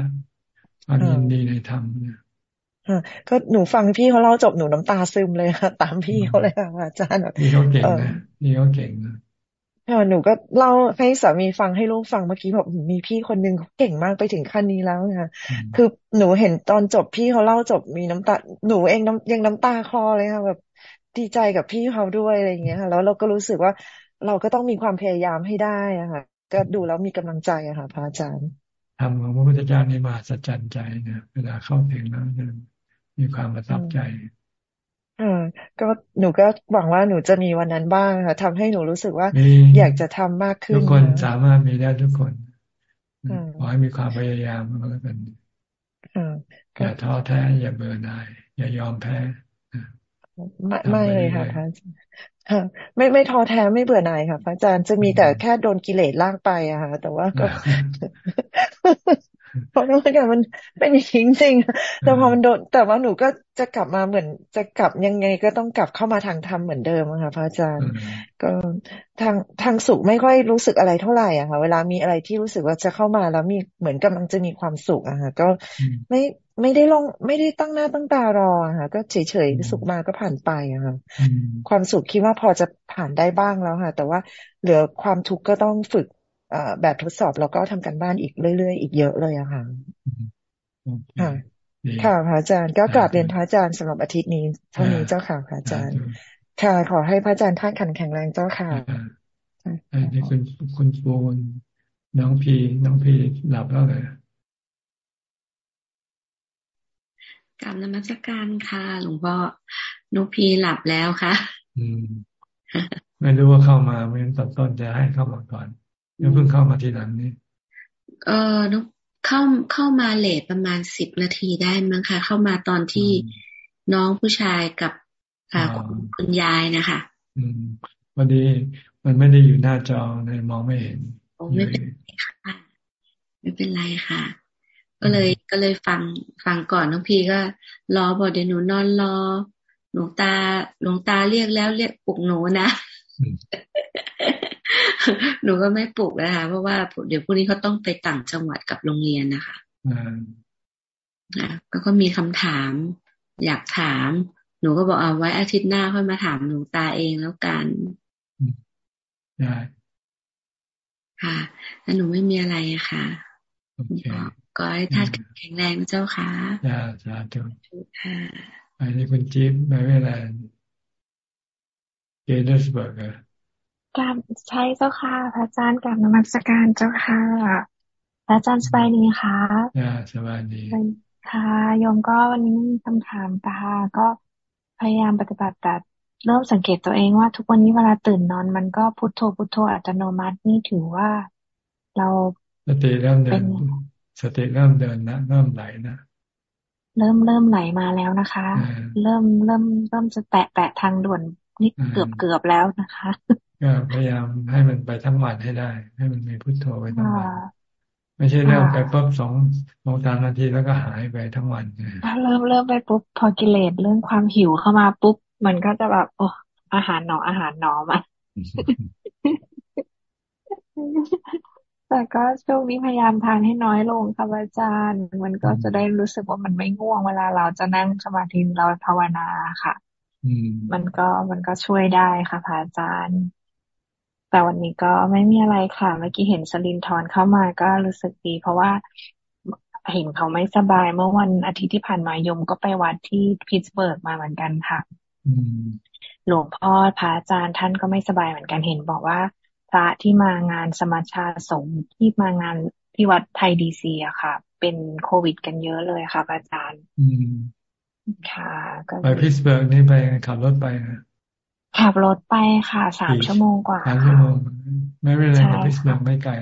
ความยินดีในธรรมเนี่ยก็หนูฟังพี่เขาเล่าจบหนูน้ำตาซึมเลยค่ะตามพี่เขาเลยค่ะอาจารย์นี่เขาเก่งนะนี่เขาเก่งนะ หนูก็เล่าให้สามีฟังให้ลูกฟังเมื่อกี้แบบมีพี่คนนึงเขาเก่งมากไปถึงขั้นนี้แล้วค่ะคือหนูเห็นตอนจบพี่เขาเล่าจบมีน้ำตาหนูเองน้ำยังน้ำตาคลอเลยค่ะแบบดีใจกับพี่เขาด้วยอะไรอย่างเงี้ยค่ะ แล้วเราก็รู้สึกว่าเราก็ต้องมีความพยายามให้ได้อะค่ะ ก็ดูแล้วมีกำลังใจอะค่ะพระอาจารย์ทำของพระพุทธเจ้านี่มาสัจจันใจเนี่ยเวลาเข้าถึงแล้วมีความประทับใจ อ่าก็หนูก็หวังว่าหนูจะมีวันนั้นบ้างค่ะทำให้หนูรู้สึกว่าอยากจะทำมากขึ้น ทุกคนสามารถมีได้ทุกคนขอให้มีความพยายามก็แล้วกันอย่าท้อแท้อย่าเบื่อหน่ายอย่ายอมแพ้ไม่ไม่เลยค่ะพระอาจารย์ไม่ไม่ท้อแท้ไม่เบื่อหน่ายค่ะพระอาจารย์จะมีแต่แค่โดนกิเลสลากไปอะค่ะแต่ว่าก็ เพราะนักการมันเป็นอย่างจริงแต่พอมันโดน แต่ว่าหนูก็จะกลับมาเหมือนจะกลับยังไงก็ต้องกลับเข้ามาทางธรรมเหมือนเดิมค่ะพระอาจารย์ ก็ทางทางสุขไม่ค่อยรู้สึกอะไรเท่าไหร่อะค่ะ เวลามีอะไรที่รู้สึกว่าจะเข้ามาแล้วมีเหมือนกำลังจะมีความสุขอะค่ะ ก็ไม่ไม่ได้ลงไม่ได้ตั้งหน้าตั้งตารอค่ะ ก็เฉยเฉยสุขมาก็ผ่านไปอะค่ะความสุขคิดว่าพอจะผ่านได้บ้างแล้วค่ะ แต่ว่าเหลือความทุกข์ก็ต้องฝึก แบบทดสอบแล้วก็ทำกันบ้านอีกเรื่อยๆ อีกเยอะเลยอะค่ะค่ะค่ะพระอาจารย์ก็กราบเรียนพระอาจารย์สำหรับอาทิตย์นี้เท่านี้เจ้าค่ะพระอาจารย์ ค่ะ ขอให้พระอาจารย์ท่านขันแข็งแรงเจ้าค่ะนี่คุณคุณปูนน้องพีน้องพีหลับแล้วเลยกลับนมัสการค่ะหลวงพ่อนุพีหลับแล้วค่ะ อืม ไม่รู้ว่าเข้ามาไม่ตอนต้นจะให้เข้ามาก่อน ยังเพิ่งเข้ามาทีหลังนี้ เออนุเข้าเข้ามาเลทประมาณสิบนาทีได้มั้งคะเข้ามาตอนที่น้องผู้ชายกับค่ะคุณยายนะคะอืมวันนี้มันไม่ได้อยู่หน้าจอในมองไม่เห็นโอ้ไม่เป็นไรค่ะ ไม่เป็นไรค่ะ ก็เลยก็เลยฟังฟังก่อนน้องพีก็รอบอกเดี๋ยวหนูนอนรอหลวงตาหลวงตาเรียกแล้วเรียกปลุกหนูนะ หนูก็ไม่ปลุกนะคะเพราะว่าเดี๋ยวพรุ่งนี้เขาต้องไปต่างจังหวัดกับโรงเรียนนะคะอ่าแล้วก็มีคำถาม อยากถาม หนูก็บอกเอาไว้อาทิตย์หน้าค่อยมาถามหนูตาเองแล้วกันได้ค่ะแล้วหนูไม่มีอะไรอะค่ะก็ให้ท่านแข็งแรงนะเจ้าค่ะจ้าสาธุค่ะไปที่คุณจิ๊บไปเวลา เกเดสเบิร์กอะกับใช่เจ้าค่ะ พระอาจารย์กับนมัสการเจ้าค่ะ พระอาจารย์สบายดีคะจ้าสบายดีค่ะโยมก็วันนี้มีคำถามค่ะก็พยายามปฏิบัติแต่เริ่มสังเกตตัวเองว่าทุกวันนี้เวลาตื่นนอน มันก็พุโทโธพุโทโธอัตโนมัตินี่ถือว่าเราสติเริ่มเดินสติเริ่มเดินนะเริ่มไหลนะเริ่มเริ่มไหลมาแล้วนะคะ เริ่มเริ่มเริ่มจะแตะแตะทางด่วน นี่เกือบเกือบแล้วนะคะก็พยายามให้มันไปทั้งวันให้ได้ ให้มันมีพุโทโธไปทั้งวันไม่ใช่เริ่มไปปุ๊บสองสองสามนาทีแล้วก็หายไปทั้งวันเริ่มเริ่มไปปุ๊บพอกิเลสเรื่องความหิวเข้ามาปุ๊บ มันก็จะแบบโอ้อาหารหนออาหารหนอมาแต่ก็ช่วงนี้พยายามทานให้น้อยลงค่ะอาจารย์ มันก็จะได้รู้สึกว่ามันไม่ง่วงเวลาเราจะนั่งสมาธิเราภาวนาค่ะ มันก็มันก็ช่วยได้ค่ะพระอาจารย์ แต่วันนี้ก็ไม่มีอะไรค่ะ เมื่อกี้เห็นสลินทอนเข้ามาก็รู้สึกดี เพราะว่าเห็นเขาไม่สบายเมื่อวันอาทิตย์ที่ผ่านมาโยมก็ไปวัดที่พิตสเบิร์กมาเหมือนกันค่ะหลวงพ่อพระอาจารย์ท่านก็ไม่สบายเหมือนกันเห็นบอกว่า พระที่มางานสมัชชาสงฆ์ที่มางานที่วัดไทยดีซีอะค่ะ เป็นโควิดกันเยอะเลยค่ะอาจารย์ ค่ะไปพิสเบิร์กนี่ไปขับรถไปนะขับรถไปค่ะสามชั่วโมงกว่าสามชั่วโมงไม่เป็นไรพิสเบิร์กไม่ไกล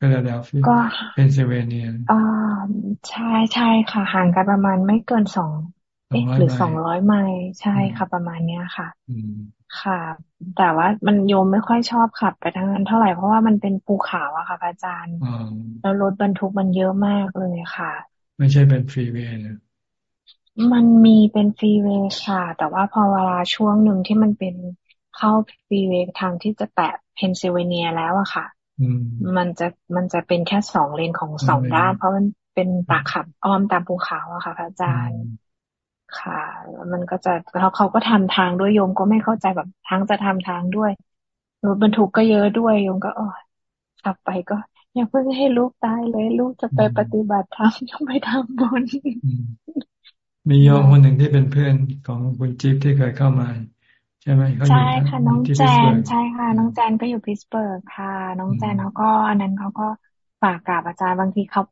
ก็เดลฟีก็เพนซิลเวเนียอ่าใช่ใช่ค่ะ ห่างกันประมาณไม่เกินสองเอ๊ะหรือสองร้อยไมล์ใช่ค่ะ ประมาณเนี้ยค่ะค่ะ แต่ว่ามันโยมไม่ค่อยชอบขับไปทางนั้นเท่าไหร่เพราะว่ามันเป็นภูเขาอะค่ะอาจารย์แล้วรถบรรทุกมันเยอะมากเลยค่ะ ไม่ใช่เป็น freeway นะ มันมีเป็น freeway ค่ะ แต่ว่าพอเวลาช่วงหนึ่งที่มันเป็นเข้า freeway ทางที่จะแตะเพนซิลเวเนียแล้วอะค่ะมันจะมันจะเป็นแค่สองเลนของสองด้าน เพราะมันเป็นตาขับอ้อมตามภูเขาอะค่ะอาจารย์ค่ะมันก็จะแล้วเขาก็ทำทางด้วยโยมก็ไม่เข้าใจแบบทางจะทำทางด้วยรถบรรทุกก็เยอะด้วยโยมก็อ๋อขับไปก็อย่าเพิ่งให้ลูกตายเลย ลูกจะไปปฏิบัติธรรมยังไปทำบุญ มีโยมคนหนึ่งที่เป็นเพื่อนของคุณจิ๊บที่เคยเข้ามา ใช่ไหมเขาอยู่ใช่ค่ะน้องแจนใช่ค่ะ น้องแจนก็อยู่พิสเบิร์กค่ะ น้องแจนเขาก็อันนั้นเขาก็ฝากกราบอาจารย์บางทีเขา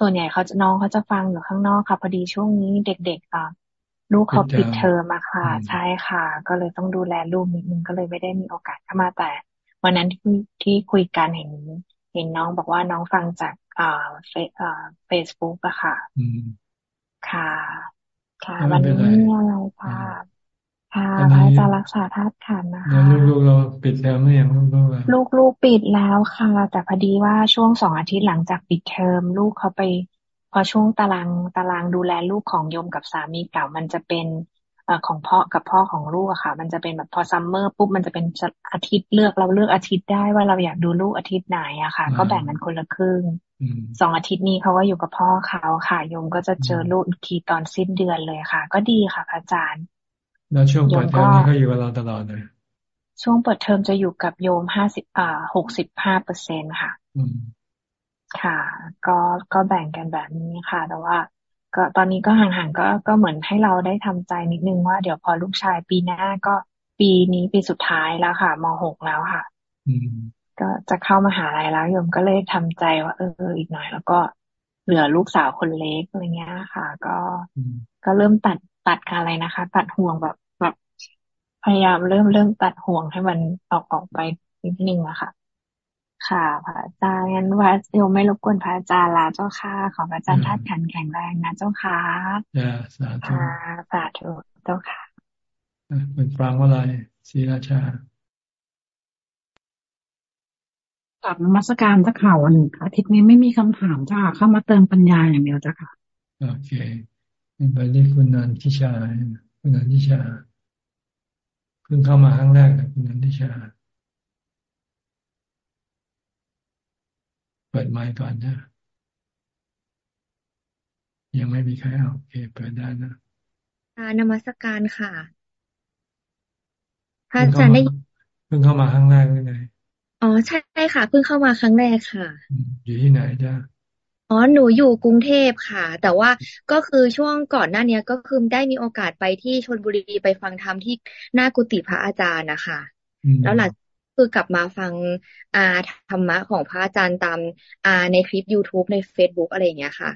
ส่วนใหญ่เขาจะน้องเขาจะฟังอยู่ข้างนอกค่ะ พอดีช่วงนี้เด็กๆอะลูกเขาปิดเทอมอะค่ะ ใช่ค่ะ ก็เลยต้องดูแลลูกนิดนึงก็เลยไม่ได้มีโอกาสเข้ามาแต่วันนั้นที่ที่คุยกันเห็นเห็นน้องบอกว่าน้องฟังจากอ่าเฟซอ่าเฟซบุ๊กอะค่ะค่ะ ค่ะ วันนี้มีอะไรค่ะ ค่ะพระอาจารย์รักษาธาตุขันนะคะ ลูกๆเราปิดเทอมหรือยังลูกๆลูกลูกปิดแล้วค่ะ แต่พอดีว่าช่วงสองอาทิตย์หลังจากปิดเทอม ลูกเขาไป พอช่วงตารางตารางดูแลลูกของโยมกับสามีเก่ามันจะเป็นอ ของพ่อกับพ่อของลูกอะค่ะ มันจะเป็นแบบพอซัมเมอร์ปุ๊บมันจะเป็นอาทิตย์เลือกเราเลือกอาทิตย์ได้ว่าเราอยากดูลูกอาทิตย์ไหนอะค่ะ ก็แบ่งกันคนละครึ่งสองอาทิตย์นี้เขาก็อยู่กับพ่อเขาค่ะโยมก็จะเจอลูกอีกทีตอนสิ้นเดือนเลยค่ะ ก็ดีค่ะอาจารย์ แล้วช่วงเปิดเทอมนี้เขาอยู่กับเราตลอดเลยช่วงเปิดเทอมจะอยู่กับโยมห้าสิบอ่าหกสิบห้าเปอร์เซ็นค่ะค่ะ ก็ก็แบ่งกันแบบนี้ค่ะ แต่ว่า ก็ตอนนี้ก็ห่างๆก็ก็เหมือนให้เราได้ทำใจนิดนึงว่าเดี๋ยวพอลูกชายปีหน้าก็ปีนี้ปีสุดท้ายแล้วค่ะมหกแล้วค่ะก็จะเข้ามาหาลัยแล้วโยมก็เลยทำใจว่า เอออีกหน่อย แล้วก็เหลือลูกสาวคนเล็กอะไรเงี้ยค่ะ ก็ก็เริ่มตัดตัดอะไรนะคะ ตัดห่วงแบบแบบพยายามเริ่มเริ่มตัดห่วงให้มันออกออกไปนิดนึงอะค่ะ ค่ะพระอาจารย์งั้นว่าโยมไม่รบกวนพระอาจารย์ละเจ้าค่ะ ขอพระอาจารย์ทัดขันแข็งแรงนะเจ้าค่ะสาธุสาธุเจ้าค่ะเป็นฟังว่าอะไรศรีราชากลับนมัสการเจ้าข่าววันหนึ่งอาทิตย์นี้ไม่มีคำถามจ้าเข้ามาเติมปัญญาอย่างเดียวจ้าค่ะ โอเคไปที่คุณนันทิชาคุณนันทิชาเพิ่งเข้ามาครั้งแรกนะคุณนันทิชา เปิดไมค์ก่อนนะ ยังไม่มีใครเอาโอเค เปิดได้นะนมัสการค่ะพระอาจารย์ได้เพิ่งเข้ามาครั้งแรกเลยไงอ๋อใช่ค่ะ เพิ่งเข้ามาครั้งแรกค่ะ อยู่ที่ไหนจ้าอ๋อหนูอยู่กรุงเทพค่ะ แต่ว่าก็คือช่วงก่อนหน้านี้ก็คือได้มีโอกาสไปที่ชลบุรีไปฟังธรรมที่หน้ากุฏิพระอาจารย์นะคะ แล้วหลัง คือกลับมาฟังอาธรรมะของพระอาจารย์ตามอาในคลิป youtube ใน facebook อะไรอย่างเงี้ยค่ะ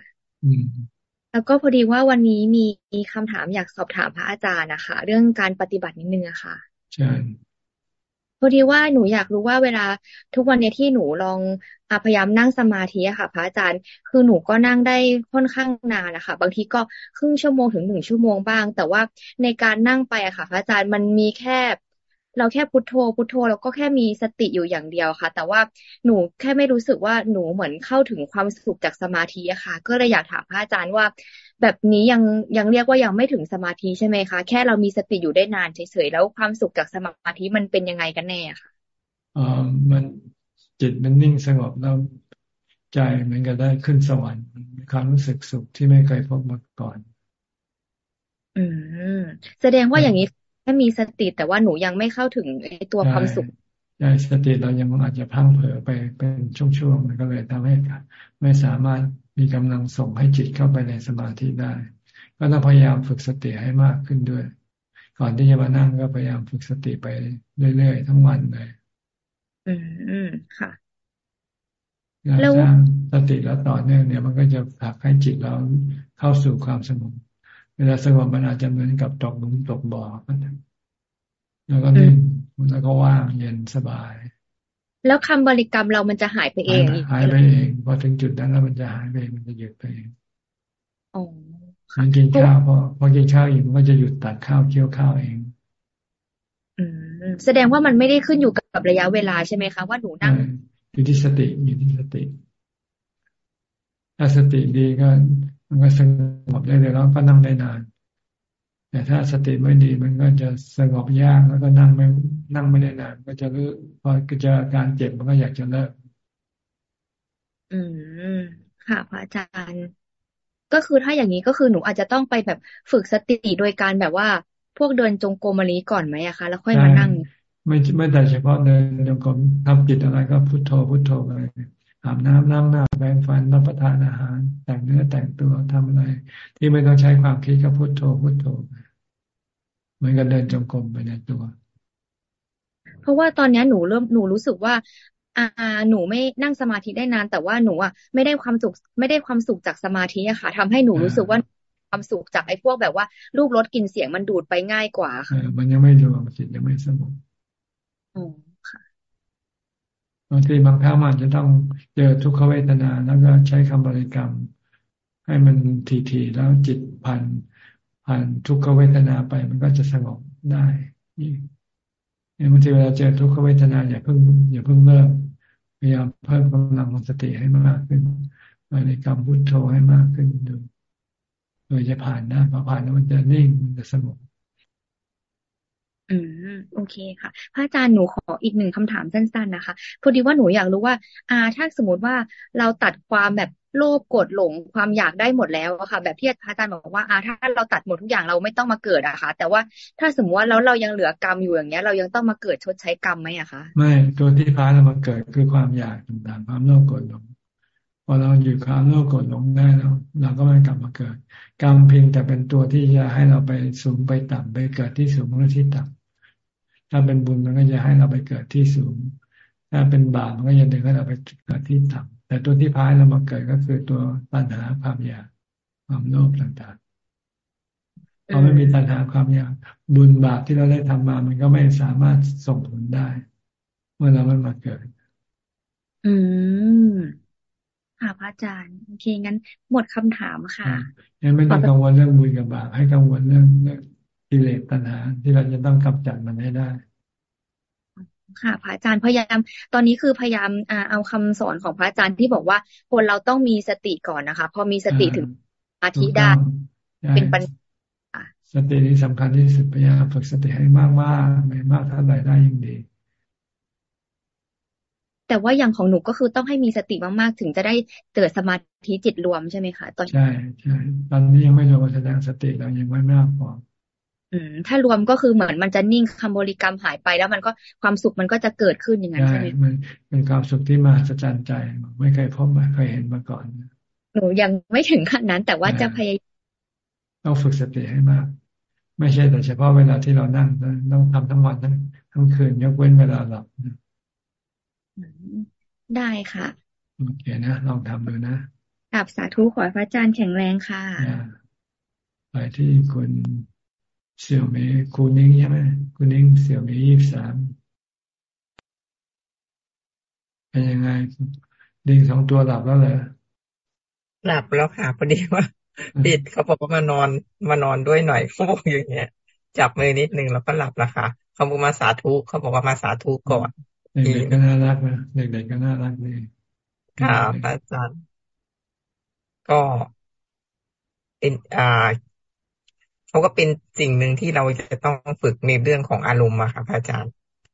แล้วก็พอดีว่าวันนี้มีคำถามอยากสอบถามพระอาจารย์นะคะ เรื่องการปฏิบัตินิดนึงอะค่ะใช่พอดีว่าหนูอยากรู้ว่าเวลาทุกวันนี้ที่หนูลองพยายามนั่งสมาธิอะค่ะ พระอาจารย์ คือหนูก็นั่งได้ค่อนข้างนานนะคะ บางทีก็ครึ่งชั่วโมงถึงหนึ่งชั่วโมงบ้าง แต่ว่าในการนั่งไปอะค่ะ พระอาจารย์มันมีแค่ เราแค่พุทโธพุทโธเราก็แค่มีสติอยู่อย่างเดียวค่ะ แต่ว่าหนูแค่ไม่รู้สึกว่าหนูเหมือนเข้าถึงความสุขจากสมาธิอะค่ะ ก็เลยอยากถามพระอาจารย์ว่า แบบนี้ยังยังเรียกว่ายังไม่ถึงสมาธิใช่ไหมคะแค่เรามีสติอยู่ได้นานเฉยๆแล้วความสุขจากสมาธิมันเป็นยังไงกันแน่ค่ะอ่ามันจิตมันนิ่งสงบแล้วใจมันก็ได้ขึ้นสวรรค์มีความรู้สึกสุขที่ไม่เคยพบมาก่อน อืมแสดงว่าอย่างนี้ แค่มีสติแต่ว่าหนูยังไม่เข้าถึงไอ้ตัวความสุขใช่สติเรายังอาจจะพังเผลอไปเป็นช่วงๆมันก็เลยทำให้ไม่สามารถมีกำลังส่งให้จิตเข้าไปในสมาธิได้ ก็ต้องพยายามฝึกสติให้มากขึ้นด้วย ก่อนที่จะมานั่งก็พยายามฝึกสติไปเรื่อยๆทั้งวันเลยอืมค่ะการสร้างสติแล้วต่อเนื่องเนี่ยมันก็จะผลักให้จิตเราเข้าสู่ความสงบ เวลาสงบมันอาจจะเหมือนกับตกหลุมตกบ่อแล้วก็นิ่งแล้วก็ว่างเย็นสบาย แล้วคำบริกรรมเรามันจะหายไปเองหายไปเองพอถึงจุดนั้นแล้วมันจะหายไปมันจะหยุดไปเองอ๋อมันกินข้าวพอพอกินข้าวอีกมันก็จะหยุดตัดข้าวเคี่ยวข้าวเองอืมแสดงว่ามันไม่ได้ขึ้นอยู่กับระยะเวลาใช่ไหมคะว่าหนูนั่งอยู่ที่สติอยู่ที่สติ ถ้าสติดีก็ มันก็สงบได้เลยแล้วก็นั่งได้นาน แต่ถ้าสติไม่ดีมันก็จะสงบยากแล้วก็นั่งไม่นั่งไม่ได้นาน ก็จะรู้พอเจอการเจ็บมันก็อยากจะเลิก อืมค่ะพระอาจารย์ ก็คือถ้าอย่างนี้ก็คือหนูอาจจะต้องไปแบบฝึกสติโดยการแบบว่า พวกเดินจงกรมอะไรก่อนไหมอะคะแล้วค่อยมานั่ง ไม่ไม่แต่เฉพาะเดินจงกรมทำกิจอะไรก็พุโทโธพุโทโธไป อาบน้ำล้างหน้าแปรงฟันรับประทานอาหาร แต่งเนื้อแต่งตัวทำอะไร ที่ไม่ต้องใช้ความคิดก็พุโทโธพุโทโธเหมือนกับเดินจงกรมไปในตัว เพราะว่าตอนนี้หนูเริ่มหนูรู้สึกว่าอ่าหนูไม่นั่งสมาธิได้นาน แต่ว่าหนูอะไม่ได้ความสุขไม่ได้ความสุขจากสมาธิอะค่ะทำให้หนูรู้สึกว่าความสุขจากไอ้พวกแบบว่าลูกรถกินเสียงมันดูดไปง่ายกว่าค่ะมันยังไม่รวมจิตยังไม่สงบ่บางทีบางครั้งมันจะต้องเจอทุกขเวทนาแล้วก็ใช้คำบริกรรม ให้มันทีๆแล้วจิตผ่านผ่านทุกขเวทนาไปมันก็จะสงบได้เนี่ยบางทีเวลาเจอทุกขเวทนาอย่าเพิ่งอย่าเพิ่งเลิกพยายามเพิ่มกำลังของสติให้มากขึ้นบริกรรมพุทโธให้มากขึ้นดูโดยจะผ่านนะพอผ่านแล้วมันจะนิ่งมันจะสงบ อืมโอเคค่ะ พระอาจารย์หนูขออีกหนึ่งคำถามสั้น ๆ นะคะพอดีว่าหนูอยากรู้ว่า อ่า ถ้าสมมติว่าเราตัดความแบบโลภโกรธหลงความอยากได้หมดแล้วอะค่ะ แบบที่พระอาจารย์บอกว่าอ่าถ้าเราตัดหมดทุกอย่างเราไม่ต้องมาเกิดอะค่ะ แต่ว่าถ้าสมมติว่าแล้วเรายังเหลือกรรมอยู่อย่างเงี้ย เรายังต้องมาเกิดชดใช้กรรมไหมอะคะไม่ตัวที่พาเรามาเกิดคือความอยากต่างๆความโลภโกรธหลง พอเราอยู่ความโลภโกรธหลงได้แล้วเราก็ไม่กลับมาเกิด กรรมเพียงแต่เป็นตัวที่จะให้เราไปสูงไปต่ำไปเกิดที่สูงหรือที่ต่ำถ้าเป็นบุญมันก็จะให้เราไปเกิดที่สูง ถ้าเป็นบาปมันก็จะดึงให้เราไปเกิดที่ต่ำแต่ตัวที่พายเรามาเกิดก็คือตัวตัณหาความอยากความโลภต่างๆพอไม่มีตัณหาความอยากบุญบาปที่เราได้ทำมา มันก็ไม่สามารถส่งผลได้ เมื่อเราไม่มาเกิด อืม ค่ะพระอาจารย์โอเคงั้นหมดคำถามค่ะยังไม่ต้องกังวลเรื่องบุญกับบาปให้กังวลเรื่องเรื่องกิเลสตัณหา ที่เราจะต้องกำจัดมันให้ได้ค่ะพระอาจารย์พยายามตอนนี้คือพยายามเอาคำสอนของพระอาจารย์ที่บอกว่าคนเราต้องมีสติก่อนนะคะ พอมีสติถึงอาทิได้เป็นปัญญาสตินี้สำคัญที่สุดพยายามฝึกสติให้มากมากไม่มากเท่าไหร่ได้ยิ่งดี แต่ว่าอย่างของหนูก็คือต้องให้มีสติมากๆ ถึงจะได้เกิดสมาธิจิตรวมใช่ไหมคะตอนใช่ใช่ตอนนี้ยังไม่รวมแสดงสติเรายังไม่มากพออืมถ้ารวมก็คือเหมือนมันจะนิ่งคำบริกรรมหายไปแล้วมันก็ความสุขมันก็จะเกิดขึ้นอย่างนั้นใช่ไหมมันเป็นความสุขที่มาสะใจใจ ไม่เคยพบไม่เคยเห็นมาก่อน หนูยังไม่ถึงขั้นนั้น แต่ว่าจะพยายามต้องฝึกสติให้มาก ไม่ใช่แต่เฉพาะเวลาที่เรานั่งต้องทำทั้งวันทั้งทั้งคืนยกเว้นเวลาหลับ ได้ค่ะ โอเคนะ ลองทำดูนะกราบสาธุขอพระอาจารย์แข็งแรงค่ะ ไปที่คุณเสี่ยวเมย์คุณนิ้งใช่ไหมคุณนิ้งเสี่ยวเมย์ยี่สามเป็นยังไงดิงสองตัวหลับแล้วเหรอหลับแล้วค่ะพอดีว่าปิดเขาบอกว่ามานอนมานอนด้วยหน่อยเขาบอกอย่างเงี้ย จับมือนิดนึงแล้วก็หลับแล้วค่ะเขาบอกมาสาธุเขาบอกว่ามาสาธุก่อน เด็กๆก็น่ารักนะเด็กๆก็น่ารักดีค่ะอาจารย์ ก็เป็นอ่าเขาก็เป็นสิ่งหนึ่งที่เราจะต้องฝึกในเรื่องของอารมณ์อะค่ะพระอาจารย์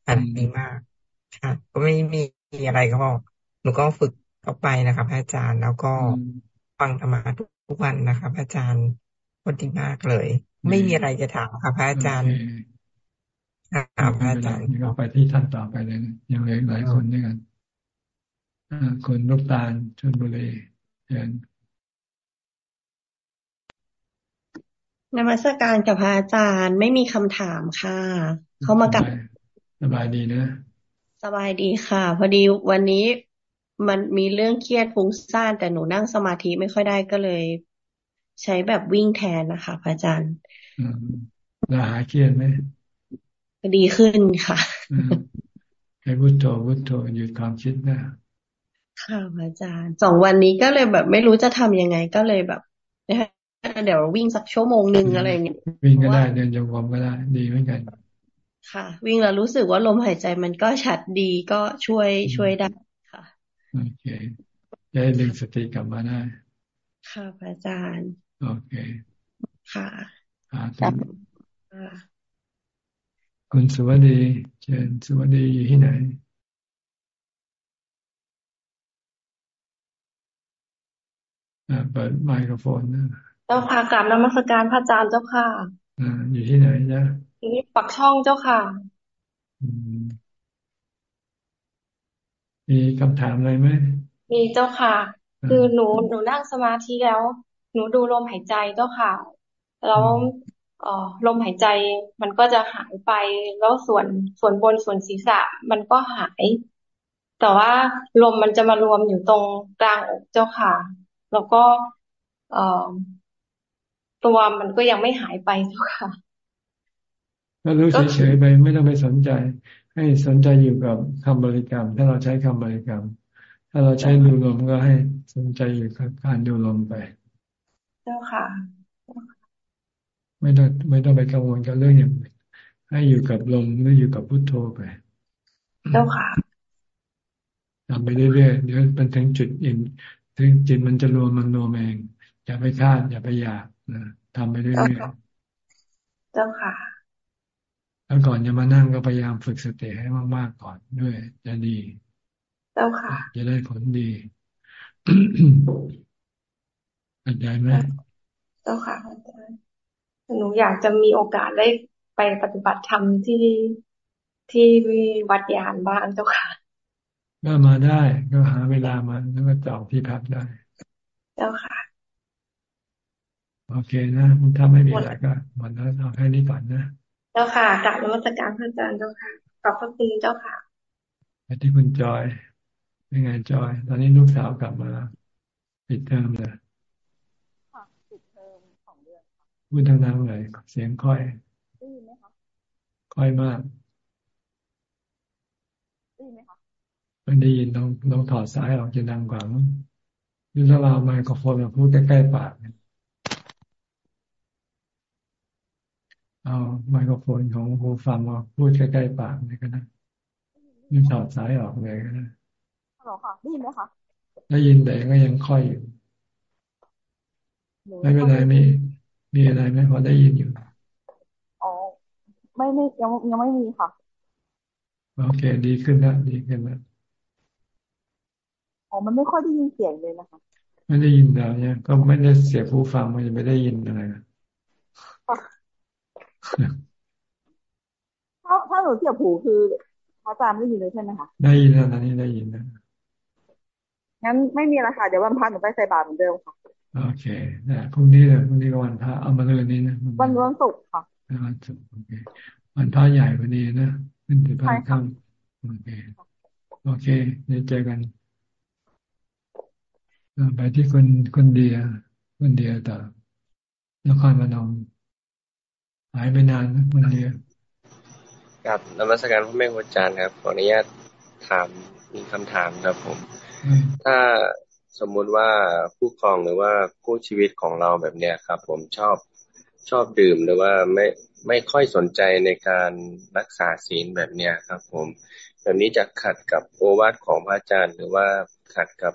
อันนี้มากค่ะก็ไม่มีอะไรก็หนูก็ฝึกเข้าไปนะคะพระอาจารย์แล้วก็ฟังธรรมะทุกวันนะคะพระอาจารย์คนดีมากเลย ไม่มีอะไรจะถามค่ะพระอาจารย์ ค่ะพระอาจารย์ก็ไปที่ท่านต่อไปเลยยังเหลือหลายคนด้วยกันคนลูกตาลชนบุรีเชิญนมัสการกับพระอาจารย์ไม่มีคำถามค่ะ เขามากับสบายดีนะ สบายดีค่ะ พอดีวันนี้มันมีเรื่องเครียดฟุ้งซ่านแต่หนูนั่งสมาธิไม่ค่อยได้ก็เลย ใช้แบบวิ่งแทนนะคะพระอาจารย์เราหายเครียดไหม ดีขึ้นค่ะให้พุทโธพุทโธหยุดความคิดนะค่ะพระอาจารย์สองวันนี้ก็เลยแบบไม่รู้จะทำยังไงก็เลยแบบเดี๋ยววิ่งสักชั่วโมงหนึ่งอะไรอย่างเงี้ยวิ่งก็ได้เดินจงกรมก็ได้ดีเหมือนกัน ค่ะ วิ่งแล้วรู้สึกว่าลมหายใจมันก็ชัดดีก็ช่วยช่วยได้ค่ะโอเคจะได้ดึงสติกลับมาได้ ค่ะพระอาจารย์ โอเค ค่ะครับ คุณสุวัสดีเชิญสุวัสดีอยู่ที่ไหนเปิดไมโครโฟนนะเจ้าค่ะกราบนมัสการพระอาจารย์เจ้าค่ะอ่าอยู่ที่ไหนจ๊ะอยู่ที่ปักช่องเจ้าค่ะ มีคำถามอะไรไหมมีเจ้าค่ะ คือหนูหนูนั่งสมาธิแล้ว หนูดูลมหายใจเจ้าค่ะ แล้วเอ่อ ลมหายใจมันก็จะหายไป แล้วส่วนส่วนบนส่วนศีรษะมันก็หาย แต่ว่าลมมันจะมารวมอยู่ตรงกลางอกเจ้าค่ะ แล้วก็เอ่อตัวมันก็ยังไม่หายไปเจ้าค่ะก็รู้เฉยๆไปไม่ต้องไปสนใจ ให้สนใจอยู่กับคำบริกรรม ถ้าเราใช้คำบริกรรม ถ้าเราใช้ดูลมก็ให้สนใจอยู่กับการดูลมไป เจ้าค่ะ ไม่ต้องไม่ต้องไปกังวลกับเรื่องอย่างอื่นให้อยู่กับลมหรืออยู่กับพุทโธไปเจ้าค่ะทำไปเรื่อยๆเดี๋ยวมันถึงจุดอิ่มถึงจิตมันจะรวมมันรวมเอง อย่าไปคาดอย่าไปอยากนะทำไปเรื่อยๆเจ้าค่ะ แล้วก่อนจะมานั่งก็พยายามฝึกสติให้มากๆก่อนด้วย จะดี เจ้าค่ะ จะได้ผลดีเข้าใจไหมเจ้าค่ะ หนูอยากจะมีโอกาสได้ไปปฏิบัติธรรมที่ที่วัดยานบ้านเจ้าค่ะก็มาได้ ก็หาเวลามาแล้วก็จองที่พักได้ เจ้าค่ะ โอเคนะถ้าไม่มีอะไรก็หมดแล้วเอาแค่นี้ก่อนนะเจ้าค่ะกลับนมัสการพระอาจารย์เจ้าค่ะขอบพระคุณเจ้าค่ะไปที่คุณจอยเป็นไงจอย ตอนนี้ลูกสาวกลับมาแล้วปิดเทอมเลยปิดเทอมสองเดือน พูดทางนั้นเลยเสียงค่อยได้ยินไหมคะค่อยมากได้ยินไหมคะไม่ได้ยินต้องต้องถอดสายออกจะดังกว่าหรือถ้าเราไมโครโฟนมาพูดใกล้ๆปากเอาไมโครโฟนของหูฟังมาพูดใกล้ๆปากเลยก็ได้หรือถอดสายออกเลยก็ได้ฮัลโหลค่ะได้ยินไหมคะได้ยินแต่ก็ยังค่อยอยู่ไม่เป็นไรมี มีอะไรไหมพอได้ยินอยู่อ๋อไม่ไม่ยังยังไม่มีค่ะ โอเค ดีขึ้นแล้วดีขึ้นแล้วอ๋อมันไม่ค่อยได้ยินเสียงเลยนะคะ ไม่ได้ยินแล้วเนี่ยก็ไม่ได้เสียผู้ฟังมันจะไม่ได้ยินอะไรถ้าถ้าหนูเสียบหูคืออาจารย์ไม่ยินเลยใช่ไหมคะได้ยินแล้วตอนนี้ได้ยินนะงั้นไม่มีแล้วค่ะเดี๋ยววันพระหนูไปใส่บาตรเหมือนเดิมค่ะ โอเคนะพรุ่งนี้เลยพรุ่งนี้ก็วันพระเอามาเลยนี้นะวันวันศุกร์ค่ะวันศุกร์โอเควันพระใหญ่วันนี้นะขึ้นถึงพระค่ำโอเคโอเคเดี๋ยวเจอกันไปที่คนคนเดียคนเดียต่อนครพนมหายไปนานนะคนเดียกับนมัสการพระแม่ครูอาจารย์ครับขออนุญาตถามมีคำถามครับผม ถ้า สมมุติว่าผู้ครองหรือว่าผู้ชีวิตของเราแบบเนี้ยครับ ผมชอบชอบดื่มหรือว่าไม่ไม่ค่อยสนใจในการรักษาศีลแบบเนี้ยครับ ผม แบบนี้จะขัดกับโอวาทของพระอาจารย์ หรือว่าขัดกับ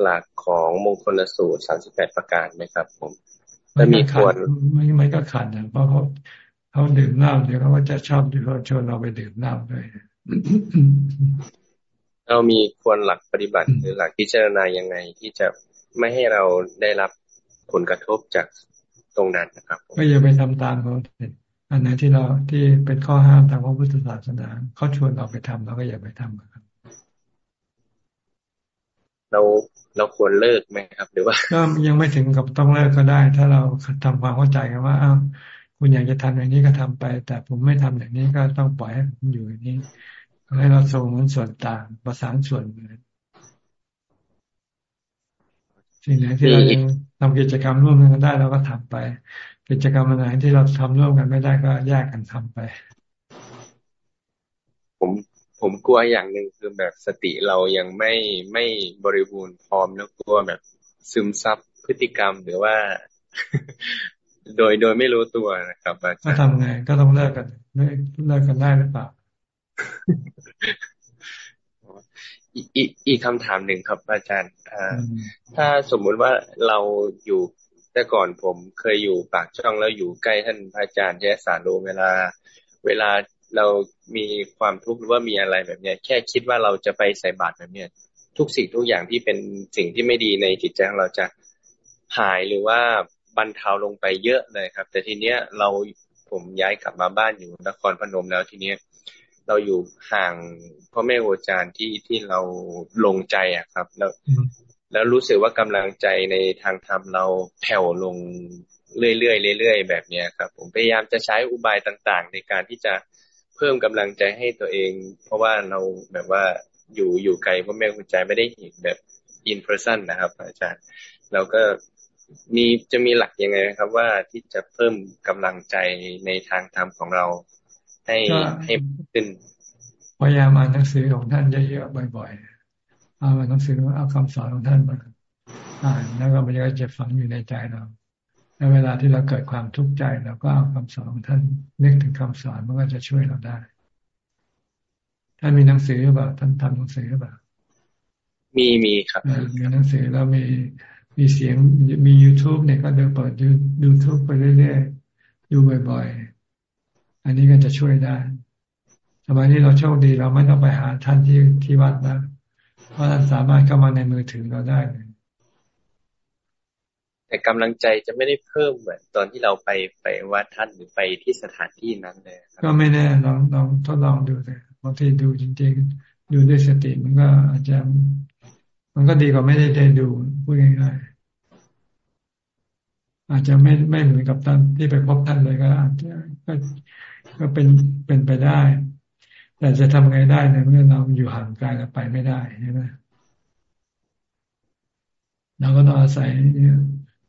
หลักของมงคลสูตรสามสิบแปดประการไหมครับ ผมจะมีควรไม่ไม่ก็ขัดนะเพราะเขาเขาดื่มเหล้าเดี๋ยวเขาจะชอบที่เขาชวนเราไปดื่มเหล้าด้วย เรามีควรหลักปฏิบัติหรือหลักพิจารณายังไงที่จะไม่ให้เราได้รับผลกระทบจากตรงนั้นนะครับ ก็อย่าไปทำตามเขาอันไหนที่เราที่เป็นข้อห้ามทางพระพุทธศาสนาเขาชวนเราไปทำเราก็อย่าไปทำครับเราเราควรเลิกไหมครับ หรือว่าก็ยังไม่ถึงกับต้องเลิกก็ได้ ถ้าเราทำความเข้าใจกันว่าอ้าวคุณอยากจะทำอย่างนี้ก็ทำไป แต่ผมไม่ทำอย่างนี้ก็ต้องปล่อยให้ผมอยู่อย่างนี้ ให้เราส่งมันส่วนต่าง ประสานส่วนเหมือนสิ่งไหนที่เราทำกิจกรรมร่วมกันได้เราก็ทำไป กิจกรรมอะไรที่เราทำร่วมกันไม่ได้ก็แยกกันทำไป ผมผมกลัวอย่างหนึ่งคือแบบสติเรายังไม่ไม่บริบูรณ์พร้อมแล้วกลัวแบบซึมซับพฤติกรรมหรือว่า โดยโดยไม่รู้ตัวนะครับอาจารย์ก็ทำไงก็ต้องเลิกกันเลิกกันได้หรือเปล่า อีกอีกคำถามหนึ่งครับอาจารย์ถ้าสมมุติว่าเราอยู่แต่ก่อนผมเคยอยู่ปากช่องแล้วอยู่ใกล้ท่านพระอาจารย์แยสาโลเวลา เวลาเรามีความทุกข์หรือว่ามีอะไรแบบเนี้ย แค่คิดว่าเราจะไปใส่บาตรแบบเนี้ยทุกสิ่งทุกอย่างที่เป็นสิ่งที่ไม่ดีในจิตใจของเราจะหายหรือว่าบรรเทาลงไปเยอะเลยครับ แต่ทีเนี้ยเราผมย้ายกลับมาบ้านอยู่นครพนมแล้วทีเนี้ย เราอยู่ห่างพ่อแม่ครูอาจารย์ที่ที่เราลงใจอะครับ แล้วแล้วรู้สึกว่ากำลังใจในทางธรรมเราแผ่วลงเรื่อยๆเรื่อยๆแบบเนี้ยครับ ผมพยายามจะใช้อุบายต่างๆ ในการที่จะเพิ่มกำลังใจให้ตัวเอง เพราะว่าเราแบบว่าอยู่อยู่ไกลพ่อแม่ครูอาจารย์ไม่ได้เห็นแบบอินเพรสซันนะครับ อาจารย์เราก็มีจะมีหลักยังไงครับ ว่าที่จะเพิ่มกำลังใจในทางธรรมของเรา ให้ให้ขึ้นพยายามอ่านหนังสือของท่านเยอะๆบ่อยๆเอาหนังสือเอาคำสอนของท่านมาอ่านแล้วก็มันก็จะฝังอยู่ในใจเราแล้วเวลาที่เราเกิดความทุกข์ใจเราก็เอาคำสอนของท่านนึกถึงคำสอนมันก็จะช่วยเราได้ท่านมีหนังสือหรือเปล่าท่านทำหนังสือหรือเปล่ามีมีครับมีหนังสือแล้วมีมีเสียงมี youtube เนี่ยก็เดินเปิดยูทูบไปเรื่อยๆดูบ่อยๆ อันนี้ก็จะช่วยได้สมัยนี้เราโชคดีเราไม่ต้องไปหาท่านที่ที่วัดนะเพราะท่านสามารถเข้ามาในมือถือเราได้เลยแต่กำลังใจจะไม่ได้เพิ่มเหมือนตอนที่เราไปไปวัดท่านหรือไปที่สถานที่นั้นเลยก็ไม่แน่ลองลองทดลองดูเลยบางทีดูจริง ๆ ดูด้วยสติมันก็อาจจะมันก็ดีกว่าไม่ได้ได้ดูพูดง่ายๆอาจจะไม่ไม่เหมือนกับตอนที่ไปพบท่านเลยก็อาจจะก็ ก็เป็นเป็นไปได้ แต่จะทำไงได้ในเมื่อเราอยู่ห่างไกลเราไปไม่ได้ใช่ไหมเราก็ต้องอาศัย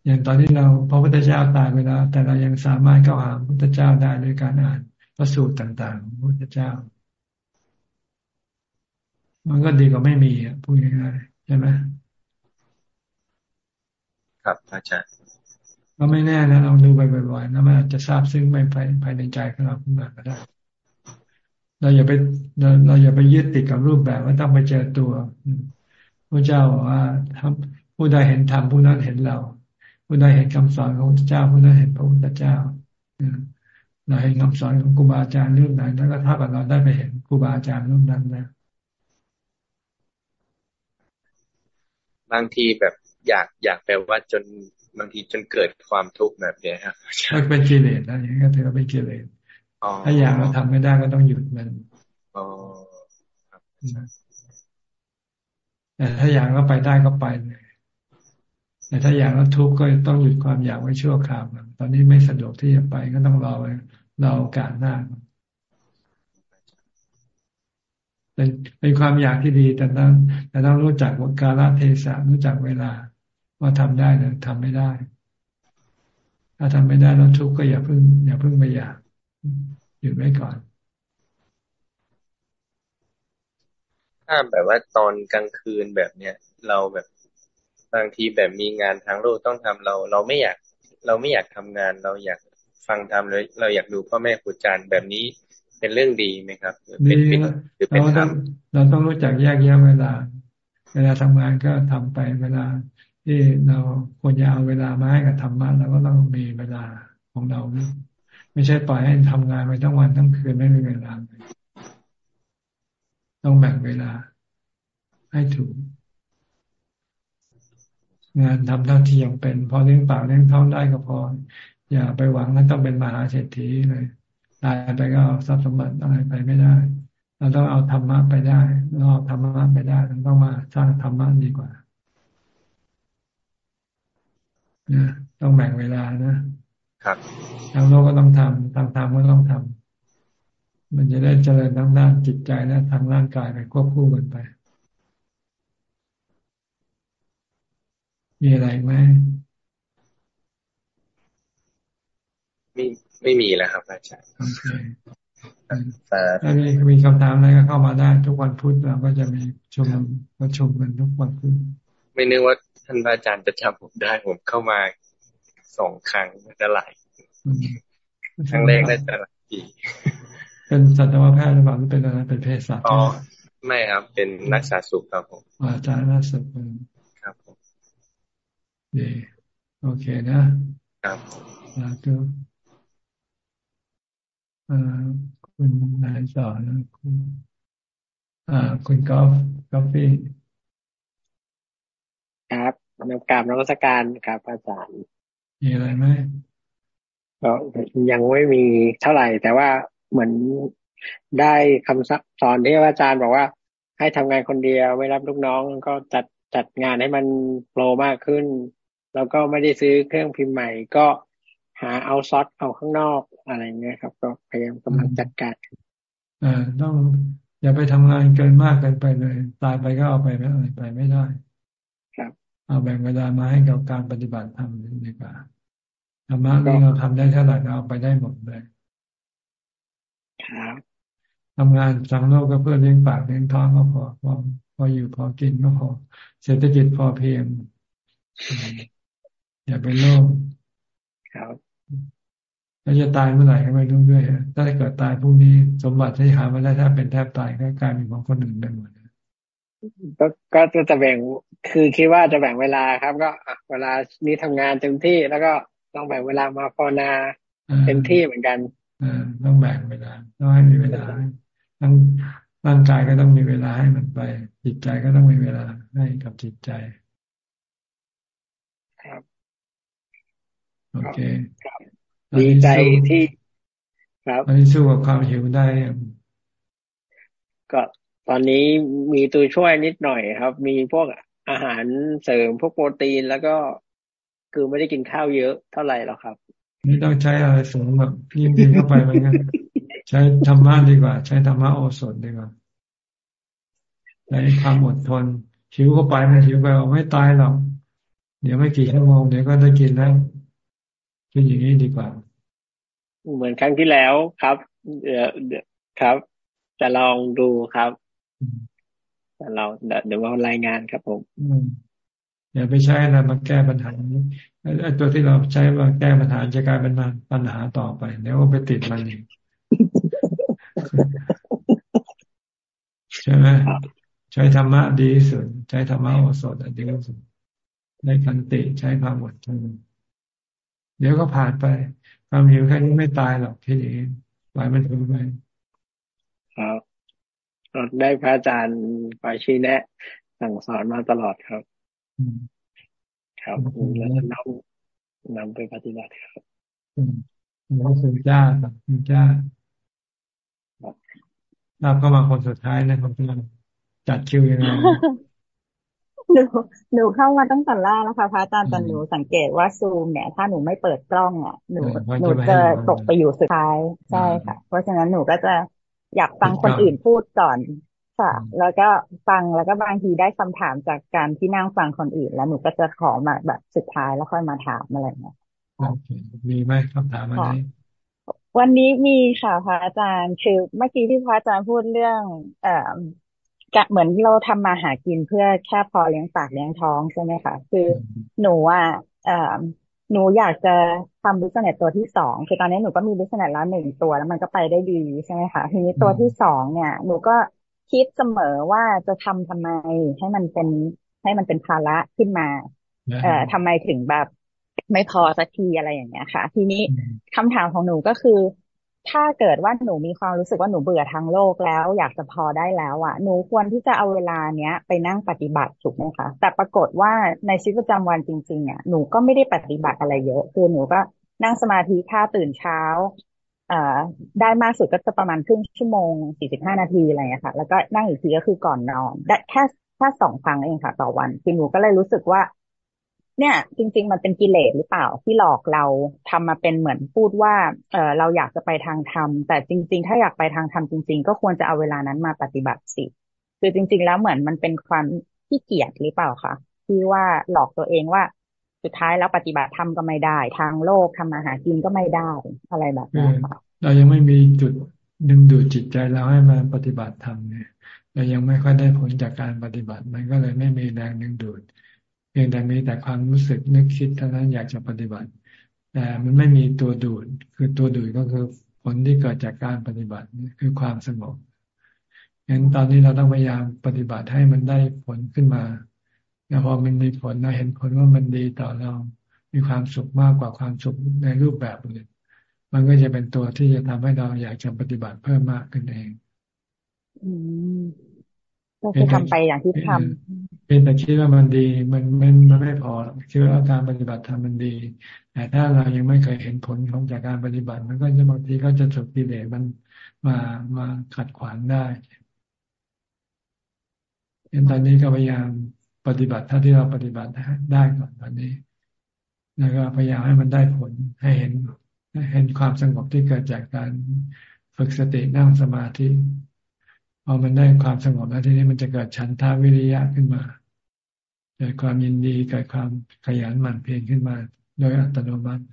อย่างตอนนี้เราพระพุทธเจ้าตายไปแล้ว แต่เรายังสามารถเข้าหาพระพุทธเจ้าได้ด้วยการอ่านพระสูตรต่างๆของพระพุทธเจ้า มันก็ดีกว่าไม่มีอะพูดง่ายๆใช่ไหมครับอาจารย์ ก็ไม่แน่นะลองดูไปบ่อยๆนะมันอาจจะทราบซึ้งไปภายในใจของเราขึ้นมาก็ได้ เราอย่าไปเราเราอย่าไปยึดติดกับรูปแบบว่าต้องไปเจอตัวพระเจ้าบอกว่าทำผู้ใดเห็นธรรมผู้นั้นเห็นเรา ผู้ใดเห็นคำสอนของพระเจ้าผู้นั้นเห็นพระพุทธเจ้าเราเห็นคำสอนของครูบาอาจารย์รุ่นไหนแล้วก็ถ้ากับเราได้ไปเห็นครูบาอาจารย์รุ่นนั้นนะบางทีแบบอยากอยากแปลว่าจน บางทีจนเกิดความทุกข์แบบนี้ครับมันเป็นกิเลสนะอย่างนี้ก็ถือว่าเป็นกิเลสถ้าอยากเราทำไม่ได้ก็ต้องหยุดมันแต่ถ้าอยากก็ไปได้ก็ไปเลยแต่ถ้าอยากแล้วทุกข์ก็ต้องหยุดความอยากไว้ชั่วคราวตอนนี้ไม่สะดวกที่จะไปก็ต้องรอไว้รอโอกาสหน้าเป็นเป็นความอยากที่ดีแต่ต้องแต่ต้องรู้จักวกาลเทศะรู้จักเวลา ว่าทำได้หรือทำไม่ได้ ถ้าทำไม่ได้แล้วทุกข์ก็อย่าเพิ่งอย่าเพิ่งไปอยากหยุดไว้ก่อนถ้าแบบว่าตอนกลางคืนแบบเนี้ยเราแบบบางทีแบบมีงานทางโลกต้องทำเรา เราไม่อยาก เราไม่อยากทำงาน เราอยากฟังทำเลยเราอยากดูพ่อแม่ครูอาจารย์แบบนี้เป็นเรื่องดีไหมครับดีเราต้องเราต้องรู้จักแยกแยะเวลา เวลาทำงานก็ทำไปเวลา ที่เราควรจะเอาเวลามาให้กับธรรมะเราก็ต้องมีเวลาของเรา ไม่ใช่ปล่อยให้ทำงานไปทั้งวันทั้งคืนไม่มีเวลาเลยต้องแบ่งเวลา ให้ถูก งานทำเท่าที่ยังเป็น พอเลี้ยงปากเลี้ยงท้องได้ก็พอ อย่าไปหวังนั้นต้องเป็นมหาเศรษฐีเลยตายไปก็เอาทรัพย์สมบัติอะไรไปไม่ได้เราต้องเอาธรรมะไปได้เราเอาธรรมะไปได้เราต้องมาสร้างธรรมะดีกว่า นะต้องแบ่งเวลานะครับทางโลกก็ต้องทำทางธรรมก็ต้องทำมันจะได้เจริญทั้งด้านจิตใจและทางร่างกายไปควบคู่กันไป มีอะไรไหมมีไม่มีแล้วครับอาจารย์โอเคถ้ามีมีคำถามอะไรก็เข้ามาได้ ทุกวันพุธเราก็จะมีชมประชุมกันทุกวันพุธ ไม่นึกว่าท่านอาจารย์จะจำผมได้ ผมเข้ามาสองครั้งจะหลายครั้งแรกได้จะหลายปีเป็นสัตวแพทย์หรือเปล่าหรือเป็นอะไรเป็นเภสัชอ๋อไม่ครับ เป็นนักษาสุขครับผมอาจารย์นักษาสุขครับผมดีโอเคนะครับสาธุคุณนายสอนคุณ อ่า คุณกอล์ฟกอล์ฟี่ ครับนักการนักการครับอาจารย์มีอะไรไหมก็ยังไม่มีเท่าไหร่ แต่ว่าเหมือนได้คำสอนที่อาจารย์บอกว่า ให้ทำงานคนเดียวไม่รับลูกน้องก็จัดจัดงานให้มันโปรมากขึ้น แล้วก็ไม่ได้ซื้อเครื่องพิมพ์ใหม่ ก็หาเอาซอสเอาข้างนอกอะไรเงี้ยครับ ก็พยายามกำลังจัดการอ่าต้องอย่าไปทำงานเกินมากเกินไปเลย ตายไปก็เอาไปไม่อะไรไปไม่ได้ครับ เอาแบ่งเวลามาให้กับการปฏิบัติธรรมดีกว่าธรรมะนี่เราทำได้เท่าไหร่เราเอาไปได้หมดเลยครับทำงานทางโลกก็เพื่อเลี้ยงปากเลี้ยงท้องก็พอพอพออยู่พอกินก็พอเศรษฐกิจพอเพียงอย่าไปโลภครับแล้วจะตายเมื่อไหร่ก็ไม่รู้ด้วยถ้าเกิดตายพรุ่งนี้สมบัติที่หามาได้ถ้าเป็นแทบตายก็กลายเป็นของคนอื่นไปหมด ก็ก็จะแบ่งคือคิดว่าจะแบ่งเวลาครับ ก็เวลานี้ทำงานเต็มที่แล้วก็ต้องแบ่งเวลามาภาวนาเต็มที่เหมือนกันอต้องแบ่งเวลาต้องให้มีเวลาทั้งร่างกายก็ต้องมีเวลาให้มันไป จิตใจก็ต้องมีเวลาให้กับจิตใจ ครับโอเคดีใจที่ ครับอันนี้สู้กับความหิวได้ก็ ตอนนี้มีตัวช่วยนิดหน่อยครับ มีพวกอาหารเสริมพวกโปรตีนแล้วก็คือไม่ได้กินข้าวเยอะเท่าไหร่หรอกครับ ไม่ต้องใช้อะไรสูงแบบยิ่งกินเข้าไปมันก็ใช้ธรรมะดีกว่า ใช้ธรรมะโอสถดีกว่าใช้ความอดทนหิวเข้าไปมันหิวไปเอาไม่ตายหรอกเดี๋ยวไม่กี่ชั่วโมงเดี๋ยวก็ได้กินแล้วคิดอย่างนี้ดีกว่า เหมือนครั้งที่แล้วครับ เดี๋ยวครับ จะลองดูครับ แต่เราเดี๋ยวมารายงานครับผมอย่าไปใช้อะไรมาแก้ปัญหาไอ้ตัวที่เราใช้มาแก้ปัญหาจะกลายเป็นปัญหาต่อไปเดี๋ยวไปติดมันอีกใช่ไหมใช้ธรรมะดีที่สุด ใช้ธรรมะโอสถดีที่สุดได้คันติใช้ความอดทนเดี๋ยวก็ผ่านไป ความหิวแค่นี้ไม่ตายหรอกที่นี้ปล่อยมันถึงไปครับ ได้พระอาจารย์ไปชี้แนะ สั่งสอนมาตลอดครับ ครับแล้วนำนำไปปฏิบัติครับแล้วคุณจ้าคุณจ้ารับเข้ามาคนสุดท้ายนะครับจัดคิวยังไงหนูหนูเข้ามาตั้งแต่แรกแล้วค่ะพระอาจารย์แต่หนูสังเกตว่าซูมเนี่ย ถ้าหนูไม่เปิดกล้องอะหนูหนูจะตกไปอยู่สุดท้ายใช่ค่ะ เพราะฉะนั้นหนูก็จะ อยากฟังคนอื่นพูดก่อนค่ะแล้วก็ฟังแล้วก็บางทีได้คำถามจากการที่นั่งฟังคนอื่น แล้วหนูก็จะขอมาแบบสุดท้ายแล้วค่อยมาถามอะไรเงี้ยมีไหมคำถามอะไรวันนี้มีค่ะพระอาจารย์คือเมื่อกี้ที่พระอาจารย์พูดเรื่อง เอ่อเหมือนเราทำมาหากินเพื่อแค่พอเลี้ยงปากเลี้ยงท้องใช่ไหมคะคือหนูอะเอ่อหนูอยากจะ ทำบิสเนสตัวที่สองคือตอนนี้หนูก็มีบิสเนสแล้วหนึ่งตัวแล้วมันก็ไปได้ดีใช่ไหมคะทีนี้ตัวที่สองเนี่ย หนูก็คิดเสมอว่าจะทำทำไมให้มันเป็นให้มันเป็นภาระขึ้นมา เอ่อทำไมถึงแบบไม่พอสักทีอะไรอย่างเงี้ยค่ะ ทีนี้คำถามของหนูก็คือ ถ้าเกิดว่าหนูมีความรู้สึกว่าหนูเบื่อทางโลกแล้ว อยากจะพอได้แล้วอะ หนูควรที่จะเอาเวลาเนี้ย ไปนั่งปฏิบัติถูกไหมคะ แต่ปรากฏว่าในชีวิตประจำวันจริงๆอะหนูก็ไม่ได้ปฏิบัติอะไรเยอะคือหนูก็นั่งสมาธิค่าตื่นเช้าเอ่อได้มากสุดก็จะประมาณครึ่งชั่วโมงสี่สิบห้านาทีอะไรอย่างเงี้ยค่ะ แล้วก็นั่งอีกทีก็คือก่อนนอนได้แค่แค่สองครั้งเองค่ะ ต่อวันคือหนูก็เลยรู้สึกว่า เนี่ย จริง ๆ มันเป็นกิเลสหรือเปล่าที่หลอกเราทำมาเป็นเหมือนพูดว่าเออเราอยากจะไปทางธรรมแต่จริง ๆ ถ้าอยากไปทางธรรมจริง ๆ ก็ควรจะเอาเวลานั้นมาปฏิบัติสิคือจริง ๆ แล้วเหมือนมันเป็นความที่เกียจหรือเปล่าคะที่ว่าหลอกตัวเองว่าสุดท้ายแล้วปฏิบัติธรรมก็ไม่ได้ ทางโลกทำมาหากินก็ไม่ได้อะไรแบบนี้ค่ะเรายังไม่มีจุดดึงดูดจิตใจเราให้มาปฏิบัติธรรมเนี่ยเรายังไม่ค่อยได้ผลจากการปฏิบัติ มันก็เลยไม่มีแรงดึงดูด เพียงแต่มีแต่ความรู้สึกนึกคิดเท่านั้นอยากจะปฏิบัติ แต่มันไม่มีตัวดูด คือตัวดูดก็คือผลที่เกิดจากการปฏิบัติคือความสงบงั้นตอนนี้เราต้องพยายามปฏิบัติให้มันได้ผลขึ้นมาแล้วพอมันมีผลเราเห็นผลว่ามันดีต่อเรา มีความสุขมากกว่าความสุขในรูปแบบอื่นมันก็จะเป็นตัวที่จะทำให้เราอยากจะปฏิบัติเพิ่มมากขึ้นเอง อืมก็คือทำไปอย่างที่ทำ เป็นแต่คิดว่ามันดีมันมันมันไม่พอคิดว่าการปฏิบัติธรรมมันดี แต่ถ้าเรายังไม่เคยเห็นผลของจากการปฏิบัติ มันก็จะบางทีก็จะถูกกิเลสมันมามาขัดขวางได้เห็นตอนนี้ก็พยายามปฏิบัติเท่าที่เราปฏิบัติได้ก่อนตอนนี้ แล้วก็พยายามให้มันได้ผลให้เห็นเห็นความสงบที่เกิดจากการฝึกสตินั่งสมาธิพอมันได้ความสงบแล้วทีนี้มันจะเกิดฉันทาวิริยะขึ้นมา กิดความยินดีเกิดความขยันหมั่นเพียรขึ้นมา โดยอัตโนมัติ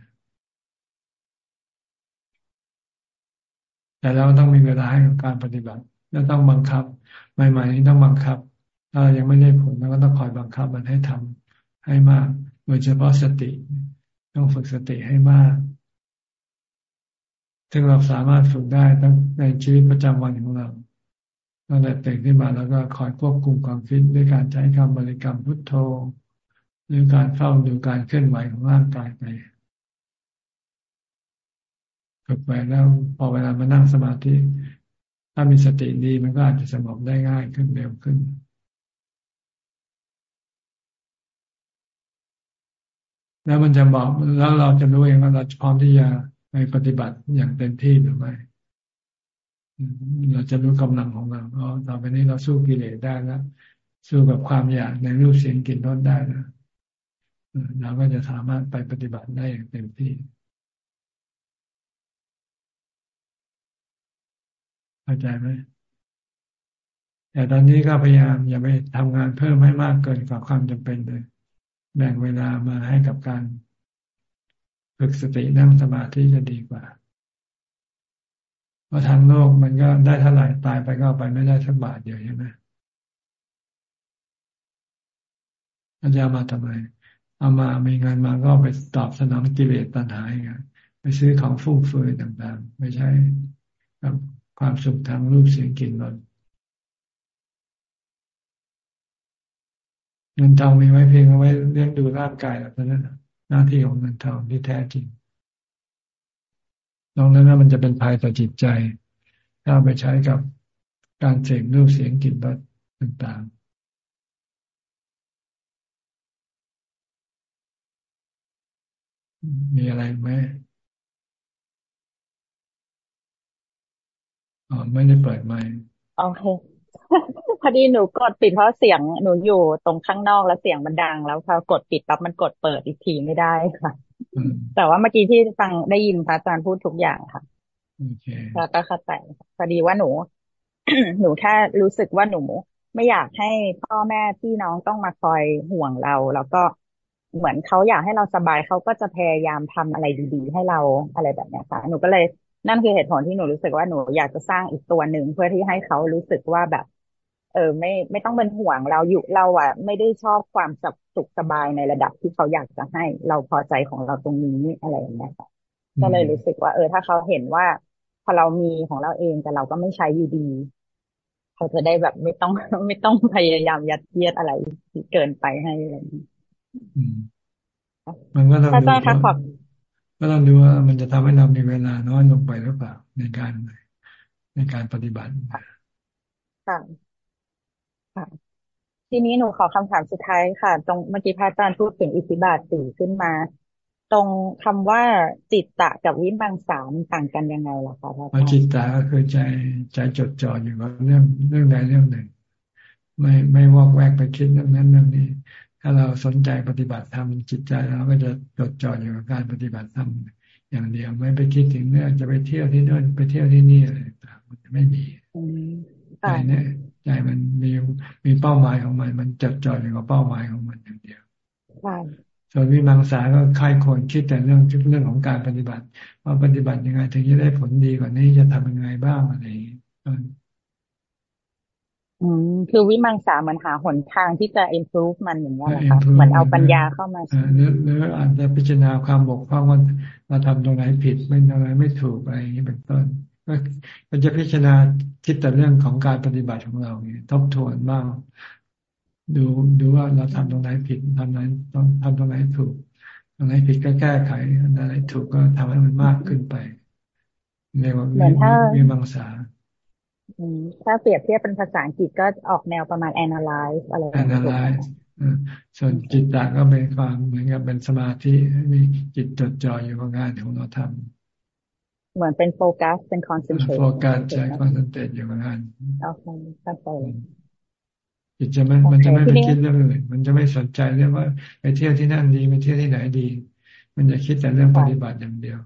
แต่เราต้องมีเวลาให้กับการปฏิบัติ แล้วต้องบังคับ ใหม่ๆนี้ต้องบังคับ ถ้ายังไม่ได้ผลเราก็ต้องคอยบังคับมันให้ทำให้มาก โดยเฉพาะสติ ต้องฝึกสติให้มากซึ่งเราสามารถฝึกได้ตั้งในชีวิตประจำวันของเรา ตั้งแต่ตื่นขึ้นมาแล้วก็คอยควบคุมความคิดด้วยการใช้คำบริกรรมพุทโธ หรือการเฝ้าดูการเคลื่อนไหวของร่างกายไปฝึกไปแล้วพอเวลามานั่งสมาธิ ถ้ามีสติดีมันก็อาจจะสงบได้ง่ายขึ้นเร็วขึ้นแล้วมันจะบอกแล้วเราจะรู้เองว่าเราพร้อมที่จะไปปฏิบัติอย่างเต็มที่หรือไม่ เราจะรู้กำลังของเราอ๋อต่อไปนี้เราสู้กิเลสได้แล้วสู้กับความอยากในรูปเสียงกลิ่นรสได้แล้วเราก็จะสามารถไปปฏิบัติได้อย่างเต็มที่เข้าใจไหมแต่ตอนนี้ก็พยายามอย่าไปทำงานเพิ่มให้มากเกินกว่าความจำเป็นเลย แบ่งเวลามาให้กับการฝึกสตินั่งสมาธิจะดีกว่า เพราะทางโลกมันก็ได้เท่าไหร่ตายไปก็ไปไม่ได้สักบาทเดียวใช่ไหมอาจารย์มาทำไม เอามามีเงินมาก็ไปตอบสนองกิเลสตัณหาไงไปซื้อของฟุ่มเฟือยต่างๆ ไม่ใช่กับความสุขทางรูปเสียงกลิ่นรสเงินทองมีไว้เพียงเอาไว้เลี้ยงดูร่างกายแล้วนั้นหน้าที่ของเงินทองที่แท้จริง นอกนั้นมันจะเป็นภัยต่อจิตใจ ถ้าไปใช้กับการเสพรูปเสียงกลิ่นรสต่างๆ มีอะไรไหมอ๋อไม่ได้เปิดไมค์โอเคพอดีหนูกดปิดเพราะเสียงหนูอยู่ตรงข้างนอกแล้วเสียงมันดัง แล้วพอกดปิดปั๊บมันกดเปิดอีกทีไม่ได้ค่ะ แต่ว่าเมื่อกี้ที่ฟังได้ยินพระอาจารย์พูดทุกอย่างค่ะแล้วก็เข้าใจพอดีว่าหนู หนูแค่รู้สึกว่าหนูไม่อยากให้พ่อแม่พี่น้องต้องมาคอยห่วงเรา แล้วก็เหมือนเขาอยากให้เราสบายเขาก็จะพยายามทำอะไรดีๆ ให้เราอะไรแบบนี้ค่ะหนูก็เลยนั่นคือเหตุผลที่หนูรู้สึกว่าหนูอยากจะสร้างอีกตัวหนึ่งเพื่อที่ให้เขารู้สึกว่าแบบเออไม่ไม่ต้องเป็นห่วงเราอยู่เราอะ ไม่ได้ชอบความสุขสบายในระดับที่เขาอยากจะให้เราพอใจของเราตรงนี้อะไรอย่างเงี้ยค่ะก็เลยรู้สึกว่า เออ ถ้าเขาเห็นว่า พอเรามีของเราเองแต่เราก็ไม่ใช้อยู่ดี เขาจะได้แบบไม่ต้องไม่ต้องพยายามยัดเยียดอะไรเกินไปให้อะไรอย่างนี้มันก็ต้องดูว่าก็ต้องดูว่ามันจะทำให้เรามีเวลาน้อยลงไปหรือเปล่าในการในการปฏิบัติค่ะ ค่ะ ทีนี้หนูขอคำถามสุดท้ายค่ะ ตรงเมื่อกี้พระอาจารย์พูดถึงอิทธิบาทสี่ขึ้นมา ตรงคำว่าจิตตะกับวิมังสามต่างกันยังไงล่ะคะพระอาจารย์จิตตะก็คือใจใจจดจ่ออยู่กับเรื่องเรื่องใดเรื่องหนึ่ง ไม่ไม่วอกแวกไปคิดเรื่องนั้นเรื่องนี้ ถ้าเราสนใจปฏิบัติธรรมจิตใจเราก็จะจดจ่ออยู่กับการปฏิบัติธรรมอย่างเดียวไม่ไปคิดถึงเรื่องจะไปเที่ยวที่โน่นไปเที่ยวที่นี่อะไรต่างมันจะไม่มีใจเนี่ย ใจมันมีมีเป้าหมายของมัน มันจดจ่ออยู่กับเป้าหมายของมันอย่างเดียวส่วนวิมังสาก็ค่ายคนคิดแต่เรื่องเรื่องของการปฏิบัติ ว่าปฏิบัติยังไง ถึงจะได้ผลดีกว่านี้จะทำยังไงบ้างอะไรอย่างนี้อืมคือวิมังสาเหมือนหาหนทางที่จะ improve มันอย่างนี้นะคะเหมือนเอาปัญญาเข้ามาหรือหรืออาจจะพิจารณาความบกพร่องว่าเราทำตรงไหนผิดไม่ตรงไหนไม่ถูกอะไรอย่างนี้เป็นต้น ก็ก็จะพิจารณาคิดแต่เรื่องของการปฏิบัติของเราเนี่ยทบทวนบ้างดูดูว่าเราทำตรงไหนผิดทำไหนต้องทำตรงไหนถูกตรงไหนผิดก็แก้ไขอันไหนถูกก็ทำให้มันมากขึ้นไปเรียกว่าวิมังสาถ้าเปรียบเทียบเป็นภาษาอังกฤษก็ออกแนวประมาณ analyze อะไร analyze ส่วนจิตตาก็เป็นความเหมือนกับเป็นสมาธิมีจิตจดจ่ออยู่กับงานของเราทำ เหมือนเป็นโฟกัสเป็น concentrate focus ใจ concentrateรตอยู่กับงานโอเคเข้าใจจิตจะไม่มันจะไม่ไปคิดเรื่องอื่นมันจะไม่สนใจเรื่องว่าไปเที่ยวที่นั่นดีไปเที่ยวที่ไหนดี มันจะคิดแต่เรื่องปฏิบัติอย่างเดียว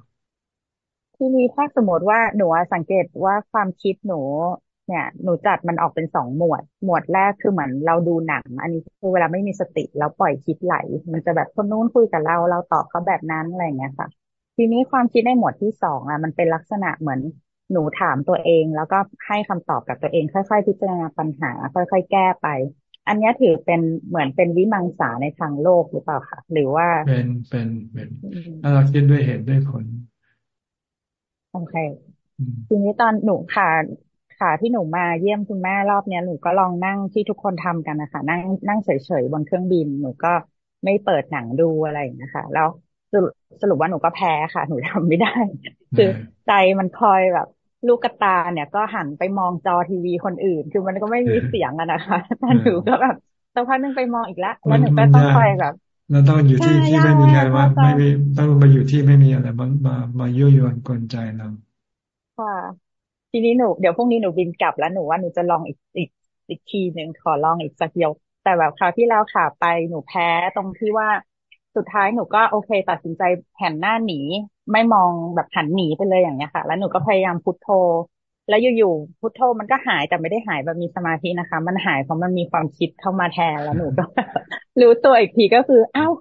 ทีนี้ถ้าสมมติว่าหนูสังเกตว่าความคิดหนู เนี่ย หนูจัดมันออกเป็นสองหมวด หมวดแรกคือเหมือนเราดูหนัง อันนี้คือเวลาไม่มีสติแล้วปล่อยคิดไหล มันจะแบบคนนู้นคุยกับเราเราตอบเขาแบบนั้นอะไรอย่างเงี้ยค่ะ ทีนี้ความคิดในหมวดที่สองอะ มันเป็นลักษณะเหมือนหนูถามตัวเอง แล้วก็ให้คำตอบกับตัวเอง ค่อยๆพิจารณาปัญหา ค่อยๆแก้ไป อันนี้ถือเป็นเหมือนเป็นวิมังสาในทางโลกหรือเปล่าคะหรือว่าเป็นเป็นเป็นถ้าเราคิดด้วยเหตุด้วยผลโอเคทีนี้ตอนหนูค่ะค่ะที่หนูมาเยี่ยมคุณแม่รอบเนี้ยหนูก็ลองนั่งที่ทุกคนทำกันนะคะนั่งนั่งเฉยๆบนเครื่องบิน หนูก็ไม่เปิดหนังดูอะไรนะคะแล้ว สรุปสรุปว่าหนูก็แพ้ค่ะ หนูทำไม่ได้ คือใจมันคอยแบบ ลูกกระตาเนี่ยก็หันไปมองจอทีวีคนอื่น คือมันก็ไม่มีเสียงอะนะคะแต่หนูก็แบบสักพักนึงไปมองอีกแล้วแล้วหนูก็ต้องคอยแบบเราต้องอยู่ที่ที่ไม่มีใครว่าไม่มีต้องมาอยู่ที่ไม่มีอะไรมามามายั่วยวนกลใจเราค่ะทีนี้หนูเดี๋ยวพรุ่งนี้หนูบินกลับแล้วหนูว่าหนูจะลองอีกอีกอีกทีหนึ่งขอลองอีกสักยกแต่แบบคราวที่แล้วขาไปหนูแพ้ตรงที่ว่า สุดท้ายหนูก็โอเค ตัดสินใจหันหน้าหนี ไม่มองแบบหันหนีไปเลยอย่างเงี้ยค่ะ แล้วหนูก็พยายามพุทโธ แล้วอยู่ๆพุทโธมันก็หายแต่ไม่ได้หายแบบมีสมาธินะคะ มันหายเพราะมันมีความคิดเข้ามาแทนแล้วหนูก็รู้ตัวอีกทีก็คืออ้าว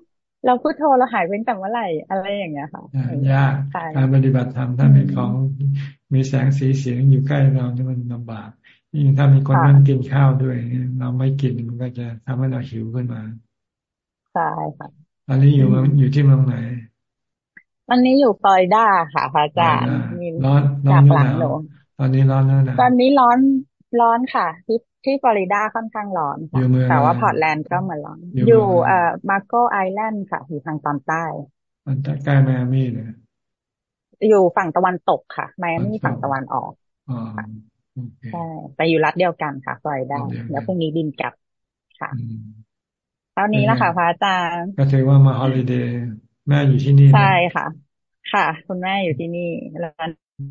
เราพุทโธเราหายเว้นแต่เมื่อไหร่อะไรอย่างเงี้ยค่ะยากการปฏิบัติธรรมถ้ามีของมีแสงสีเสียงอยู่ใกล้เรานี่มันลำบากยิ่งถ้ามีคนนั่งกินข้าวด้วยเราไม่กินมันก็จะทำให้เราหิวขึ้นมาใช่ค่ะต อนนี้อยู่อยู่ที่เมืองไหนตอนนี้อยู่ฟลอริดาค่ะพระอาจารย์ร้อนร้อนหนาวตอนนี้ร้อนแล้วนะตอนนี้ร้อนร้อนค่ะ ที่ที่ฟลอริดาค่อนข้างร้อนค่ะแต่ว่าพอร์ตแลนด์ก็เหมือนร้อน อยู่เอ่อมาโกไอแลนด์ค่ะ อยู่ทางตอนใต้มันใกล้ไมอามี่เลยอยู่ฝั่งตะวันตกค่ะไมอามี่ฝั่งตะวันออกใช่แต่อยู่รัฐเดียวกันค่ะฟลอริดาแล้วพรุ่งนี้บินกลับค่ะเท่านี้นะคะพระอาจารย์ก็ถือว่ามา holidayย์แม่อยู่ที่นี่ใช่ค่ะ ค่ะ คุณแม่อยู่ที่นี่ แล้ว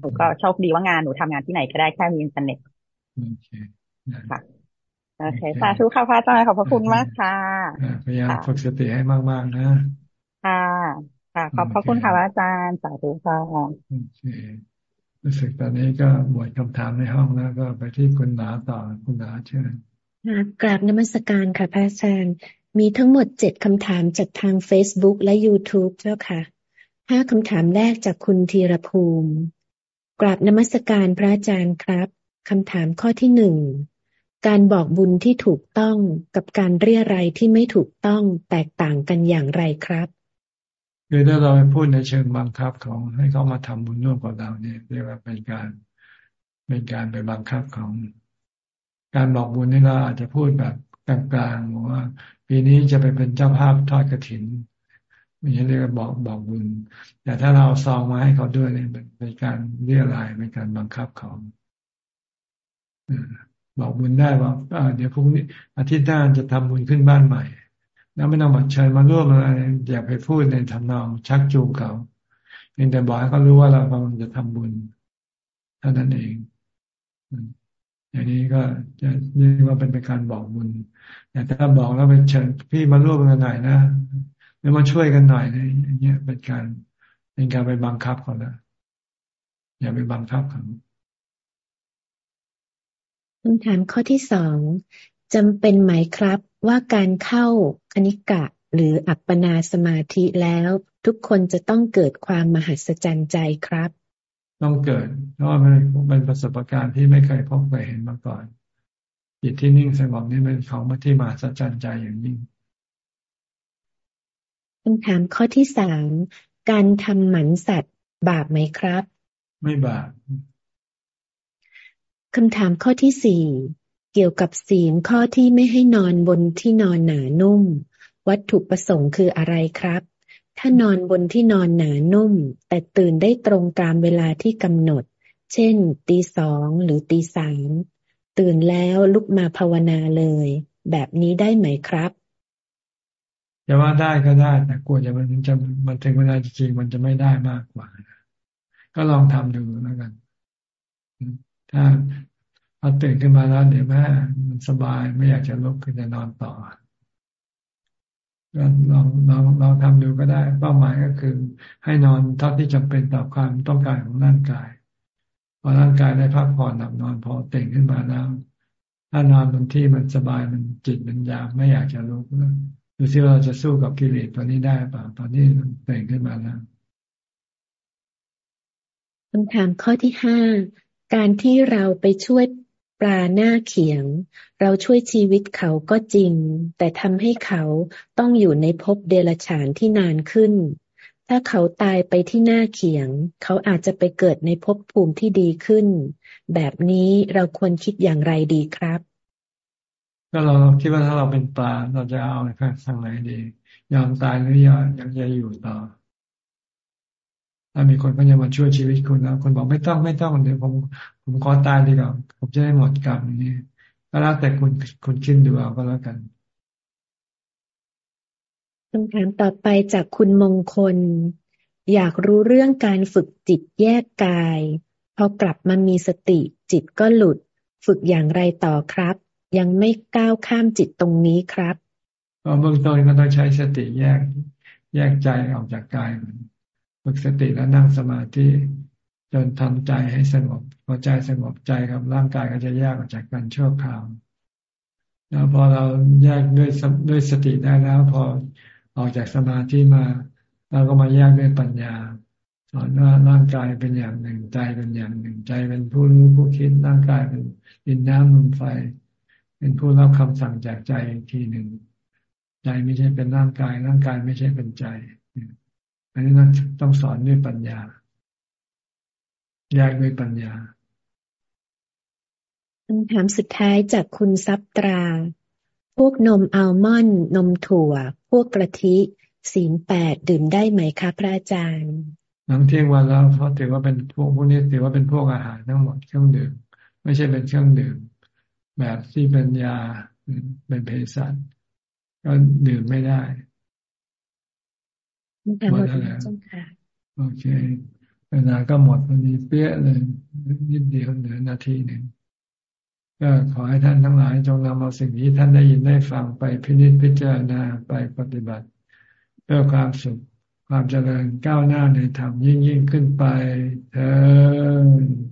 หนูก็โชคดีว่างานหนูทำงานที่ไหนก็ได้แค่มีอินเทอร์เน็ตโอเคค่ะโอเคสาธุค่ะพระอาจารย์ขอบพระคุณมากค่ะพยายามฝึกสติให้มากๆนะค่ะค่ะ ขอบพระคุณค่ะพระอาจารย์สาธุค่ะโอเครู้สึกตอนนี้ก็หมดคำถามในห้องแล้วก็ไปที่คุณหนาต่อคุณหนาเชิญกราบนมัสการค่ะพระอาจารย์ มีทั้งหมดเจ็ดคำถามจากทาง Facebook และ YouTube เจ้าค่ะห้าคำถามแรกจากคุณธีรภูมิ กราบนมัสการพระอาจารย์ครับคำถามข้อที่หนึ่ง การบอกบุญที่ถูกต้องกับการเรียรัยที่ไม่ถูกต้องแตกต่างกันอย่างไรครับคือถ้าเราไปพูดในเชิงบังคับของให้เขามาทำบุญร่วมกับเราเนี่ยเรียกว่าเป็นการเป็นการไปบังคับของ การบอกบุญนี่เราอาจจะพูดแบบ กลางๆว่า ปีนี้จะไปเป็นเจ้าภาพทอดกระถินม่ใช่เรียกว่าบอกบอกบุญ แต่ถ้าเราซองมาให้เขาด้วยเนี่ยเป็นการเรียรายเป็นการบังคับเขาบอกบุญได้ว่าเดี๋ยวพรุ่งนี้อาทิตย์หน้าจะทำบุญขึ้นบ้านใหม่ แล้วไม่ต้องมาเชิญมาร่วมอะไรอย่าไปพูดในทำนองชักจูงเขาเพียงแต่บอกให้เขารู้ว่าเรากำลังจะทำบุญเท่านั้นเอง อย่างนี้ก็จะเรียกว่าเป็นเป็นการบอกบุญแต่ถ้าบอกแล้วไปเชิญพี่มาร่วมกันหน่อยนะหรือมาช่วยกันหน่อยนะอย่างเงี้ยเป็นการเป็นการไปบังคับเขาแล้วอย่าไปบังคับเขาคำถามข้อที่สองจำเป็นไหมครับว่าการเข้าคณิกะหรืออัปปนาสมาธิแล้ว ทุกคนจะต้องเกิดความมหัศจรรย์ใจครับ ต้องเกิด เพราะว่ามันเป็นประสบการณ์ที่ไม่เคยพบเคยเห็นมาก่อนจิตที่นิ่งสงบนี่เป็นของมาที่มหัศจรรย์ใจอย่างยิ่งคำถามข้อที่สามการทำหมันสัตว์บาปไหมครับ ไม่บาปคำถามข้อที่สี่เกี่ยวกับศีลข้อที่ไม่ให้นอนบนที่นอนหนานุ่ม วัตถุประสงค์คืออะไรครับ ถ้านอนบนที่นอนหนานุ่ม แต่ตื่นได้ตรงตามเวลาที่กำหนด เช่น ตีสองหรือตีสามตื่นแล้วลุกมาภาวนาเลย แบบนี้ได้ไหมครับจะว่าได้ก็ได้แต่กลัวจะมันจะมันถึงเวลาจริงมันจะไม่ได้มากกว่า ก็ลองทำดูแล้วกัน ถ้าพอตื่นขึ้นมาแล้วเดี๋ยวแม่มันสบายไม่อยากจะลุกขึ้นจะนอนต่อ ก็ลองลองลองทำดูก็ได้ เป้าหมายก็คือ ให้นอนเท่าที่จำเป็นต่อความต้องการของร่างกาย พอร่างกายได้พักผ่อนหลับนอนพอตื่นขึ้นมาแล้ว ถ้านอนบนที่มันสบายมันจิตมันยากไม่อยากจะลุกดูซิว่าเราจะสู้กับกิเลสตัวนี้ได้ป่าตอนนี้ตื่นขึ้นมาแล้วคำถามข้อที่ห้าการที่เราไปช่วย ปลาหน้าเขียง เราช่วยชีวิตเขาก็จริง แต่ทำให้เขาต้องอยู่ในภพเดรัจฉานที่นานขึ้น ถ้าเขาตายไปที่หน้าเขียง เขาอาจจะไปเกิดในภพภูมิที่ดีขึ้น แบบนี้เราควรคิดอย่างไรดีครับก็เราคิดว่าถ้าเราเป็นปลาเราจะเอาในทางไหนดี ยอมตายหรือยอมยังจะอยู่ต่อ ถ้ามีคนก็จะมาช่วยชีวิตคุณแล้วคนบอกไม่ต้องไม่ต้องเดี๋ยวผมผมขอตายดีกว่าผมจะได้หมดกรรมนี้ก็แล้วแต่คุณคุณคิดดูเอาก็แล้วกันคำถามต่อไปจากคุณมงคล อยากรู้เรื่องการฝึกจิตแยกกาย พอกลับมามีสติจิตก็หลุด ฝึกอย่างไรต่อครับ ยังไม่ก้าวข้ามจิตตรงนี้ครับก็เบื้องต้นก็ต้องใช้สติแยก แยกใจออกจากกายมัน ฝึกสติแล้วนั่งสมาธิจนทำใจให้สงบพอใจสงบใจกับร่างกายก็จะแยกออกจากกันชั่วคราว แล้วพอเราแยกด้วยด้วยสติได้แล้ว พอออกจากสมาธิมาเราก็มาแยกด้วยปัญญาสอนว่าร่างกายเป็นอย่างหนึ่งใจเป็นอย่างหนึ่งใจเป็นผู้รู้ผู้คิดร่างกายเป็นดินน้ำลมไฟ เป็นผู้รับคำสั่งจากใจทีหนึ่งใจไม่ใช่เป็นร่างกาย ร่างกายไม่ใช่เป็นใจ อันนี้ต้องต้องสอนด้วยปัญญา แยกด้วยปัญญาคำถามสุดท้ายจากคุณซับตรา พวกนมอัลมอนด์นมถั่ว พวกกระทิศีลแปดดื่มได้ไหมคะพระอาจารย์หลังเที่ยงวันแล้วเพราะถือว่าเป็นพวกพวกนี้ถือว่าเป็นพวกอาหารทั้งหมดเครื่องดื่ม ไม่ใช่เป็นเครื่องดื่ม แบบที่เป็นยาเป็นเภสัชก็ดื่มไม่ได้ หมดแล้วโอเค เวลาก็หมดวันนี้เปี้ยเลย นิดเดียวเหลือนาทีหนึ่งก็ขอให้ท่านทั้งหลายจงนำเอาสิ่งที่ท่านได้ยินได้ฟังไปพินิจพิจารณาไปปฏิบัติ เพื่อความสุขความเจริญก้าวหน้าในธรรมยิ่งยิ่งขึ้นไปเถิด